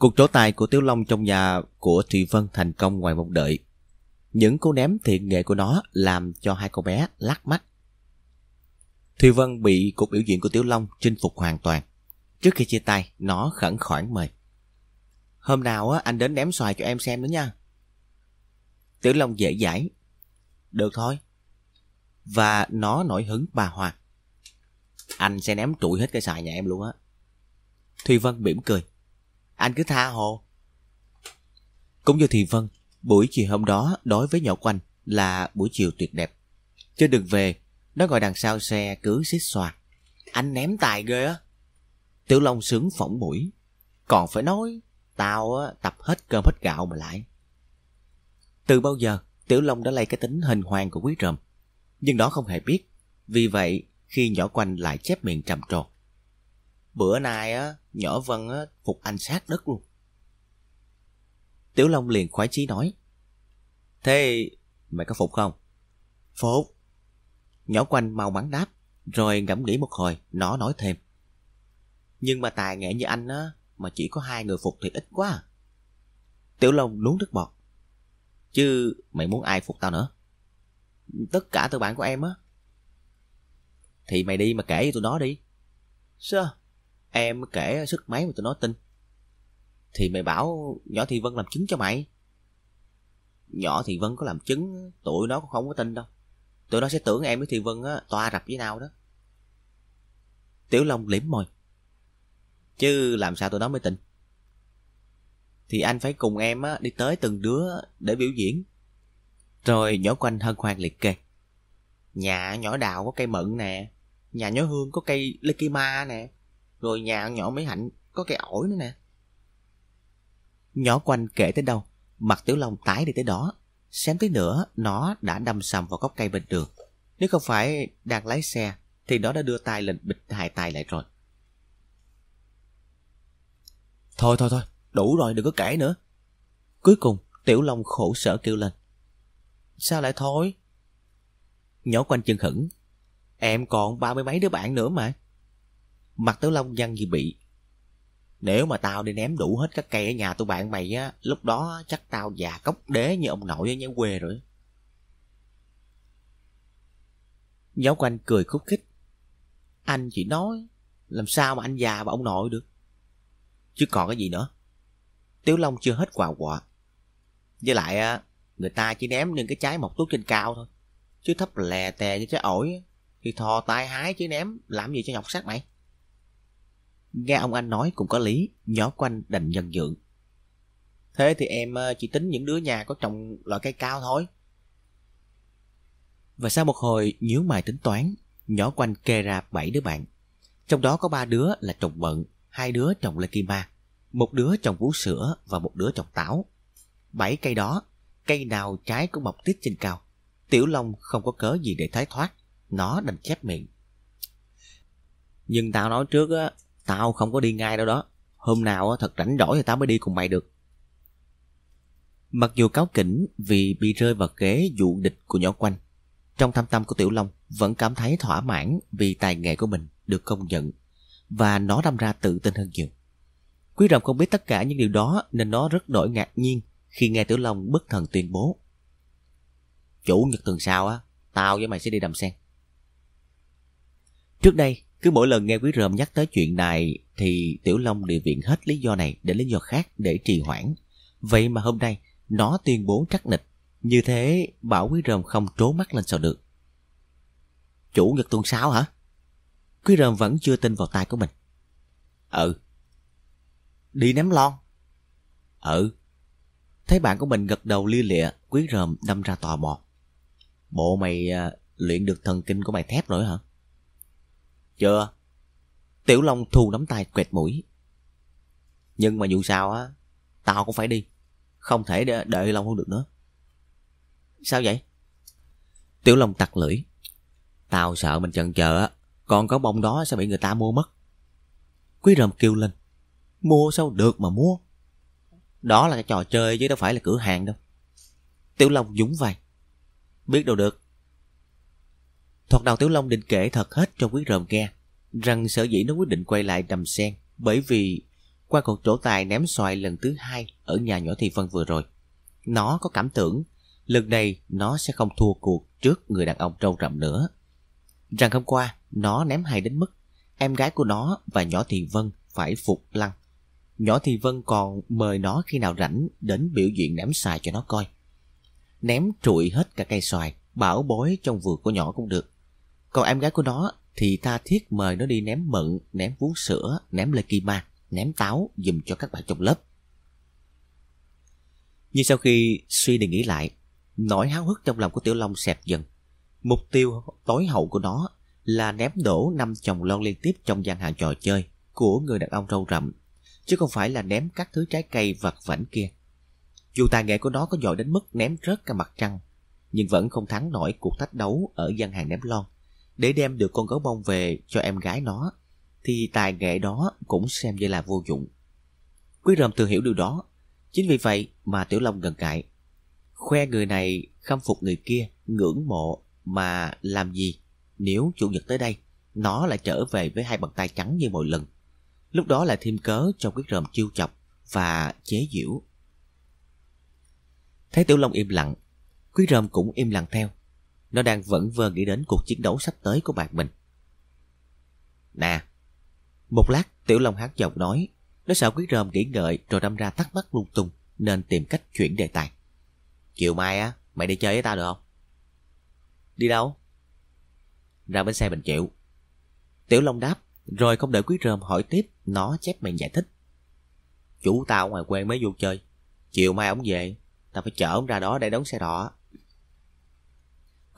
Cuộc trổ tài của Tiểu Long trong nhà của Thùy Vân thành công ngoài mong đợi. Những cú ném thiện nghệ của nó làm cho hai cô bé lắc mắt. Thùy Vân bị cuộc biểu diễn của Tiểu Long chinh phục hoàn toàn. Trước khi chia tay, nó khẩn khoản mời. Hôm nào anh đến ném xoài cho em xem nữa nha. Tiểu Long dễ dãi. Được thôi. Và nó nổi hứng bà Hoàng. Anh sẽ ném trụi hết cái xài nhà em luôn á. Thùy Vân mỉm cười. Anh cứ tha hồ. Cũng như thì vâng, buổi chiều hôm đó đối với nhỏ quanh là buổi chiều tuyệt đẹp. Trên đường về, nó ngồi đằng sau xe cứ xích xoa. Anh ném tài ghê á. Tiểu Long sướng phỏng mũi. Còn phải nói, tao á, tập hết cơm hết gạo mà lại. Từ bao giờ, Tiểu Long đã lấy cái tính hình hoàng của quý trầm. Nhưng nó không hề biết. Vì vậy, khi nhỏ quanh lại chép miệng trầm trồ. Bữa nay á, nhỏ Vân á, phục anh sát đất luôn. Tiểu Long liền khoái chí nói. Thế mày có phục không? Phục. Nhỏ quanh mau mắn đáp, rồi ngẫm nghĩ một hồi, nó nói thêm. Nhưng mà tài nghệ như anh á, mà chỉ có hai người phục thì ít quá. Tiểu Long nuốt nước bọt. Chứ mày muốn ai phục tao nữa? Tất cả tụi bạn của em á. Thì mày đi mà kể cho tụi nó đi. Sao? Em kể sức máy mà tụi nó tin. Thì mày bảo nhỏ Thị Vân làm chứng cho mày. Nhỏ Thị Vân có làm chứng Tụi nó cũng không có tin đâu. Tụi nó sẽ tưởng em với Thị Vân á, toa rập với nào đó. Tiểu Long liếm môi. Chứ làm sao tụi nó mới tin? Thì anh phải cùng em á, đi tới từng đứa để biểu diễn. Rồi nhỏ quanh hân hoan liệt kê. Nhà nhỏ đào có cây mận nè Nhà nhỏ hương có cây Lekima nè rồi nhà nhỏ mấy hạnh có cây ổi nữa nè. Nhỏ quanh kể tới đâu, mặt tiểu long tái đi tới đó. Xém tới nữa, nó đã đâm sầm vào gốc cây bên đường. Nếu không phải đang lái xe, thì nó đã đưa tay lên bịch hai tay lại rồi. Thôi thôi thôi, đủ rồi đừng có kể nữa. Cuối cùng, Tiểu Long khổ sở kêu lên. Sao lại thôi? Nhỏ quanh chân hững. Em còn ba mươi mấy đứa bạn nữa mà. Mặt Tiểu Long nhăn như bị. Nếu mà tao đi ném đủ hết các cây ở nhà tụi bạn mày á, lúc đó chắc tao già cốc đế như ông nội ở nhà quê rồi. Giáo quanh cười khúc khích. Anh chỉ nói, làm sao mà anh già và ông nội được? Chứ còn cái gì nữa? Tiểu Long chưa hết quà quạ. Với lại á, người ta chỉ ném những cái trái mọc tốt trên cao thôi. Chứ thấp lè tè như trái ổi thì thò tay hái chứ ném làm gì cho nhọc xác mày. Nghe ông anh nói cũng có lý, nhỏ quanh đành nhân dưỡng. Thế thì em ờ, chỉ tính những đứa nhà có trồng loại cây cao thôi. Và sau một hồi nhíu mày tính toán, nhỏ quanh kê ra bảy đứa bạn. Trong đó có ba đứa là trồng mận, hai đứa trồng lê kim ma, một đứa trồng vú sữa và một đứa trồng táo. Bảy cây đó, cây nào trái cũng mọc tít trên cao. Tiểu Long không có cớ gì để thái thoát. Nó đành chép miệng. Nhưng tao nói trước á, tao không có đi ngay đâu đó. Hôm nào thật rảnh rỗi thì tao mới đi cùng mày được. Mặc dù cáo kỉnh vì bị rơi vào kế dụ địch của nhỏ quanh, trong thâm tâm của Tiểu Long vẫn cảm thấy thỏa mãn vì tài nghệ của mình được công nhận và nó đâm ra tự tin hơn nhiều. Quý rồng không biết tất cả những điều đó nên nó rất đổi ngạc nhiên khi nghe Tiểu Long bất thần tuyên bố. Chủ nhật tuần sau á, tao với mày sẽ đi đầm sen. Trước đây, cứ mỗi lần nghe quý rơm nhắc tới chuyện này thì Tiểu Long đều viện hết lý do này đến lý do khác để trì hoãn. Vậy mà hôm nay nó tuyên bố trắc nịch. Như thế bảo quý rơm không trố mắt lên sao được. Chủ nhật tuần sau hả? Quý rơm vẫn chưa tin vào tai của mình. Ừ. Đi ném lon. Ừ. Thấy bạn của mình gật đầu lia lịa, quý rơm đâm ra tò mò. Bộ mày à, luyện được thần kinh của mày thép rồi hả? Chưa. Tiểu Long thu nắm tay quẹt mũi. Nhưng mà dù sao á, tao cũng phải đi. Không thể để đợi lâu hơn được nữa. Sao vậy? Tiểu Long tặc lưỡi. Tao sợ mình chần chờ á, còn có bông đó sẽ bị người ta mua mất. Quý rầm kêu lên. Mua sao được mà mua? Đó là cái trò chơi chứ đâu phải là cửa hàng đâu. Tiểu Long dũng vai. Biết đâu được. Thoạt đầu Tiểu Long định kể thật hết cho quý ròm nghe rằng sở dĩ nó quyết định quay lại đầm sen bởi vì qua cuộc trổ tài ném xoài lần thứ hai ở nhà nhỏ thị phân vừa rồi. Nó có cảm tưởng lần này nó sẽ không thua cuộc trước người đàn ông trâu rậm nữa. Rằng hôm qua nó ném hay đến mức em gái của nó và nhỏ thị vân phải phục lăng. Nhỏ thị vân còn mời nó khi nào rảnh đến biểu diễn ném xoài cho nó coi. Ném trụi hết cả cây xoài, bảo bối trong vườn của nhỏ cũng được. Còn em gái của nó thì tha thiết mời nó đi ném mận, ném vú sữa, ném lê ma, ném táo dùm cho các bạn trong lớp. Nhưng sau khi suy đi nghĩ lại, nỗi háo hức trong lòng của Tiểu Long xẹp dần. Mục tiêu tối hậu của nó là ném đổ năm chồng lon liên tiếp trong gian hàng trò chơi của người đàn ông râu rậm, chứ không phải là ném các thứ trái cây vặt vảnh kia. Dù tài nghệ của nó có giỏi đến mức ném rớt cả mặt trăng, nhưng vẫn không thắng nổi cuộc thách đấu ở gian hàng ném lon để đem được con gấu bông về cho em gái nó, thì tài nghệ đó cũng xem như là vô dụng. Quý ròm thừa hiểu điều đó, chính vì vậy mà Tiểu Long gần cãi. Khoe người này khâm phục người kia, ngưỡng mộ, mà làm gì nếu chủ nhật tới đây, nó lại trở về với hai bàn tay trắng như mọi lần. Lúc đó là thêm cớ cho quyết ròm chiêu chọc và chế giễu. Thấy Tiểu Long im lặng, Quý ròm cũng im lặng theo. Nó đang vẫn vơ nghĩ đến cuộc chiến đấu sắp tới của bạn mình. Nè, một lát Tiểu Long hát giọng nói, nó sợ quý Rơm nghĩ ngợi rồi đâm ra thắc mắc lung tung nên tìm cách chuyển đề tài. Chiều mai á, mày đi chơi với tao được không? Đi đâu? Ra bến xe Bình Triệu. Tiểu Long đáp, rồi không đợi quý Rơm hỏi tiếp, nó chép miệng giải thích. Chủ tao ngoài quen mới vô chơi. Chiều mai ổng về, tao phải chở ổng ra đó để đón xe đỏ.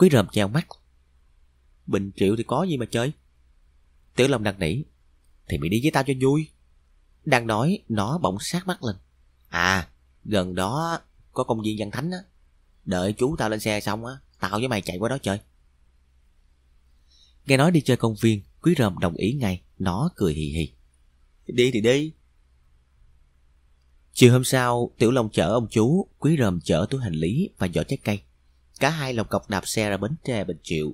Quý rơm treo mắt. Bình triệu thì có gì mà chơi. Tiểu Long đang nỉ. Thì mày đi với tao cho vui. Đang nói, nó bỗng sát mắt lên. À, gần đó có công viên văn thánh á. Đợi chú tao lên xe xong á, tao với mày chạy qua đó chơi. Nghe nói đi chơi công viên, Quý rơm đồng ý ngay, nó cười hì hì. Đi thì đi. Chiều hôm sau, Tiểu Long chở ông chú, Quý rơm chở túi hành lý và giỏ trái cây. Cả hai lồng cọc đạp xe ra bến tre Bình Triệu.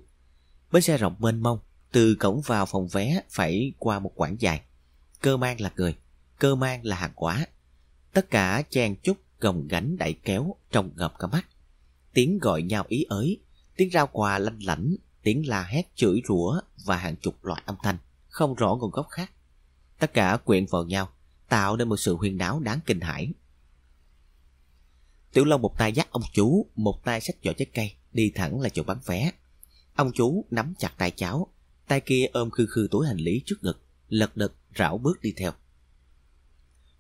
Bến xe rộng mênh mông, từ cổng vào phòng vé phải qua một quãng dài. Cơ mang là người, cơ mang là hàng quả. Tất cả chen chúc gồng gánh đẩy kéo trong ngập cả mắt. Tiếng gọi nhau ý ới, tiếng rao quà lanh lảnh, tiếng la hét chửi rủa và hàng chục loại âm thanh, không rõ nguồn gốc khác. Tất cả quyện vào nhau, tạo nên một sự huyên náo đáng kinh hãi. Tiểu Long một tay dắt ông chú, một tay xách giỏ trái cây, đi thẳng là chỗ bán vé. Ông chú nắm chặt tay cháu, tay kia ôm khư khư túi hành lý trước ngực, lật đật rảo bước đi theo.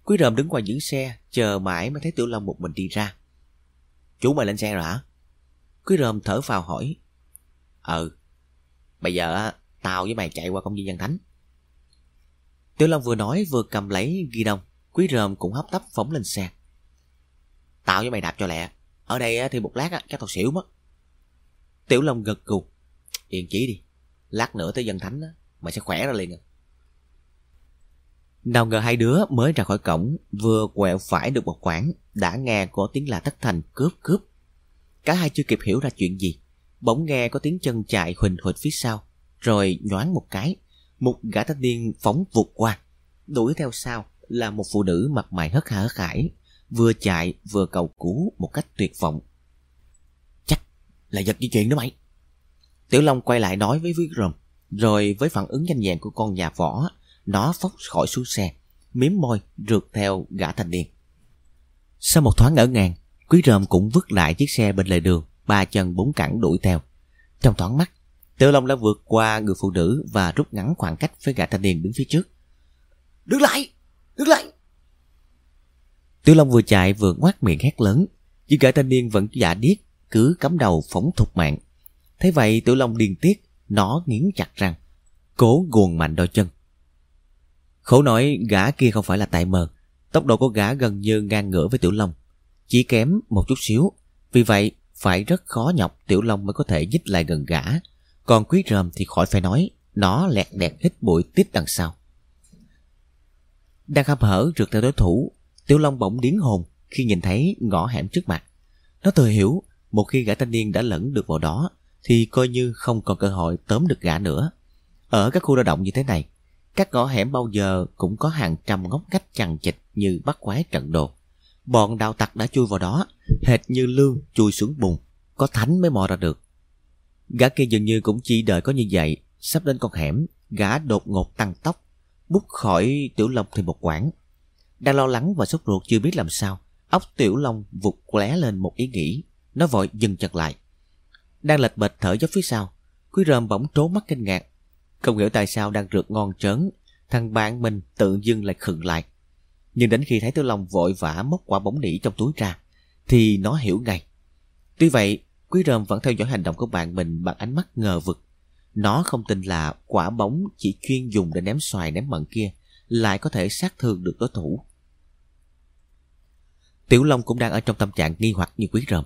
Quý ròm đứng ngoài giữ xe, chờ mãi mới thấy Tiểu Long một mình đi ra. Chú mày lên xe rồi hả? Quý ròm thở vào hỏi. Ừ, bây giờ tao với mày chạy qua công viên Văn Thánh. Tiểu Long vừa nói vừa cầm lấy ghi đông, quý ròm cũng hấp tấp phóng lên xe. Tao với mày đạp cho lẹ. Ở đây thì một lát chắc tao xỉu mất. Tiểu Long gật gù. Yên chí đi. Lát nữa tới dân thánh á, mày sẽ khỏe ra liền à. Nào ngờ hai đứa mới ra khỏi cổng, vừa quẹo phải được một quãng, đã nghe có tiếng là thất thành cướp cướp. Cả hai chưa kịp hiểu ra chuyện gì, bỗng nghe có tiếng chân chạy huỳnh huỳnh phía sau, rồi nhoáng một cái, một gã thanh niên phóng vụt qua, đuổi theo sau là một phụ nữ mặt mày hất hả hất hải, vừa chạy vừa cầu cứu một cách tuyệt vọng. Chắc là giật di chuyển đó mày. Tiểu Long quay lại nói với Viết Rồng, rồi với phản ứng nhanh nhẹn của con nhà võ, nó phóc khỏi xuống xe, miếm môi rượt theo gã thanh niên. Sau một thoáng ngỡ ngàng, Quý Rơm cũng vứt lại chiếc xe bên lề đường, ba chân bốn cẳng đuổi theo. Trong thoáng mắt, Tiểu Long đã vượt qua người phụ nữ và rút ngắn khoảng cách với gã thanh niên đứng phía trước. Đứng lại! Đứng lại! Tiểu Long vừa chạy vừa ngoác miệng hét lớn, nhưng gã thanh niên vẫn giả điếc, cứ cắm đầu phóng thục mạng. Thế vậy Tiểu Long điên tiết, nó nghiến chặt răng, cố guồn mạnh đôi chân. Khổ nói gã kia không phải là tại mờ, tốc độ của gã gần như ngang ngửa với Tiểu Long, chỉ kém một chút xíu. Vì vậy, phải rất khó nhọc Tiểu Long mới có thể dích lại gần gã. Còn Quý Rơm thì khỏi phải nói, nó lẹt đẹt hít bụi tít đằng sau. Đang hâm hở rượt theo đối thủ, Tiểu Long bỗng điến hồn khi nhìn thấy ngõ hẻm trước mặt. Nó tự hiểu, một khi gã thanh niên đã lẫn được vào đó, thì coi như không còn cơ hội tóm được gã nữa. Ở các khu lao động như thế này, các ngõ hẻm bao giờ cũng có hàng trăm ngóc ngách chằng chịt như bắt quái trận đồ. Bọn đào tặc đã chui vào đó, hệt như lương chui xuống bùn, có thánh mới mò ra được. Gã kia dường như cũng chỉ đợi có như vậy, sắp đến con hẻm, gã đột ngột tăng tốc, bút khỏi tiểu long thì một quãng. Đang lo lắng và sốt ruột chưa biết làm sao, óc tiểu long vụt lóe lên một ý nghĩ, nó vội dừng chặt lại. Đang lệch bệch thở dốc phía sau, quý rơm bỗng trố mắt kinh ngạc. Không hiểu tại sao đang rượt ngon trớn, thằng bạn mình tự dưng lại khựng lại. Nhưng đến khi thấy Tiểu Long vội vã móc quả bóng nỉ trong túi ra, thì nó hiểu ngay. Tuy vậy, Quý Rơm vẫn theo dõi hành động của bạn mình bằng ánh mắt ngờ vực. Nó không tin là quả bóng chỉ chuyên dùng để ném xoài ném mận kia lại có thể sát thương được đối thủ. Tiểu Long cũng đang ở trong tâm trạng nghi hoặc như Quý Rơm.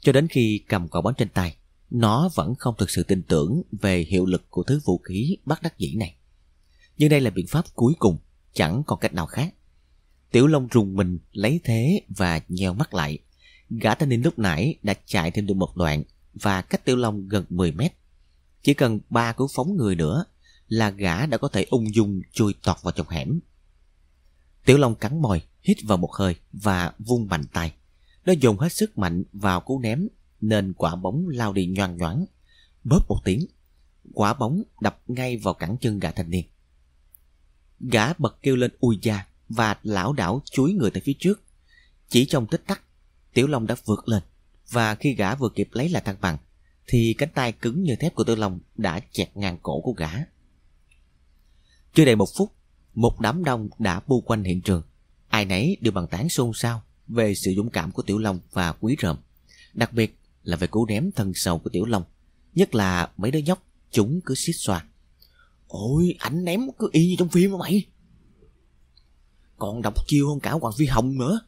Cho đến khi cầm quả bóng trên tay, nó vẫn không thực sự tin tưởng về hiệu lực của thứ vũ khí bắt đắc dĩ này. Nhưng đây là biện pháp cuối cùng, chẳng còn cách nào khác. Tiểu Long rùng mình lấy thế và nheo mắt lại. Gã thanh niên lúc nãy đã chạy thêm được một đoạn và cách Tiểu Long gần 10 mét. Chỉ cần ba cú phóng người nữa là gã đã có thể ung dung chui tọt vào trong hẻm. Tiểu Long cắn môi, hít vào một hơi và vung mạnh tay. Nó dùng hết sức mạnh vào cú ném nên quả bóng lao đi nhoang nhoáng. Bóp một tiếng, quả bóng đập ngay vào cẳng chân gã thanh niên. Gã bật kêu lên ui da và lão đảo chuối người tại phía trước. Chỉ trong tích tắc, Tiểu Long đã vượt lên và khi gã vừa kịp lấy lại thăng bằng thì cánh tay cứng như thép của Tiểu Long đã chẹt ngang cổ của gã. Chưa đầy một phút, một đám đông đã bu quanh hiện trường. Ai nấy đều bằng tán xôn xao về sự dũng cảm của Tiểu Long và Quý Rợm. Đặc biệt là về cú ném thân sầu của Tiểu Long. Nhất là mấy đứa nhóc, chúng cứ xít xoa. Ôi, ảnh ném cứ y như trong phim đó mày. Còn đọc chiêu hơn cả Hoàng Phi Hồng nữa.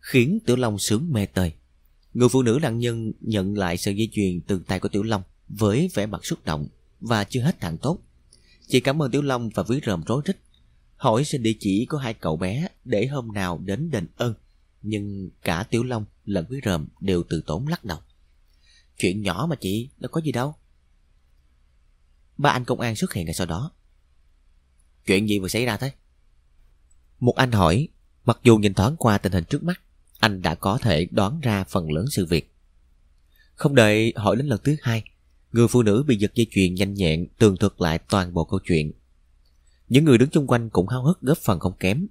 Khiến Tiểu Long sướng mê tơi. Người phụ nữ nạn nhân nhận lại sợi dây chuyền từ tay của Tiểu Long với vẻ mặt xúc động và chưa hết thẳng tốt. Chị cảm ơn Tiểu Long và ví rầm rối rít. Hỏi xin địa chỉ của hai cậu bé để hôm nào đến đền ơn. Nhưng cả Tiểu Long lẫn ví rầm đều từ tốn lắc đầu. Chuyện nhỏ mà chị, đâu có gì đâu. Ba anh công an xuất hiện ngay sau đó. Chuyện gì vừa xảy ra thế? Một anh hỏi, mặc dù nhìn thoáng qua tình hình trước mắt, anh đã có thể đoán ra phần lớn sự việc. Không đợi hỏi đến lần thứ hai, người phụ nữ bị giật dây chuyền nhanh nhẹn tường thuật lại toàn bộ câu chuyện. Những người đứng chung quanh cũng háo hức góp phần không kém.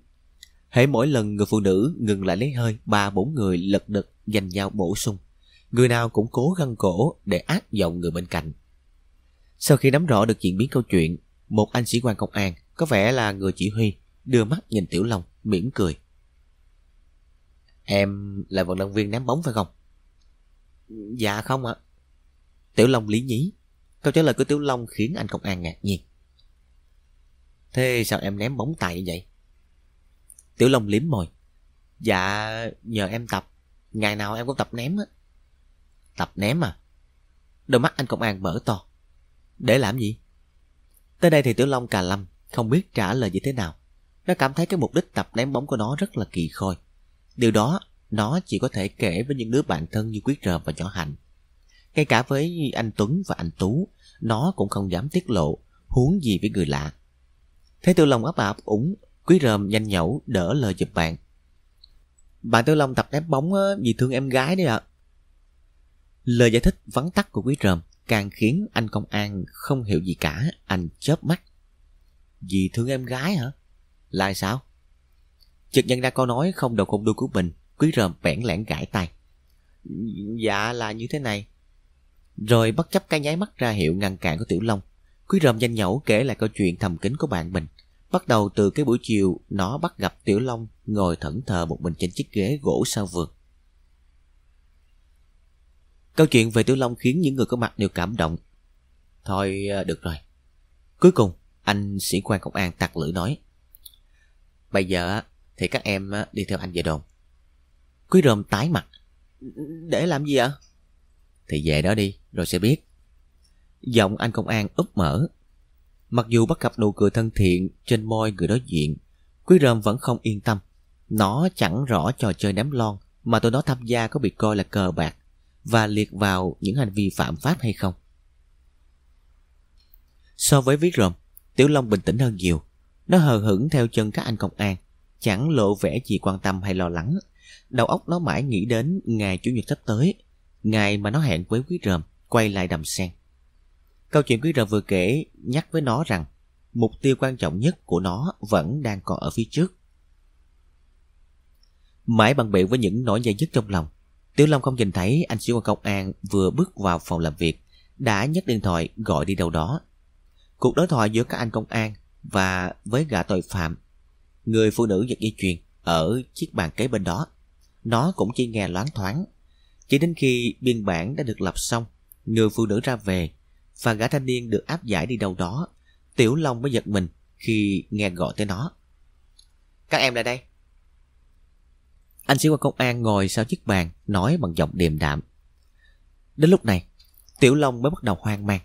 Hễ mỗi lần người phụ nữ ngừng lại lấy hơi, ba bốn người lật đật giành nhau bổ sung. Người nào cũng cố găng cổ để ác giọng người bên cạnh. Sau khi nắm rõ được diễn biến câu chuyện, một anh sĩ quan công an có vẻ là người chỉ huy đưa mắt nhìn Tiểu Long, mỉm cười. Em là vận động viên ném bóng phải không? Dạ không ạ. Tiểu Long lý nhí. Câu trả lời của Tiểu Long khiến anh công an ngạc nhiên. Thế sao em ném bóng tài như vậy? Tiểu Long liếm mồi. Dạ, nhờ em tập. Ngày nào em cũng tập ném á. Tập ném à? Đôi mắt anh công an mở to. Để làm gì? Tới đây thì Tiểu Long cà lâm, không biết trả lời như thế nào. Nó cảm thấy cái mục đích tập ném bóng của nó rất là kỳ khôi. Điều đó nó chỉ có thể kể với những đứa bạn thân như Quyết Rờm và Nhỏ Hạnh. Ngay cả với anh Tuấn và anh Tú, nó cũng không dám tiết lộ, huống gì với người lạ. Thấy Tiểu Long ấp ạp ủng, Quý Rơm nhanh nhẩu đỡ lời giùm bạn. Bạn Tiểu Long tập ném bóng vì thương em gái đấy ạ. Lời giải thích vắn tắt của Quý Rơm càng khiến anh công an không hiểu gì cả, anh chớp mắt. Vì thương em gái hả? Là sao? Chợt nhận ra câu nói không đầu không đuôi của mình, Quý Rơm bẽn lẽn gãi tay. Dạ là như thế này. Rồi bất chấp cái nháy mắt ra hiệu ngăn cản của Tiểu Long, Quý Rờm nhanh nhẩu kể lại câu chuyện thầm kín của bạn mình. Bắt đầu từ cái buổi chiều, nó bắt gặp Tiểu Long ngồi thẫn thờ một mình trên chiếc ghế gỗ sau vườn. Câu chuyện về Tiểu Long khiến những người có mặt đều cảm động. Thôi, ờ, được rồi. Cuối cùng, anh sĩ quan công an tặc lưỡi nói. Bây giờ thì các em đi theo anh về đồn. Quý rơm tái mặt. Để làm gì ạ? Thì về đó đi, rồi sẽ biết. Giọng anh công an úp mở. Mặc dù bắt gặp nụ cười thân thiện trên môi người đối diện, Quý rơm vẫn không yên tâm. Nó chẳng rõ trò chơi ném lon mà tụi nó tham gia có bị coi là cờ bạc và liệt vào những hành vi phạm pháp hay không. So với Quý Rơm, Tiểu Long bình tĩnh hơn nhiều. Nó hờ hững theo chân các anh công an, chẳng lộ vẻ gì quan tâm hay lo lắng. Đầu óc nó mãi nghĩ đến ngày Chủ nhật sắp tới, ngày mà nó hẹn với quý Rơm quay lại đầm sen. Câu chuyện quý rợ vừa kể nhắc với nó rằng mục tiêu quan trọng nhất của nó vẫn đang còn ở phía trước. Mãi bằng biện với những nỗi dây dứt trong lòng, Tiểu Long không nhìn thấy anh sĩ quan công an vừa bước vào phòng làm việc, đã nhấc điện thoại gọi đi đâu đó. Cuộc đối thoại giữa các anh công an và với gã tội phạm, người phụ nữ giật dây chuyền ở chiếc bàn kế bên đó. Nó cũng chỉ nghe loáng thoáng. Chỉ đến khi biên bản đã được lập xong, người phụ nữ ra về và gã thanh niên được áp giải đi đâu đó, Tiểu Long mới giật mình khi nghe gọi tới nó. Các em lại đây. Anh sĩ quan công an ngồi sau chiếc bàn Nói bằng giọng điềm đạm Đến lúc này Tiểu Long mới bắt đầu hoang mang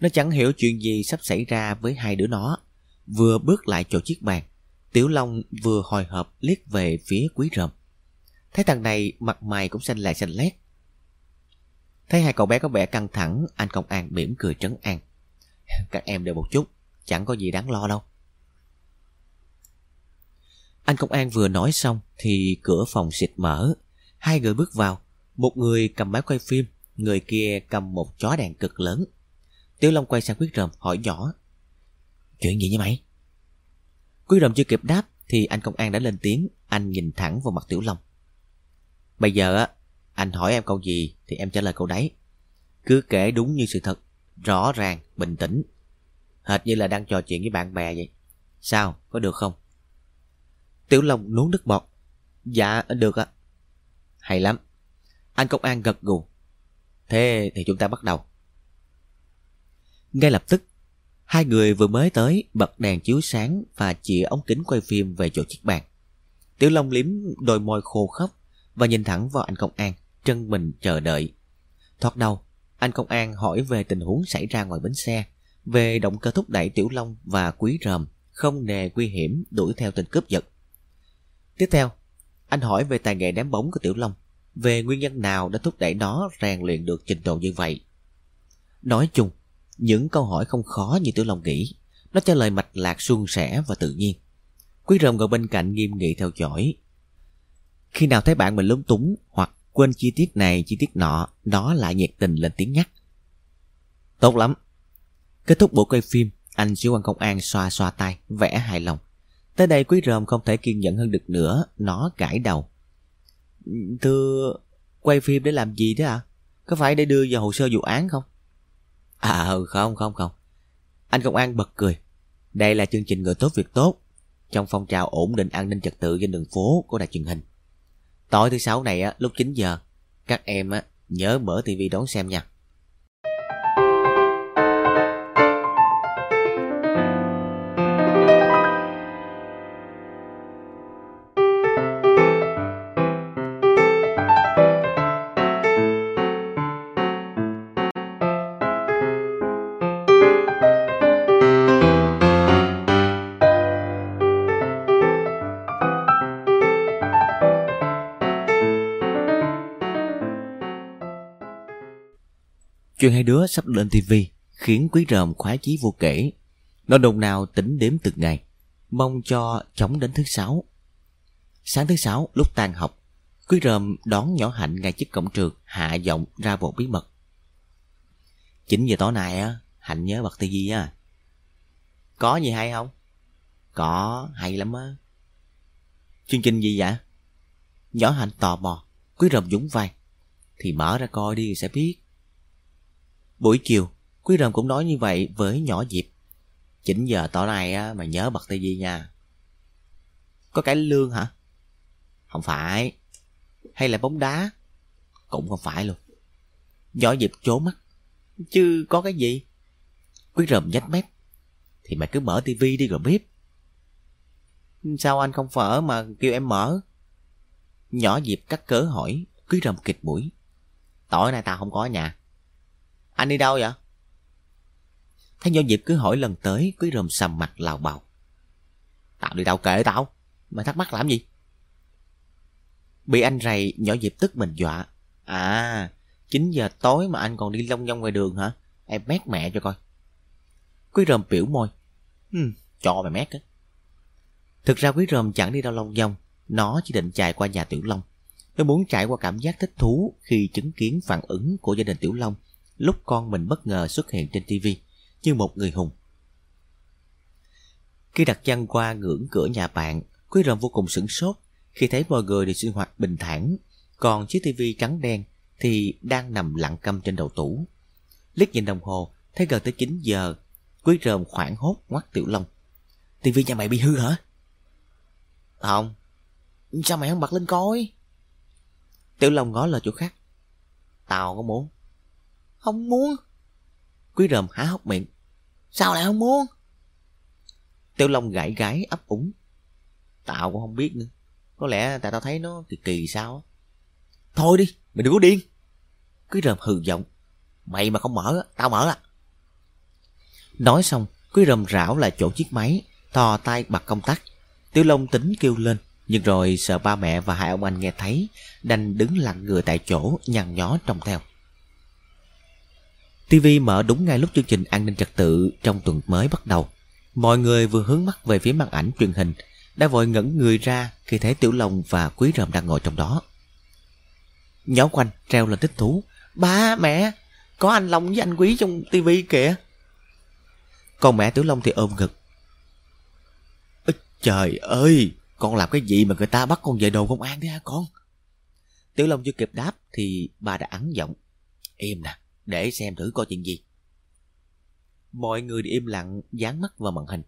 Nó chẳng hiểu chuyện gì sắp xảy ra với hai đứa nó Vừa bước lại chỗ chiếc bàn Tiểu Long vừa hồi hộp liếc về phía quý Rồng. Thấy thằng này mặt mày cũng xanh lại xanh lét Thấy hai cậu bé có vẻ căng thẳng Anh công an mỉm cười trấn an Các em đều một chút Chẳng có gì đáng lo đâu anh công an vừa nói xong thì cửa phòng xịt mở. Hai người bước vào. Một người cầm máy quay phim, người kia cầm một chó đèn cực lớn. Tiểu Long quay sang Quyết Rầm hỏi nhỏ. Chuyện gì vậy mày? Quyết Rầm chưa kịp đáp thì anh công an đã lên tiếng. Anh nhìn thẳng vào mặt Tiểu Long. Bây giờ anh hỏi em câu gì thì em trả lời câu đấy. Cứ kể đúng như sự thật, rõ ràng, bình tĩnh. Hệt như là đang trò chuyện với bạn bè vậy. Sao, có được không? Tiểu Long nuốt nước bọt. Dạ, được ạ. Hay lắm. Anh công an gật gù. Thế thì chúng ta bắt đầu. Ngay lập tức, hai người vừa mới tới bật đèn chiếu sáng và chĩa ống kính quay phim về chỗ chiếc bàn. Tiểu Long liếm đôi môi khô khóc và nhìn thẳng vào anh công an, chân mình chờ đợi. Thoát đầu, anh công an hỏi về tình huống xảy ra ngoài bến xe, về động cơ thúc đẩy Tiểu Long và Quý Ròm không nề nguy hiểm đuổi theo tên cướp giật. Tiếp theo, anh hỏi về tài nghệ đám bóng của Tiểu Long, về nguyên nhân nào đã thúc đẩy nó rèn luyện được trình độ như vậy. Nói chung, những câu hỏi không khó như Tiểu Long nghĩ, nó trả lời mạch lạc suôn sẻ và tự nhiên. Quý rồng ngồi bên cạnh nghiêm nghị theo dõi. Khi nào thấy bạn mình lúng túng hoặc quên chi tiết này chi tiết nọ, nó lại nhiệt tình lên tiếng nhắc. Tốt lắm. Kết thúc bộ quay phim, anh sĩ quan công an xoa xoa tay, vẽ hài lòng. Tới đây quý rơm không thể kiên nhẫn hơn được nữa, nó cãi đầu. Thưa, quay phim để làm gì thế ạ? À? Có phải để đưa vào hồ sơ vụ án không? À ừ, không, không, không. Anh công an bật cười. Đây là chương trình người tốt việc tốt trong phong trào ổn định an ninh trật tự trên đường phố của đài truyền hình. Tối thứ sáu này á, lúc 9 giờ, các em á, nhớ mở tivi đón xem nha. Chuyện hai đứa sắp lên tivi khiến quý ròm khoái chí vô kể. Nó đồng nào tính đếm từng ngày, mong cho chóng đến thứ sáu. Sáng thứ sáu lúc tan học, quý ròm đón nhỏ Hạnh ngay trước cổng trường hạ giọng ra bộ bí mật. 9 giờ tối nay á, Hạnh nhớ bật tivi á. Có gì hay không? Có, hay lắm á. Chương trình gì vậy? Nhỏ Hạnh tò mò, quý ròm dũng vai. Thì mở ra coi đi sẽ biết. Buổi chiều, Quý rồng cũng nói như vậy với nhỏ Diệp. 9 giờ tối nay á, mà nhớ bật tivi nha. Có cái lương hả? Không phải. Hay là bóng đá? Cũng không phải luôn. Nhỏ Diệp trốn mắt. Chứ có cái gì? Quý rồng nhách mép. Thì mày cứ mở tivi đi rồi biết. Sao anh không phở mà kêu em mở? Nhỏ Diệp cắt cớ hỏi. Quý rồng kịch mũi. Tối nay tao không có ở nhà. Anh đi đâu vậy? Thấy do Diệp cứ hỏi lần tới Quý rồm sầm mặt lào bào. Tao đi đâu kệ tao? Mày thắc mắc làm gì? Bị anh rầy nhỏ Diệp tức mình dọa. À 9 giờ tối mà anh còn đi lông nhông ngoài đường hả? Em mét mẹ cho coi. Quý ròm biểu môi. Ừ, Cho mày mét á. Thực ra quý ròm chẳng đi đâu lông nhông. Nó chỉ định chạy qua nhà Tiểu Long. Nó muốn trải qua cảm giác thích thú Khi chứng kiến phản ứng của gia đình Tiểu Long. Lúc con mình bất ngờ xuất hiện trên tivi như một người hùng. Khi đặt chân qua ngưỡng cửa nhà bạn, Quý Rồng vô cùng sửng sốt khi thấy mọi người đều sinh hoạt bình thản, còn chiếc tivi trắng đen thì đang nằm lặng câm trên đầu tủ. Liếc nhìn đồng hồ, thấy gần tới 9 giờ, Quý Rồng khoảng hốt ngoắt Tiểu Long. Tivi nhà mày bị hư hả? Không. Sao mày không bật lên coi? Tiểu Long ngó lời chỗ khác. Tao có muốn. Không muốn. Quý ròm há hốc miệng. Sao lại không muốn? Tiêu Long gãi gái ấp úng. Tao cũng không biết nữa. Có lẽ tại tao thấy nó kỳ kỳ sao Thôi đi, mày đừng có điên. Quý ròm hừ giọng. Mày mà không mở, tao mở à. Nói xong, quý ròm rảo lại chỗ chiếc máy, thò tay bật công tắc. Tiêu Long tính kêu lên, nhưng rồi sợ ba mẹ và hai ông anh nghe thấy, đành đứng lặng người tại chỗ, nhằn nhó trông theo. TV mở đúng ngay lúc chương trình an ninh trật tự trong tuần mới bắt đầu. Mọi người vừa hướng mắt về phía màn ảnh truyền hình, đã vội ngẩn người ra khi thấy Tiểu Long và Quý Rầm đang ngồi trong đó. Nhỏ quanh treo lên thích thú. Ba, mẹ, có anh Long với anh Quý trong TV kìa. Còn mẹ Tiểu Long thì ôm ngực. Ê, trời ơi, con làm cái gì mà người ta bắt con về đồ công an thế hả con? Tiểu Long chưa kịp đáp thì bà đã ắn giọng. Im nè, để xem thử coi chuyện gì. Mọi người im lặng dán mắt vào màn hình.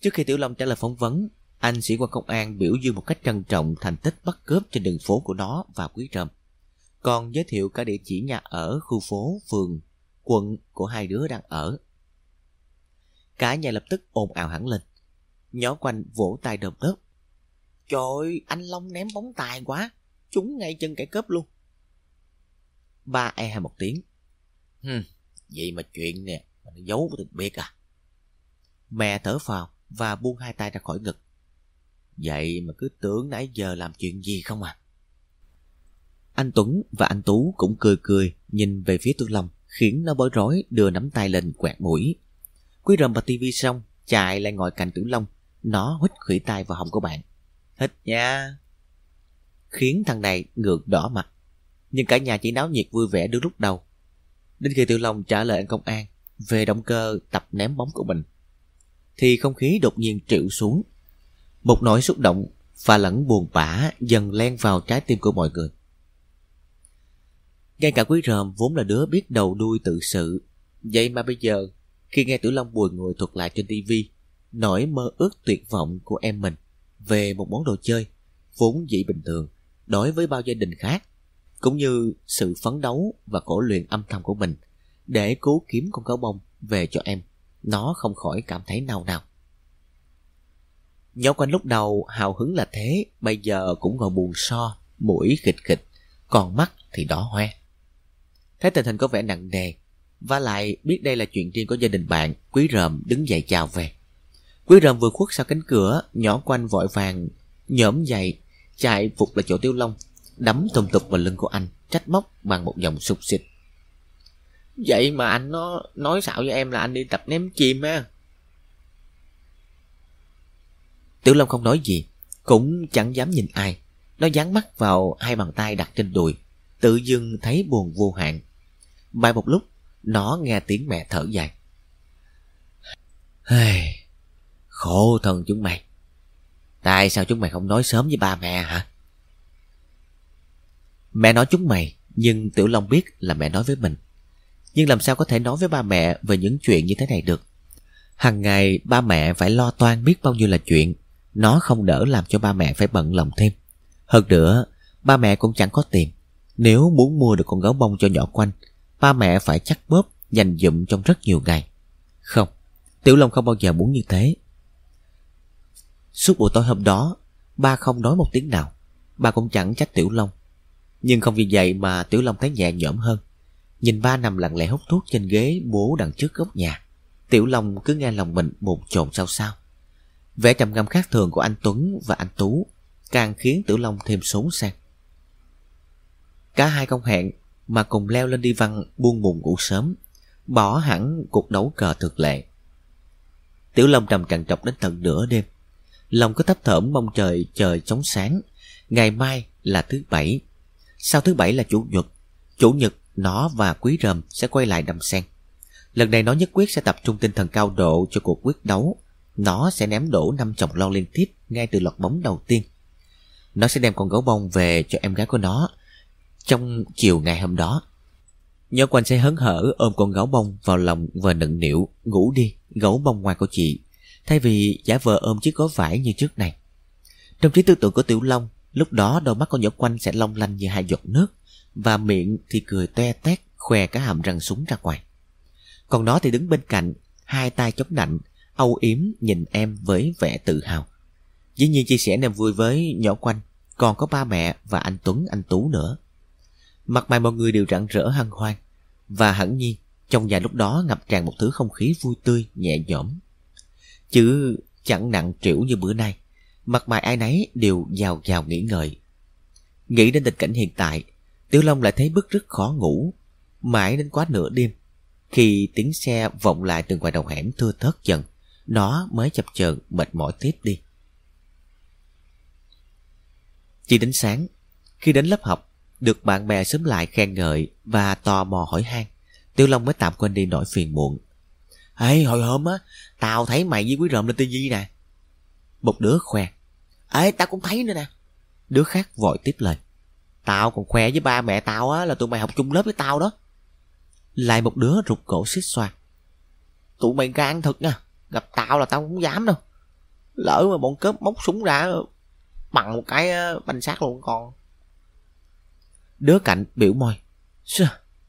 Trước khi Tiểu Long trả lời phỏng vấn, anh sĩ quan công an biểu dương một cách trân trọng thành tích bắt cướp trên đường phố của nó và Quý Trầm. Còn giới thiệu cả địa chỉ nhà ở, khu phố, phường, quận của hai đứa đang ở. Cả nhà lập tức ồn ào hẳn lên. Nhỏ quanh vỗ tay đồng đớp. Trời anh Long ném bóng tài quá, chúng ngay chân kẻ cướp luôn. Ba e hai một tiếng, Hừm, vậy mà chuyện nè, mà nó giấu có tình biệt à? Mẹ thở phào và buông hai tay ra khỏi ngực. Vậy mà cứ tưởng nãy giờ làm chuyện gì không à? Anh Tuấn và anh Tú cũng cười cười nhìn về phía Tuấn Long khiến nó bối rối đưa nắm tay lên quẹt mũi. Quý rầm vào tivi xong chạy lại ngồi cạnh Tiểu Long nó hít khủy tay vào họng của bạn. Hít nha! Khiến thằng này ngược đỏ mặt. Nhưng cả nhà chỉ náo nhiệt vui vẻ đứa lúc đầu Đến khi Tiểu Long trả lời anh công an về động cơ tập ném bóng của mình, thì không khí đột nhiên triệu xuống. Một nỗi xúc động và lẫn buồn bã dần len vào trái tim của mọi người. Ngay cả quý ròm vốn là đứa biết đầu đuôi tự sự. Vậy mà bây giờ, khi nghe Tiểu Long bùi ngồi thuật lại trên tivi nỗi mơ ước tuyệt vọng của em mình về một món đồ chơi vốn dĩ bình thường đối với bao gia đình khác cũng như sự phấn đấu và cổ luyện âm thầm của mình để cố kiếm con cáo bông về cho em. Nó không khỏi cảm thấy nao nào. Nhỏ quanh lúc đầu hào hứng là thế, bây giờ cũng ngồi buồn so, mũi khịch khịch, còn mắt thì đỏ hoe. Thấy tình hình có vẻ nặng nề, và lại biết đây là chuyện riêng của gia đình bạn, Quý Rợm đứng dậy chào về. Quý Rợm vừa khuất sau cánh cửa, nhỏ quanh vội vàng, nhổm dậy, chạy phục lại chỗ tiêu long, đấm thùng tục vào lưng của anh, trách móc bằng một giọng sụp xịt. Vậy mà anh nó nói xạo với em là anh đi tập ném chim á. À. Tiểu Long không nói gì, cũng chẳng dám nhìn ai. Nó dán mắt vào hai bàn tay đặt trên đùi, tự dưng thấy buồn vô hạn. Bài một lúc, nó nghe tiếng mẹ thở dài. Hey, khổ thân chúng mày. Tại sao chúng mày không nói sớm với ba mẹ hả? Mẹ nói chúng mày, nhưng Tiểu Long biết là mẹ nói với mình. Nhưng làm sao có thể nói với ba mẹ về những chuyện như thế này được? Hằng ngày ba mẹ phải lo toan biết bao nhiêu là chuyện. Nó không đỡ làm cho ba mẹ phải bận lòng thêm. Hơn nữa, ba mẹ cũng chẳng có tiền. Nếu muốn mua được con gấu bông cho nhỏ quanh, ba mẹ phải chắc bóp dành dụm trong rất nhiều ngày. Không, Tiểu Long không bao giờ muốn như thế. Suốt buổi tối hôm đó, ba không nói một tiếng nào. Ba cũng chẳng trách Tiểu Long. Nhưng không vì vậy mà Tiểu Long thấy nhẹ nhõm hơn. Nhìn ba nằm lặng lẽ hút thuốc trên ghế bố đằng trước góc nhà. Tiểu Long cứ nghe lòng mình bồn trộn sao sao. Vẻ trầm ngâm khác thường của anh Tuấn và anh Tú càng khiến Tiểu Long thêm sốn sang. Cả hai không hẹn mà cùng leo lên đi văn buông buồn ngủ sớm, bỏ hẳn cuộc đấu cờ thực lệ. Tiểu Long trầm trằn trọc đến tận nửa đêm. Lòng cứ thấp thởm mong trời trời chóng sáng. Ngày mai là thứ bảy. Sau thứ bảy là chủ nhật. Chủ nhật nó và quý rầm sẽ quay lại đầm sen. Lần này nó nhất quyết sẽ tập trung tinh thần cao độ cho cuộc quyết đấu. Nó sẽ ném đổ năm chồng lon liên tiếp ngay từ lọt bóng đầu tiên. Nó sẽ đem con gấu bông về cho em gái của nó trong chiều ngày hôm đó. Nhớ quanh sẽ hớn hở ôm con gấu bông vào lòng và nựng nịu, ngủ đi, gấu bông ngoài của chị, thay vì giả vờ ôm chiếc gói vải như trước này. Trong trí tư tưởng của Tiểu Long, lúc đó đôi mắt con nhỏ quanh sẽ long lanh như hai giọt nước, và miệng thì cười toe tét, khoe cả hàm răng súng ra ngoài. Còn nó thì đứng bên cạnh, hai tay chống nạnh, âu yếm nhìn em với vẻ tự hào. Dĩ nhiên chia sẻ niềm vui với nhỏ quanh, còn có ba mẹ và anh Tuấn, anh Tú nữa. Mặt mày mọi người đều rạng rỡ hân hoan, và hẳn nhiên trong nhà lúc đó ngập tràn một thứ không khí vui tươi, nhẹ nhõm. Chứ chẳng nặng trĩu như bữa nay, mặt mày ai nấy đều giàu giàu nghĩ ngợi. Nghĩ đến tình cảnh hiện tại, Tiểu Long lại thấy bức rất khó ngủ, mãi đến quá nửa đêm. Khi tiếng xe vọng lại từ ngoài đầu hẻm thưa thớt dần, nó mới chập chờn mệt mỏi tiếp đi. Chỉ đến sáng, khi đến lớp học, được bạn bè sớm lại khen ngợi và tò mò hỏi han, Tiêu Long mới tạm quên đi nỗi phiền muộn. Ê, hồi hôm á, tao thấy mày với quý rộm lên tivi nè. Một đứa khoe. Ê, tao cũng thấy nữa nè. Đứa khác vội tiếp lời. Tao còn khoe với ba mẹ tao á là tụi mày học chung lớp với tao đó. Lại một đứa rụt cổ xích xoa. Tụi mày gan thật nha, gặp tao là tao cũng dám đâu. Lỡ mà bọn cướp móc súng ra bằng một cái ờ, banh xác luôn còn. Đứa cạnh biểu môi. Sư,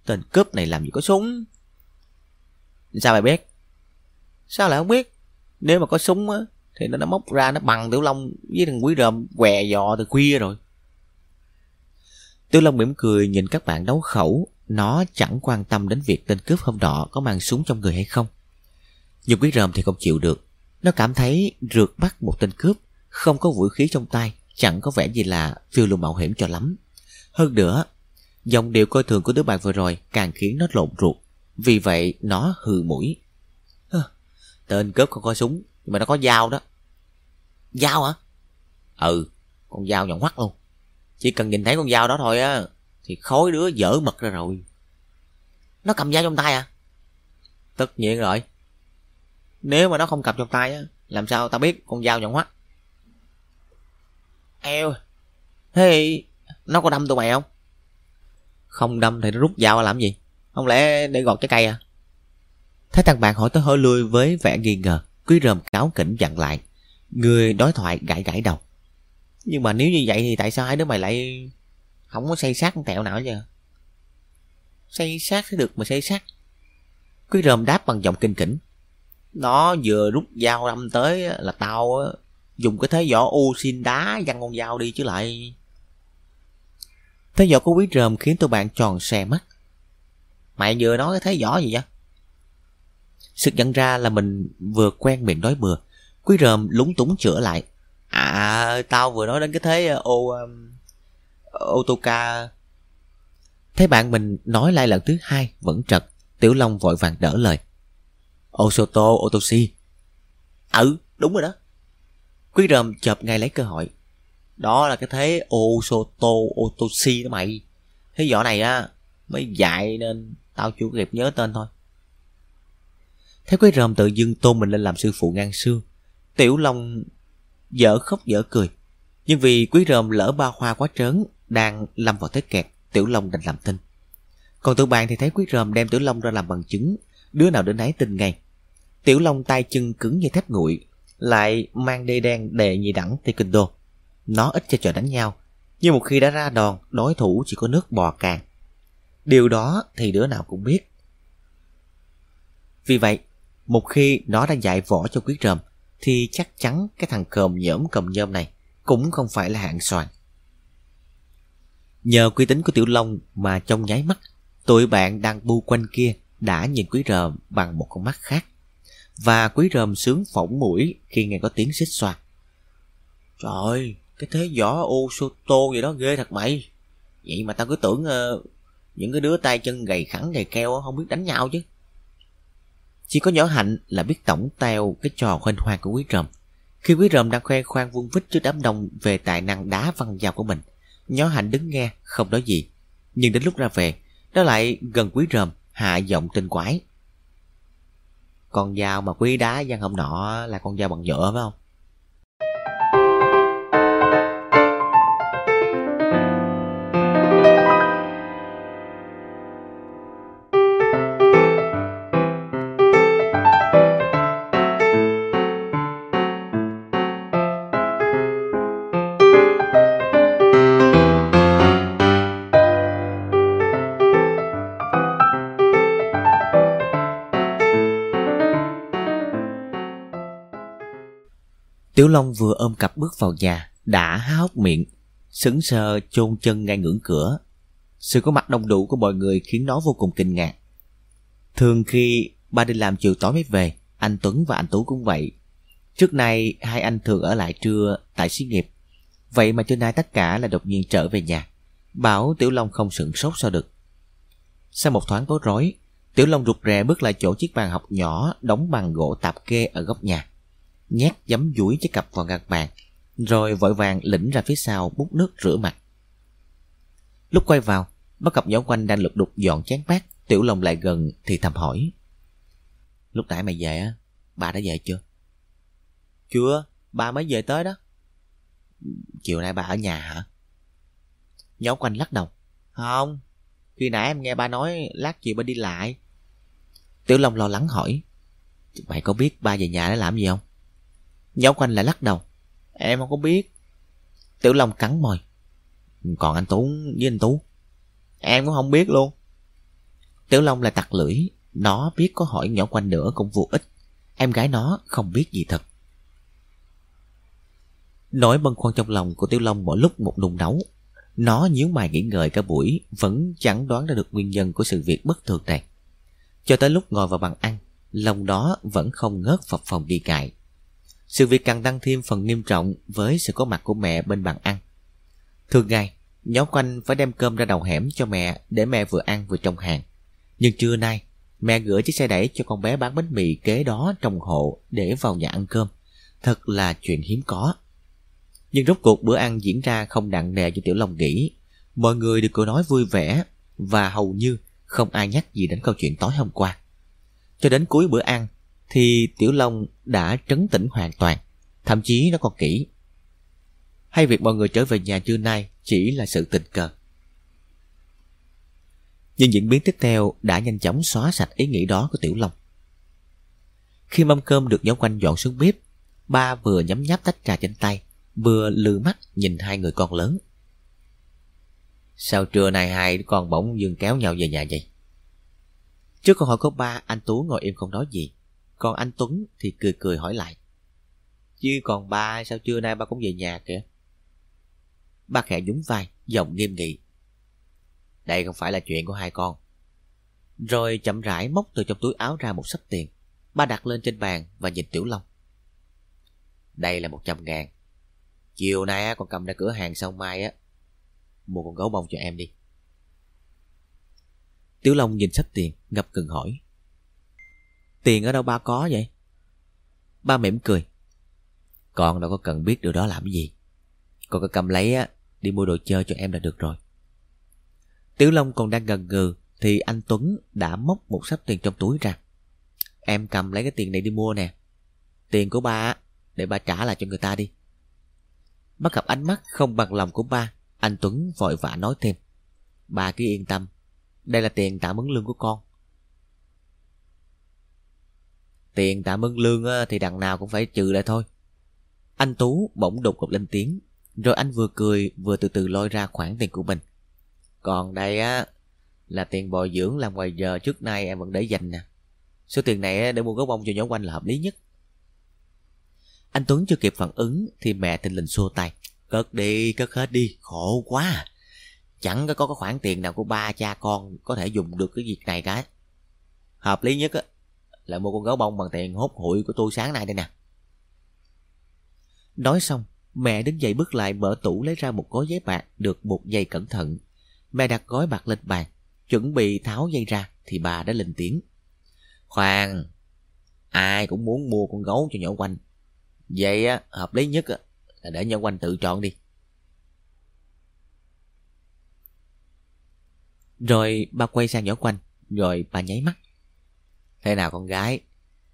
tên cướp này làm gì có súng? Sao mày biết? Sao lại không biết? Nếu mà có súng á, thì nó nó móc ra nó bằng tiểu long với thằng quý rơm què dò từ khuya rồi. Tiểu Long mỉm cười nhìn các bạn đấu khẩu, nó chẳng quan tâm đến việc tên cướp hôm nọ có mang súng trong người hay không. Nhưng quý rơm thì không chịu được. Nó cảm thấy rượt bắt một tên cướp, không có vũ khí trong tay, chẳng có vẻ gì là phiêu lưu mạo hiểm cho lắm. Hơn nữa, dòng điệu coi thường của đứa bạn vừa rồi càng khiến nó lộn ruột. Vì vậy nó hừ mũi. Tên cướp không có súng, nhưng mà nó có dao đó. Dao hả? Ừ, con dao nhọn hoắt luôn. Chỉ cần nhìn thấy con dao đó thôi á, thì khối đứa dở mật ra rồi. Nó cầm dao trong tay à? Tất nhiên rồi. Nếu mà nó không cầm trong tay á, làm sao tao biết con dao nhọn hoắt? Eo, hey, nó có đâm tụi mày không? Không đâm thì nó rút dao làm gì? Không lẽ để gọt trái cây à? Thấy thằng bạn hỏi tới hơi lươi với vẻ nghi ngờ, quý rơm cáo kỉnh dặn lại. Người đối thoại gãi gãi đầu. Nhưng mà nếu như vậy thì tại sao hai đứa mày lại không có xây sát tẹo nào chứ? Xây sát sẽ được mà xây sát. Quý rơm đáp bằng giọng kinh kỉnh. Nó vừa rút dao đâm tới là tao dùng cái thế võ u xin đá văng con dao đi chứ lại Thế võ của quý rơm khiến tôi bạn tròn xe mắt. Mày vừa nói cái thế võ gì vậy? Sự nhận ra là mình vừa quen miệng nói bừa. Quý rơm lúng túng chữa lại. À, tao vừa nói đến cái thế ô... Ô tô ca... Thấy bạn mình nói lại lần thứ hai vẫn trật. Tiểu Long vội vàng đỡ lời. Osoto Otoshi. Ừ, đúng rồi đó. Quý rơm chợp ngay lấy cơ hội. Đó là cái thế Osoto Otoshi đó mày. Thế võ này á, mới dạy nên tao chưa kịp nhớ tên thôi. Thấy quý rơm tự dưng tôn mình lên làm sư phụ ngang xương. Tiểu Long dở khóc dở cười. Nhưng vì quý rơm lỡ ba hoa quá trớn, đang lâm vào thế kẹt, Tiểu Long đành làm tin. Còn tụi bạn thì thấy quý rơm đem Tiểu Long ra làm bằng chứng, đứa nào đến nấy tin ngay. Tiểu Long tay chân cứng như thép nguội, lại mang đê đen đệ nhị đẳng taekwondo. Nó ít cho trò đánh nhau, nhưng một khi đã ra đòn, đối thủ chỉ có nước bò càng. Điều đó thì đứa nào cũng biết. Vì vậy, một khi nó đã dạy võ cho quý rơm, thì chắc chắn cái thằng cờm nhỡm cầm nhôm này cũng không phải là hạng soàn. Nhờ uy tín của Tiểu Long mà trong nháy mắt, tụi bạn đang bu quanh kia đã nhìn quý rơm bằng một con mắt khác. Và quý rơm sướng phỏng mũi khi nghe có tiếng xích xoạt. Trời cái thế võ ô sô tô gì đó ghê thật mày. Vậy mà tao cứ tưởng uh, những cái đứa tay chân gầy khẳng gầy keo không biết đánh nhau chứ. Chỉ có nhỏ hạnh là biết tổng teo cái trò khoanh hoang của quý rơm. Khi quý rơm đang khoe khoang vung vít trước đám đông về tài năng đá văng dao của mình, nhỏ hạnh đứng nghe, không nói gì. Nhưng đến lúc ra về, nó lại gần quý rơm, hạ giọng tinh quái. Con dao mà quý đá văn hôm nọ là con dao bằng nhựa phải không? Tiểu Long vừa ôm cặp bước vào nhà, đã há hốc miệng, sững sờ chôn chân ngay ngưỡng cửa. Sự có mặt đông đủ của mọi người khiến nó vô cùng kinh ngạc. Thường khi ba đi làm chiều tối mới về, anh Tuấn và anh Tú cũng vậy. Trước nay hai anh thường ở lại trưa tại xí nghiệp. Vậy mà trưa nay tất cả là đột nhiên trở về nhà. Bảo Tiểu Long không sửng sốt sao được. Sau một thoáng bối rối, Tiểu Long rụt rè bước lại chỗ chiếc bàn học nhỏ đóng bằng gỗ tạp kê ở góc nhà nhét giấm dúi chiếc cặp vào ngăn bàn, rồi vội vàng lĩnh ra phía sau bút nước rửa mặt. Lúc quay vào, bắt cặp nhỏ quanh đang lục đục dọn chén bát, Tiểu Long lại gần thì thầm hỏi. Lúc nãy mày về á, bà đã về chưa? Chưa, bà mới về tới đó. Chiều nay bà ở nhà hả? Nhỏ quanh lắc đầu. Không, khi nãy em nghe ba nói lát chiều ba đi lại. Tiểu Long lo lắng hỏi. Mày có biết ba về nhà để làm gì không? Giáo quanh lại lắc đầu. Em không có biết. Tiểu Long cắn môi. Còn anh Tú, với anh Tú. Em cũng không biết luôn. Tiểu Long lại tặc lưỡi. Nó biết có hỏi nhỏ quanh nữa cũng vô ích. Em gái nó không biết gì thật. Nỗi băn khoăn trong lòng của Tiểu Long mỗi lúc một nung nấu. Nó nhíu mày nghĩ ngợi cả buổi, Vẫn chẳng đoán ra được nguyên nhân của sự việc bất thường này. Cho tới lúc ngồi vào bàn ăn, Lòng đó vẫn không ngớt phập phòng đi cài sự việc càng tăng thêm phần nghiêm trọng với sự có mặt của mẹ bên bàn ăn. Thường ngày, nhóm quanh phải đem cơm ra đầu hẻm cho mẹ để mẹ vừa ăn vừa trông hàng. Nhưng trưa nay, mẹ gửi chiếc xe đẩy cho con bé bán bánh mì kế đó trong hộ để vào nhà ăn cơm. Thật là chuyện hiếm có. Nhưng rốt cuộc bữa ăn diễn ra không nặng nề như Tiểu Long nghĩ. Mọi người được cô nói vui vẻ và hầu như không ai nhắc gì đến câu chuyện tối hôm qua. Cho đến cuối bữa ăn, thì Tiểu Long đã trấn tĩnh hoàn toàn, thậm chí nó còn kỹ. Hay việc mọi người trở về nhà trưa nay chỉ là sự tình cờ. Nhưng diễn biến tiếp theo đã nhanh chóng xóa sạch ý nghĩ đó của Tiểu Long. Khi mâm cơm được nhóm quanh dọn xuống bếp, ba vừa nhấm nháp tách trà trên tay, vừa lừ mắt nhìn hai người con lớn. Sao trưa nay hai con bỗng dưng kéo nhau về nhà vậy? Trước câu hỏi của ba, anh Tú ngồi im không nói gì. Còn anh Tuấn thì cười cười hỏi lại. Chứ còn ba sao trưa nay ba cũng về nhà kìa? Ba khẽ nhún vai, giọng nghiêm nghị. Đây không phải là chuyện của hai con. Rồi chậm rãi móc từ trong túi áo ra một sấp tiền. Ba đặt lên trên bàn và nhìn Tiểu Long. Đây là một trăm ngàn. Chiều nay con cầm ra cửa hàng sau mai á. Mua con gấu bông cho em đi. Tiểu Long nhìn sắp tiền, ngập ngừng hỏi. Tiền ở đâu ba có vậy? Ba mỉm cười. Con đâu có cần biết điều đó làm gì. Con có cầm lấy á, đi mua đồ chơi cho em là được rồi. Tiểu Long còn đang gần ngừ thì anh Tuấn đã móc một sắp tiền trong túi ra. Em cầm lấy cái tiền này đi mua nè. Tiền của ba để ba trả lại cho người ta đi. Bắt gặp ánh mắt không bằng lòng của ba, anh Tuấn vội vã nói thêm. Ba cứ yên tâm, đây là tiền tạm ứng lương của con. Tiền tạm ơn lương thì đằng nào cũng phải trừ lại thôi. Anh Tú bỗng đột ngột lên tiếng, rồi anh vừa cười vừa từ từ lôi ra khoản tiền của mình. Còn đây á là tiền bồi dưỡng làm ngoài giờ trước nay em vẫn để dành nè. Số tiền này để mua gấu bông cho nhóm quanh là hợp lý nhất. Anh Tuấn chưa kịp phản ứng thì mẹ tình lình xua tay. Cất đi, cất hết đi, khổ quá. Chẳng có có khoản tiền nào của ba cha con có thể dùng được cái việc này cả. Hợp lý nhất lại là mua con gấu bông bằng tiền hốt hụi của tôi sáng nay đây nè. Nói xong, mẹ đứng dậy bước lại mở tủ lấy ra một gói giấy bạc được buộc dây cẩn thận. Mẹ đặt gói bạc lên bàn, chuẩn bị tháo dây ra thì bà đã lên tiếng. Khoan, ai cũng muốn mua con gấu cho nhỏ quanh. Vậy á, hợp lý nhất á, là để nhỏ quanh tự chọn đi. Rồi bà quay sang nhỏ quanh, rồi bà nháy mắt. Thế nào con gái,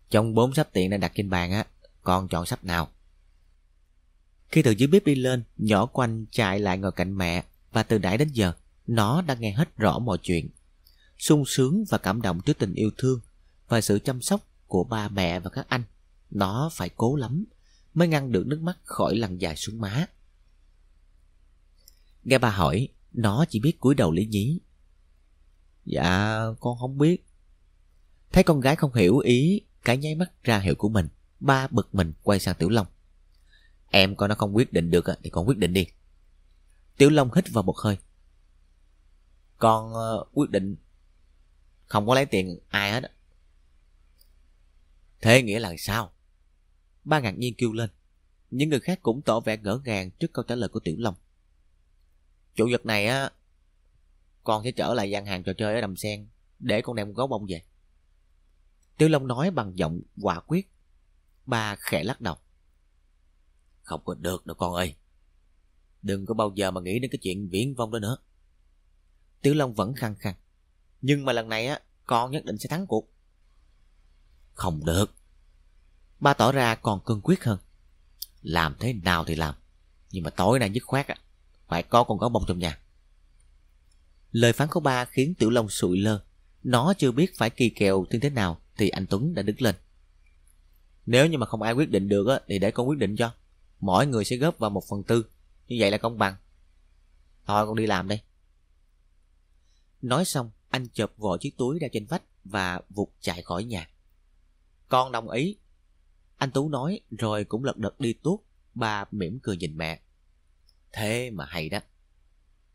trong bốn sắp tiện đang đặt trên bàn á, con chọn sắp nào? Khi từ dưới bếp đi lên, nhỏ quanh chạy lại ngồi cạnh mẹ và từ nãy đến giờ, nó đã nghe hết rõ mọi chuyện. sung sướng và cảm động trước tình yêu thương và sự chăm sóc của ba mẹ và các anh. Nó phải cố lắm mới ngăn được nước mắt khỏi lăn dài xuống má. Nghe ba hỏi, nó chỉ biết cúi đầu lý nhí. Dạ, con không biết. Thấy con gái không hiểu ý, cái nháy mắt ra hiệu của mình, ba bực mình quay sang Tiểu Long. Em coi nó không quyết định được thì con quyết định đi. Tiểu Long hít vào một hơi. Con uh, quyết định không có lấy tiền ai hết. Thế nghĩa là sao? Ba ngạc nhiên kêu lên. Những người khác cũng tỏ vẻ ngỡ ngàng trước câu trả lời của Tiểu Long. Chủ nhật này á, con sẽ trở lại gian hàng trò chơi ở đầm sen để con đem gấu bông về. Tiểu Long nói bằng giọng quả quyết. Ba khẽ lắc đầu. Không có được đâu con ơi. Đừng có bao giờ mà nghĩ đến cái chuyện viễn vong đó nữa. Tiểu Long vẫn khăng khăng. Nhưng mà lần này á, con nhất định sẽ thắng cuộc. Không được. Ba tỏ ra còn cương quyết hơn. Làm thế nào thì làm. Nhưng mà tối nay dứt khoát á, phải có con gấu bông trong nhà. Lời phán của ba khiến Tiểu Long sụi lơ. Nó chưa biết phải kỳ kèo như thế nào thì anh Tuấn đã đứng lên. Nếu như mà không ai quyết định được á, thì để con quyết định cho. Mỗi người sẽ góp vào một phần tư. Như vậy là công bằng. Thôi con đi làm đây. Nói xong, anh chộp vội chiếc túi ra trên vách và vụt chạy khỏi nhà. Con đồng ý. Anh Tú nói rồi cũng lật đật đi tuốt. Ba mỉm cười nhìn mẹ. Thế mà hay đó.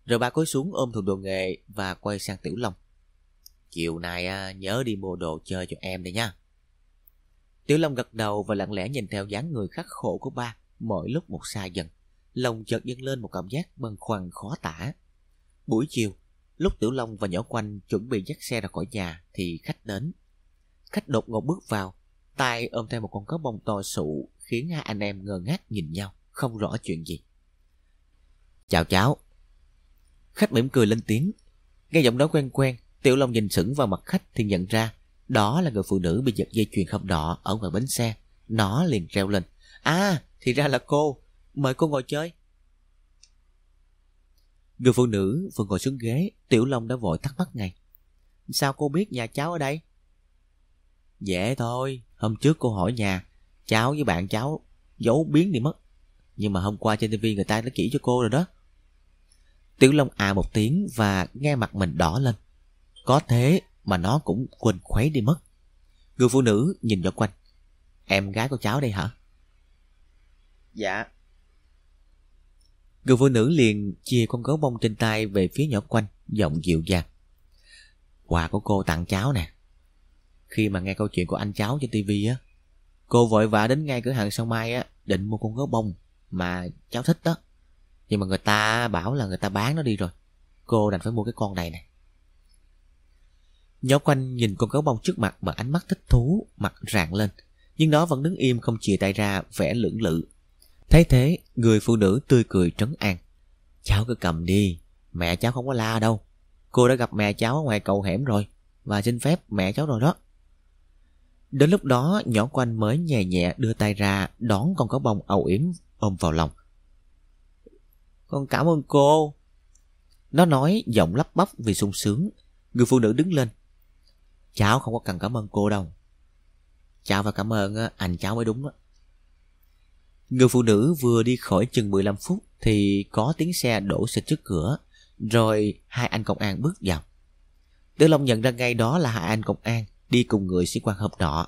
Rồi ba cúi xuống ôm thùng đồ nghề và quay sang Tiểu Long. Chiều nay à, nhớ đi mua đồ chơi cho em đây nha. Tiểu Long gật đầu và lặng lẽ nhìn theo dáng người khắc khổ của ba mỗi lúc một xa dần. Lòng chợt dâng lên một cảm giác bâng khoăn khó tả. Buổi chiều, lúc Tiểu Long và Nhỏ Quanh chuẩn bị dắt xe ra khỏi nhà thì khách đến. Khách đột ngột bước vào, tay ôm theo một con cá bông to sụ khiến hai anh em ngơ ngác nhìn nhau, không rõ chuyện gì. Chào cháu. Khách mỉm cười lên tiếng. Nghe giọng nói quen quen, Tiểu Long nhìn sững vào mặt khách thì nhận ra đó là người phụ nữ bị giật dây chuyền không đỏ ở ngoài bến xe. Nó liền reo lên. À, thì ra là cô. Mời cô ngồi chơi. Người phụ nữ vừa ngồi xuống ghế, Tiểu Long đã vội thắc mắc ngay. Sao cô biết nhà cháu ở đây? Dễ thôi, hôm trước cô hỏi nhà, cháu với bạn cháu giấu biến đi mất. Nhưng mà hôm qua trên TV người ta đã chỉ cho cô rồi đó. Tiểu Long à một tiếng và nghe mặt mình đỏ lên. Có thế mà nó cũng quên khuấy đi mất. Người phụ nữ nhìn vào quanh. Em gái của cháu đây hả? Dạ. Người phụ nữ liền chia con gấu bông trên tay về phía nhỏ quanh, giọng dịu dàng. Quà của cô tặng cháu nè. Khi mà nghe câu chuyện của anh cháu trên tivi á, cô vội vã đến ngay cửa hàng sau mai á, định mua con gấu bông mà cháu thích đó. Nhưng mà người ta bảo là người ta bán nó đi rồi. Cô đành phải mua cái con này nè. Nhỏ quanh nhìn con gấu bông trước mặt bằng ánh mắt thích thú, mặt rạng lên. Nhưng nó vẫn đứng im không chìa tay ra, vẻ lưỡng lự. Thấy thế, người phụ nữ tươi cười trấn an. Cháu cứ cầm đi, mẹ cháu không có la đâu. Cô đã gặp mẹ cháu ở ngoài cầu hẻm rồi, và xin phép mẹ cháu rồi đó. Đến lúc đó, nhỏ quanh mới nhẹ nhẹ đưa tay ra đón con gấu bông âu yếm ôm vào lòng. Con cảm ơn cô. Nó nói giọng lắp bắp vì sung sướng. Người phụ nữ đứng lên. Cháu không có cần cảm ơn cô đâu. Cháu phải cảm ơn anh cháu mới đúng đó. Người phụ nữ vừa đi khỏi chừng 15 phút thì có tiếng xe đổ xịt trước cửa. Rồi hai anh công an bước vào. Tử Long nhận ra ngay đó là hai anh công an đi cùng người sĩ quan hợp nọ.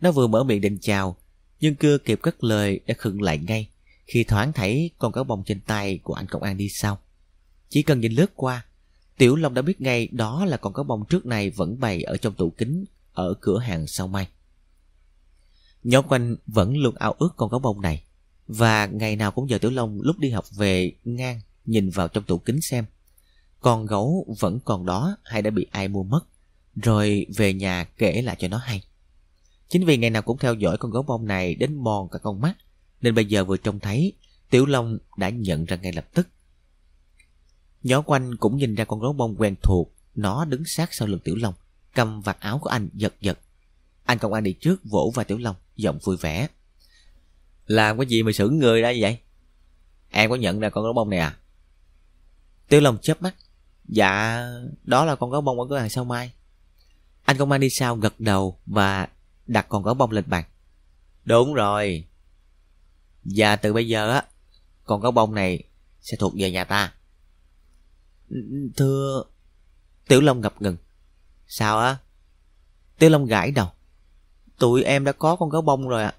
Nó vừa mở miệng định chào, nhưng chưa kịp cất lời đã khựng lại ngay khi thoáng thấy con cáo bông trên tay của anh công an đi sau. Chỉ cần nhìn lướt qua, Tiểu Long đã biết ngay đó là con có bông trước này vẫn bày ở trong tủ kính ở cửa hàng sau may. Nhóm quanh vẫn luôn ao ước con cáo bông này và ngày nào cũng giờ Tiểu Long lúc đi học về ngang nhìn vào trong tủ kính xem con gấu vẫn còn đó hay đã bị ai mua mất, rồi về nhà kể lại cho nó hay. Chính vì ngày nào cũng theo dõi con gấu bông này đến mòn cả con mắt, nên bây giờ vừa trông thấy, Tiểu Long đã nhận ra ngay lập tức. Nhỏ quanh cũng nhìn ra con gấu bông quen thuộc nó đứng sát sau lưng Tiểu Long cầm vạt áo của anh giật giật. Anh công an đi trước vỗ vào Tiểu Long giọng vui vẻ. Làm cái gì mà xử người ra vậy? Em có nhận ra con gấu bông này à? Tiểu Long chớp mắt. Dạ, đó là con gấu bông ở cửa hàng sau mai. Anh công an đi sau gật đầu và đặt con gấu bông lên bàn. Đúng rồi. Và từ bây giờ á, con gấu bông này sẽ thuộc về nhà ta. Thưa... Tiểu Long ngập ngừng. Sao á? Tiểu Long gãi đầu. Tụi em đã có con gấu bông rồi ạ.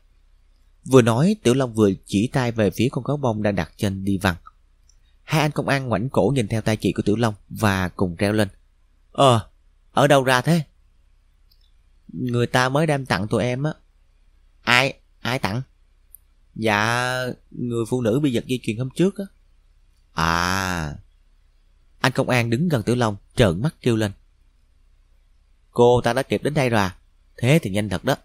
Vừa nói, Tiểu Long vừa chỉ tay về phía con gấu bông đang đặt trên đi văn. Hai anh công an ngoảnh cổ nhìn theo tay chị của Tiểu Long và cùng reo lên. Ờ, ở đâu ra thế? Người ta mới đem tặng tụi em á. Ai? Ai tặng? Dạ, người phụ nữ bị giật dây chuyền hôm trước á. À... Anh công an đứng gần Tiểu Long, trợn mắt kêu lên. Cô ta đã kịp đến đây rồi à? Thế thì nhanh thật đó.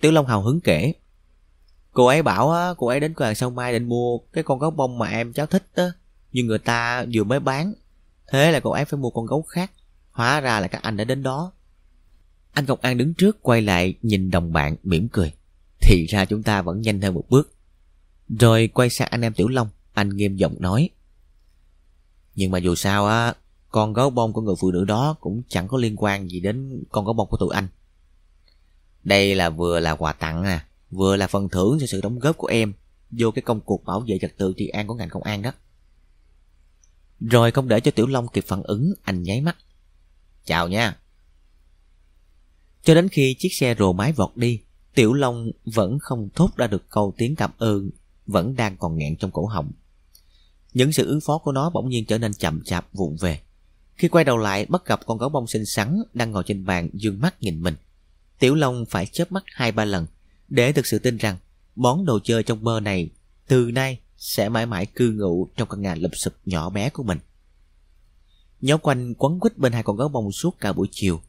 Tiểu Long hào hứng kể. Cô ấy bảo á, cô ấy đến cửa hàng sau mai định mua cái con gấu bông mà em cháu thích á. Nhưng người ta vừa mới bán. Thế là cô ấy phải mua con gấu khác. Hóa ra là các anh đã đến đó. Anh Công An đứng trước quay lại nhìn đồng bạn mỉm cười. Thì ra chúng ta vẫn nhanh hơn một bước. Rồi quay sang anh em Tiểu Long, anh nghiêm giọng nói. Nhưng mà dù sao á, con gấu bông của người phụ nữ đó cũng chẳng có liên quan gì đến con gấu bông của tụi anh. Đây là vừa là quà tặng à, vừa là phần thưởng cho sự đóng góp của em vô cái công cuộc bảo vệ trật tự trị an của ngành công an đó. Rồi không để cho Tiểu Long kịp phản ứng, anh nháy mắt. Chào nha. Cho đến khi chiếc xe rồ mái vọt đi, Tiểu Long vẫn không thốt ra được câu tiếng cảm ơn, vẫn đang còn nghẹn trong cổ họng. Những sự ứng phó của nó bỗng nhiên trở nên chậm chạp vụng về. Khi quay đầu lại bắt gặp con gấu bông xinh xắn đang ngồi trên bàn dương mắt nhìn mình. Tiểu Long phải chớp mắt hai ba lần để thực sự tin rằng món đồ chơi trong mơ này từ nay sẽ mãi mãi cư ngụ trong căn nhà lụp sụp nhỏ bé của mình. Nhóm quanh quấn quýt bên hai con gấu bông suốt cả buổi chiều.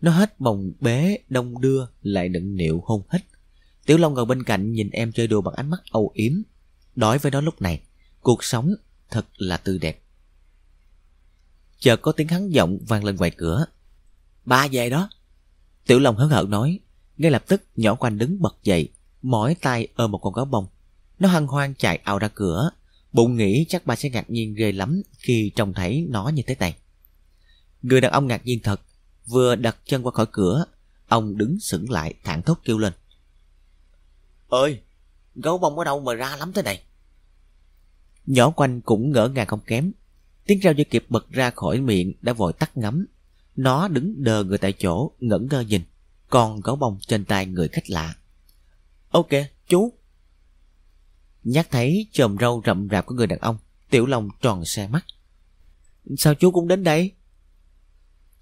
Nó hết bồng bế, đông đưa, lại nựng nịu hôn hít. Tiểu Long ngồi bên cạnh nhìn em chơi đùa bằng ánh mắt âu yếm. Đối với nó lúc này, cuộc sống thật là tươi đẹp. Chợt có tiếng hắn giọng vang lên ngoài cửa. Ba về đó. Tiểu Long hớn hở nói. Ngay lập tức nhỏ quanh đứng bật dậy, mỏi tay ôm một con gấu bông. Nó hăng hoang chạy ao ra cửa, bụng nghĩ chắc ba sẽ ngạc nhiên ghê lắm khi trông thấy nó như thế này. Người đàn ông ngạc nhiên thật, vừa đặt chân qua khỏi cửa, ông đứng sững lại thản thốt kêu lên. Ơi, gấu bông ở đâu mà ra lắm thế này? Nhỏ quanh cũng ngỡ ngàng không kém. Tiếng rau chưa kịp bật ra khỏi miệng đã vội tắt ngấm. Nó đứng đờ người tại chỗ, ngẩn ngơ nhìn. Còn gấu bông trên tay người khách lạ. Ok, chú. Nhắc thấy chòm râu rậm rạp của người đàn ông, Tiểu Long tròn xe mắt. Sao chú cũng đến đây?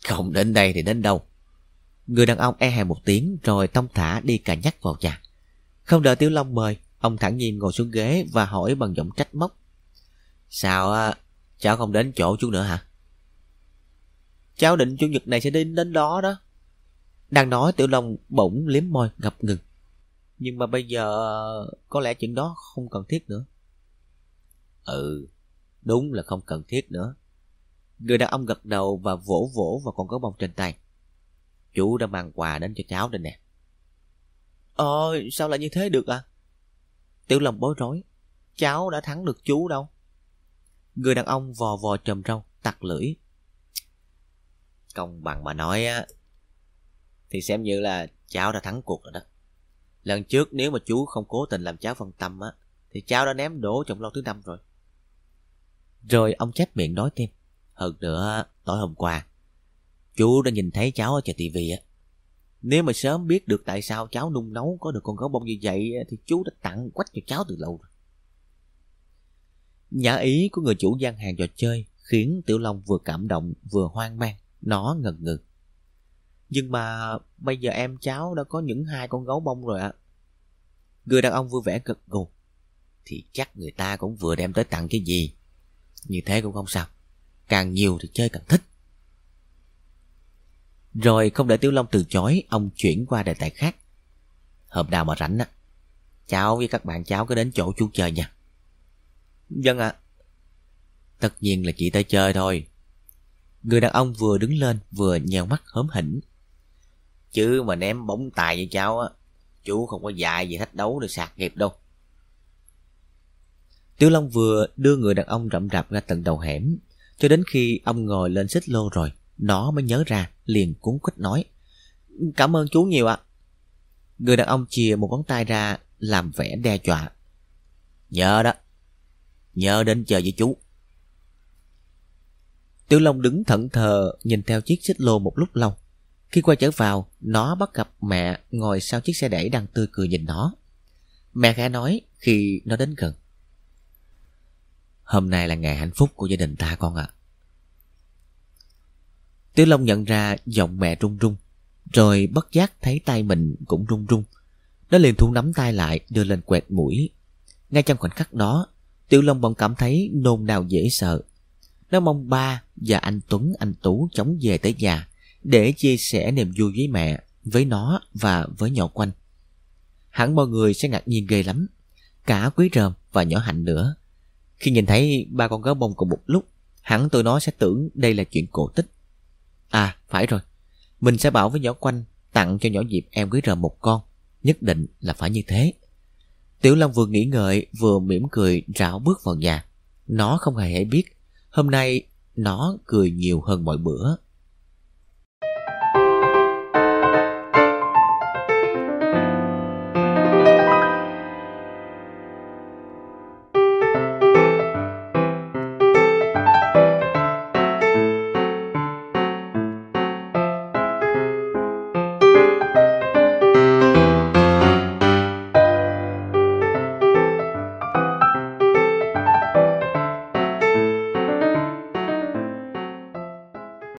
Không đến đây thì đến đâu. Người đàn ông e hè một tiếng rồi tông thả đi cả nhắc vào nhà. Không đợi Tiểu Long mời, ông thẳng nhiên ngồi xuống ghế và hỏi bằng giọng trách móc. Sao á, cháu không đến chỗ chú nữa hả? Cháu định chủ nhật này sẽ đến đến đó đó. Đang nói Tiểu Long bỗng liếm môi ngập ngừng. Nhưng mà bây giờ có lẽ chuyện đó không cần thiết nữa. Ừ, đúng là không cần thiết nữa. Người đàn ông gật đầu và vỗ vỗ vào con gấu bông trên tay. Chú đã mang quà đến cho cháu đây nè. Ờ, sao lại như thế được à? Tiểu Long bối rối. Cháu đã thắng được chú đâu. Người đàn ông vò vò trầm râu, tặc lưỡi. Công bằng mà nói á, thì xem như là cháu đã thắng cuộc rồi đó. Lần trước nếu mà chú không cố tình làm cháu phân tâm á, thì cháu đã ném đổ trong lon thứ năm rồi. Rồi ông chép miệng nói thêm. Hơn nữa, tối hôm qua, chú đã nhìn thấy cháu ở trên tivi á. Nếu mà sớm biết được tại sao cháu nung nấu có được con gấu bông như vậy thì chú đã tặng quách cho cháu từ lâu rồi. Nhã ý của người chủ gian hàng trò chơi khiến Tiểu Long vừa cảm động vừa hoang mang, nó ngần ngừ. Nhưng mà bây giờ em cháu đã có những hai con gấu bông rồi ạ. Người đàn ông vui vẻ gật gù. Thì chắc người ta cũng vừa đem tới tặng cái gì. Như thế cũng không sao. Càng nhiều thì chơi càng thích. Rồi không để Tiểu Long từ chối, ông chuyển qua đề tài khác. Hôm nào mà rảnh á, cháu với các bạn cháu cứ đến chỗ chú chơi nha. Dân ạ. À. Tất nhiên là chỉ tới chơi thôi. Người đàn ông vừa đứng lên vừa nhèo mắt hớm hỉnh. Chứ mà ném bóng tài với cháu á, chú không có dạy gì thách đấu được sạc nghiệp đâu. Tiểu Long vừa đưa người đàn ông rậm rạp ra tận đầu hẻm, cho đến khi ông ngồi lên xích lô rồi, nó mới nhớ ra, liền cuốn quýt nói. Cảm ơn chú nhiều ạ. Người đàn ông chìa một ngón tay ra, làm vẻ đe dọa. Nhớ đó, nhớ đến chờ với chú. Tiểu Long đứng thẫn thờ nhìn theo chiếc xích lô một lúc lâu. Khi quay trở vào, nó bắt gặp mẹ ngồi sau chiếc xe đẩy đang tươi cười nhìn nó. Mẹ khẽ nói khi nó đến gần. Hôm nay là ngày hạnh phúc của gia đình ta con ạ. À. Tiểu Long nhận ra giọng mẹ run run, rồi bất giác thấy tay mình cũng run run. Nó liền thu nắm tay lại đưa lên quẹt mũi. Ngay trong khoảnh khắc đó, Tiểu Long bỗng cảm thấy nôn nào dễ sợ. Nó mong ba và anh Tuấn anh Tú chóng về tới nhà để chia sẻ niềm vui với mẹ, với nó và với nhỏ quanh. Hẳn mọi người sẽ ngạc nhiên ghê lắm, cả quý rơm và nhỏ hạnh nữa. Khi nhìn thấy ba con gấu bông cùng một lúc, hẳn tụi nó sẽ tưởng đây là chuyện cổ tích. À, phải rồi, mình sẽ bảo với nhỏ quanh tặng cho nhỏ Diệp em quý rơm một con, nhất định là phải như thế. Tiểu Long vừa nghĩ ngợi vừa mỉm cười rảo bước vào nhà. Nó không hề hay biết, hôm nay nó cười nhiều hơn mọi bữa.